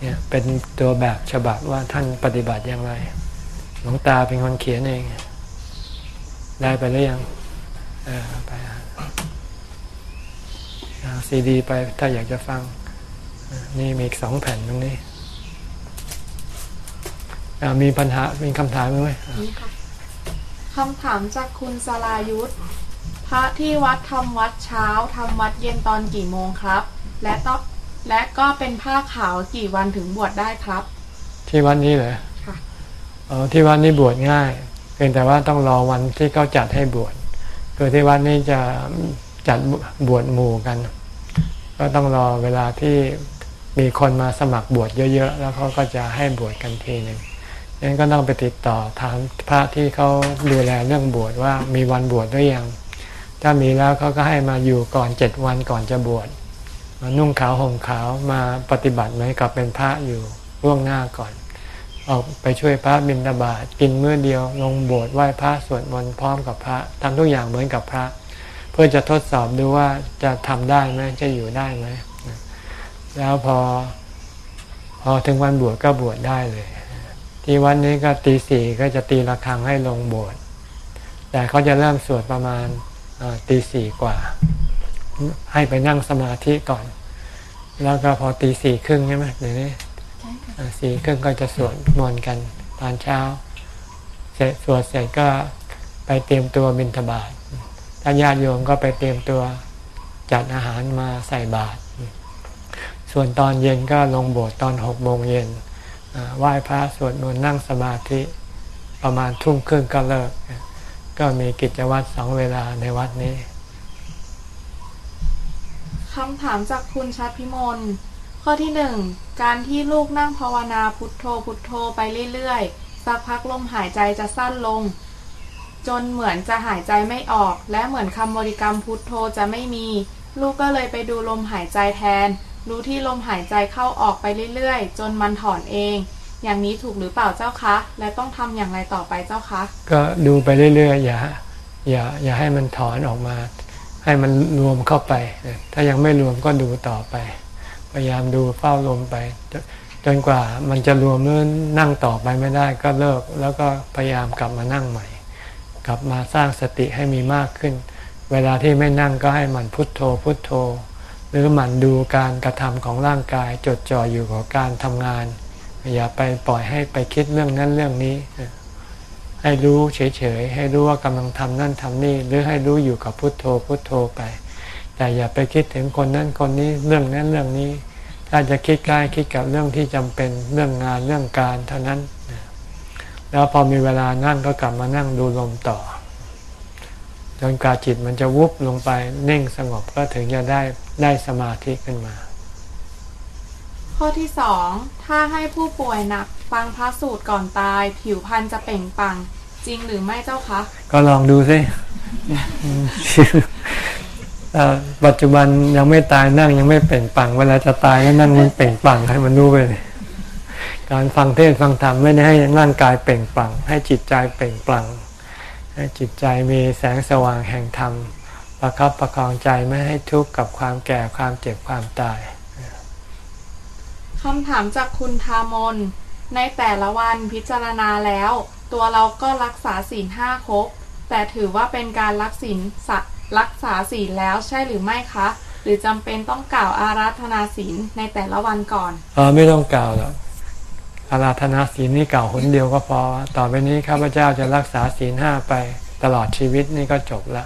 Speaker 1: เนี่ยเป็นตัวแบบฉบับว่าท่านปฏิบัติอย่างไร หลวงตาเป็นคนเขียนเอง ได้ไปหรือยังเออไปซีดีไปถ้าอยากจะฟัง นี่มีอีกสองแผ่นตรงนี้ มีปัญหามีคำถามไหมอ่า
Speaker 3: นี่ค่ะคำถามจากคุณสลายุทธพระที่วัดทำวัดเช้าทำวัดเย็นตอนกี่โมงครับ และต้องและก็เป็นผ้าขาวกี่วันถึงบวชได้ครับ
Speaker 1: ที่วัดนี้เหรอ
Speaker 3: ค่ะ
Speaker 1: อ๋อที่วัดนี้บวชง่ายเพียงแต่ว่าต้องรอวันที่เขาจัดให้บวชคือที่วัดนี้จะจัดบวชหมู่กัน ก็ต้องรอเวลาที่มีคนมาสมัครบวชเยอะ ๆ แล้วเขาก็จะให้บวชกันทีหนึ่ง นั้นก็ต้องไปติดต่อถามพระที่เขาดูแลเรื่องบวชว่ามีวันบวชหรือยัง ถ้ามีแล้วเขาก็ให้มาอยู่ก่อนเจ็ดวันก่อนจะบวชมานุ่งขาวห่มขาวมาปฏิบัติเหมือนกับเป็นพระอยู่ล่วงหน้าก่อน ออกไปช่วยพระบิณฑบาตกินมื้อเดียวลงโบสถ์ไหว้พระสวดมนต์พร้อมกับพระทำทุกอย่างเหมือนกับพระ เพื่อจะทดสอบดูว่าจะทำได้ไหมจะอยู่ได้ไหมแล้วพอ พอถึงวันบวชก็บวชได้เลย ที่วันนี้ก็ตีสี่ก็จะตีระฆังให้ลงโบสถ์แต่เขาจะเริ่มสวดประมาณตีสี่กว่า ให้ไปนั่งสมาธิก่อน แล้วก็พอตีสี่ครึ่งใช่ไหมเดี๋ยวนี้สี่ครึ่งก็จะสวดมนต์กันตอนเช้า เสร็จสวดเสร็จก็ไปเตรียมตัวบิณฑบาตถ้าญาติโยมก็ไปเตรียมตัวจัดอาหารมาใส่บาตรส่วนตอนเย็นก็ลงโบสถ์ตอนหกโมงเย็น ไหว้พระสวดมนต์นั่งสมาธิประมาณทุ่มครึ่งก็เลิก ก็มีกิจวัตรสองเวลาในวัดนี้
Speaker 3: คำถามจากคุณชัดพิมลข้อที่หนึ่งการที่ลูกนั่งภาวนาพุทโธพุทโธไปเรื่อยๆ สักพักลมหายใจจะสั้นลง จนเหมือนจะหายใจไม่ออก และเหมือนคำบริกรรมพุทโธจะไม่มี ลูกก็เลยไปดูลมหายใจแทน รู้ที่ลมหายใจเข้าออกไปเรื่อยๆ จนมันถอนเอง อย่างนี้ถูกหรือเปล่าเจ้าคะ และต้องทำอย่างไรต่อไปเจ้าคะ
Speaker 1: ก็ดูไปเรื่อยๆ อย่าอย่าอย่าให้มันถอนออกมา ให้มันรวมเข้าไป ถ้ายังไม่รวมก็ดูต่อไป พยายามดูเฝ้าลมไป จนกว่ามันจะรวมเมื่อนั่งต่อไปไม่ได้ก็เลิก แล้วก็พยายามกลับมานั่งใหม่ กลับมาสร้างสติให้มีมากขึ้น เวลาที่ไม่นั่งก็ให้มันพุทโธพุทโธ หรือหมั่นดูการกระทำของร่างกายจดจ่ออยู่กับการทำงาน อย่าไปปล่อยให้ไปคิดเรื่องนั้นเรื่องนี้ ให้รู้เฉยๆให้รู้ว่ากำลังทำนั่นทำนี่ หรือให้รู้อยู่กับพุทโธพุทโธไป แต่อย่าไปคิดถึงคนนั้นคนนี้เรื่องนั้นเรื่องนี้ ถ้าจะคิดกายคิดกับเรื่องที่จำเป็นเรื่องงานเรื่องการเท่านั้น แล้วพอมีเวลานั่งก็กลับมานั่งดูลมต่อ จนกว่าจิตมันจะวุบลงไปนิ่งสงบก็ถึงจะได้ได้สมาธิขึ้นมา
Speaker 3: ข้อที่สองถ้าให้ผู้ป่วยหนักฟังพระสูตรก่อนตาย ผิวพรรณจะเปล่งปัง จริงหรือไม่เจ้าคะ
Speaker 1: ก็ลองดูสิปัจจุบันยังไม่ตายนั่งยังไม่เปล่งปัง เวลาจะตายก็นั่งมันเปล่งปังให้มันรู้ไปการฟังเทศฟังธรรมไม่ได้ให้ร่างกายเปล่งปัง ให้จิตใจเปล่งปัง ให้จิตใจมีแสงสว่างแห่งธรรม ประคับประคองใจไม่ให้ทุกข์กับความแก่ความเจ็บความตาย
Speaker 3: คำถามจากคุณทามน ในแต่ละวันพิจารณาแล้ว ตัวเราก็รักษาศีลห้าครบ แต่ถือว่าเป็นการรักศีลรักษาศีลแล้วใช่หรือไม่คะ หรือจำเป็นต้องกล่าวอาราธนาศีลในแต่ละวันก่อน
Speaker 1: ออไม่ต้องกล่าวหรอก อาราธนาศีลนี่เก่าคนเดียวก็พอ ต่อไปนี้ข้าพเจ้าจะรักษาศีลห้าไปตลอดชีวิตนี่ก็จบละ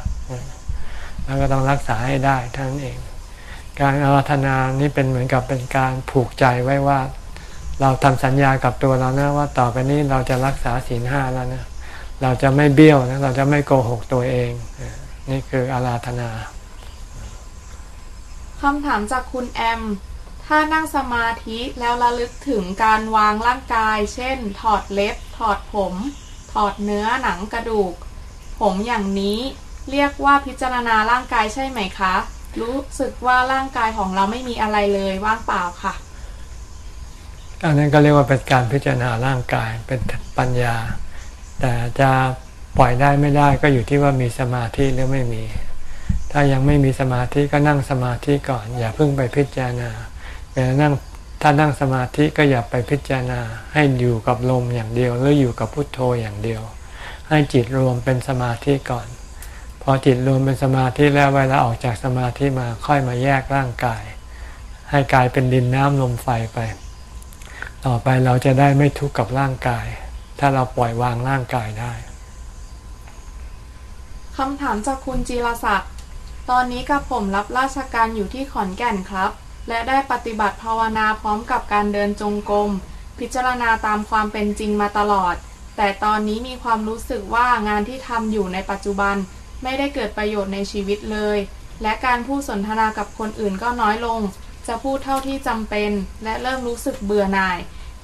Speaker 1: แล้วก็ต้องรักษาให้ได้ทั้งเอง การอาราธนานี่เป็นเหมือนกับเป็นการผูกใจไว้ว่า เราทำสัญญากับตัวเรานะว่าต่อไปนี้เราจะรักษาศีลห้าแล้วนะเราจะไม่เบี้ยวนะเราจะไม่โกหกตัวเอง นี่คืออาราธนา
Speaker 3: คำถามจากคุณแอม ถ้านั่งสมาธิแล้วระลึกถึงการวางร่างกาย เช่น ถอดเล็บ ถอดผม ถอดเนื้อหนังกระดูก ผมอย่างนี้เรียกว่าพิจารณาร่างกายใช่ไหมคะ รู้สึกว่าร่างกายของเราไม่มีอะไรเลยว่างเปล่าค่ะ
Speaker 1: อันนั้นก็เรียกว่าเป็นการพิจารณาร่างกายเป็นปัญญา แต่จะปล่อยได้ไม่ได้ก็อยู่ที่ว่ามีสมาธิหรือไม่มี ถ้ายังไม่มีสมาธิก็นั่งสมาธิก่อน อย่าเพิ่งไปพิจารณา เวลานั่งถ้านั่งสมาธิก็อย่าไปพิจารณาให้อยู่กับลมอย่างเดียว หรืออยู่กับพุทโธอย่างเดียว ให้จิตรวมเป็นสมาธิก่อน พอจิตรวมเป็นสมาธิแล้วเวลาออกจากสมาธิมาค่อยมาแยกร่างกาย ให้กายเป็นดินน้ำลมไฟไป ต่อไปเราจะได้ไม่ทุกข์กับร่างกาย ถ้าเราปล่อยวางร่างกายได้
Speaker 3: คำถามจากคุณจีรศักดิ์ตอนนี้กับผมรับราชการอยู่ที่ขอนแก่นครับ และได้ปฏิบัติภาวนาพร้อมกับการเดินจงกรมพิจารณาตามความเป็นจริงมาตลอด แต่ตอนนี้มีความรู้สึกว่างานที่ทำอยู่ในปัจจุบัน ไม่ได้เกิดประโยชน์ในชีวิตเลย และการพูดสนทนากับคนอื่นก็น้อยลง จะพูดเท่าที่จำเป็น และเริ่มรู้สึกเบื่อหน่าย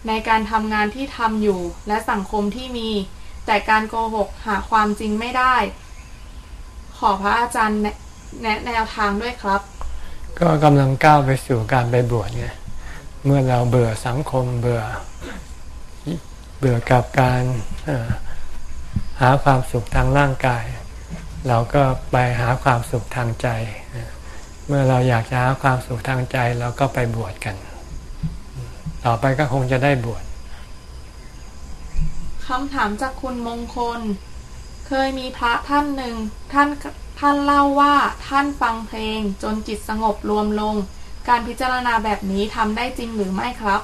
Speaker 3: ในการทำงานที่ทำอยู่ และสังคมที่มี แต่การโกหกหาความจริงไม่ได้ ขอพระอาจารย์แนะแนวทางด้วยครับ
Speaker 1: ก็กำลังก้าวไปสู่การไปบวชไงเมื่อเราเบื่อสังคมเบื่อเบื่อกับการหาความสุขทางร่างกาย เราก็ไปหาความสุขทางใจ เมื่อเราอยากจะหาความสุขทางใจเราก็ไปบวชกัน ต่อไปก็คงจะได้บวช
Speaker 3: คำถามจากคุณมงคล เคยมีพระท่านหนึ่งท่าน ท่านเล่าว่าท่านฟังเพลงจนจิตสงบรวมลง การพิจารณาแบบนี้ทำได้จริงหรือไม่ครับ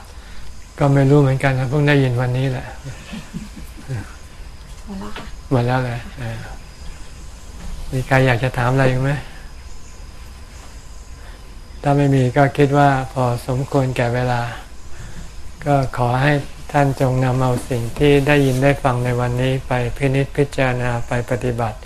Speaker 1: ก็ไม่รู้เหมือนกันนะเพิ่งได้ยินวันนี้แหละ
Speaker 3: หมดแล้วค่ะ
Speaker 1: หมดแล้วเลยเออมีใครอยากจะถามอะไรอีกไหมถ้าไม่มีก็คิดว่าพอสมควรแก่เวลา ก็ขอให้ท่านจงนำเอาสิ่งที่ได้ยินได้ฟังในวันนี้ไปพินิจพิจารณาไปปฏิบัติเ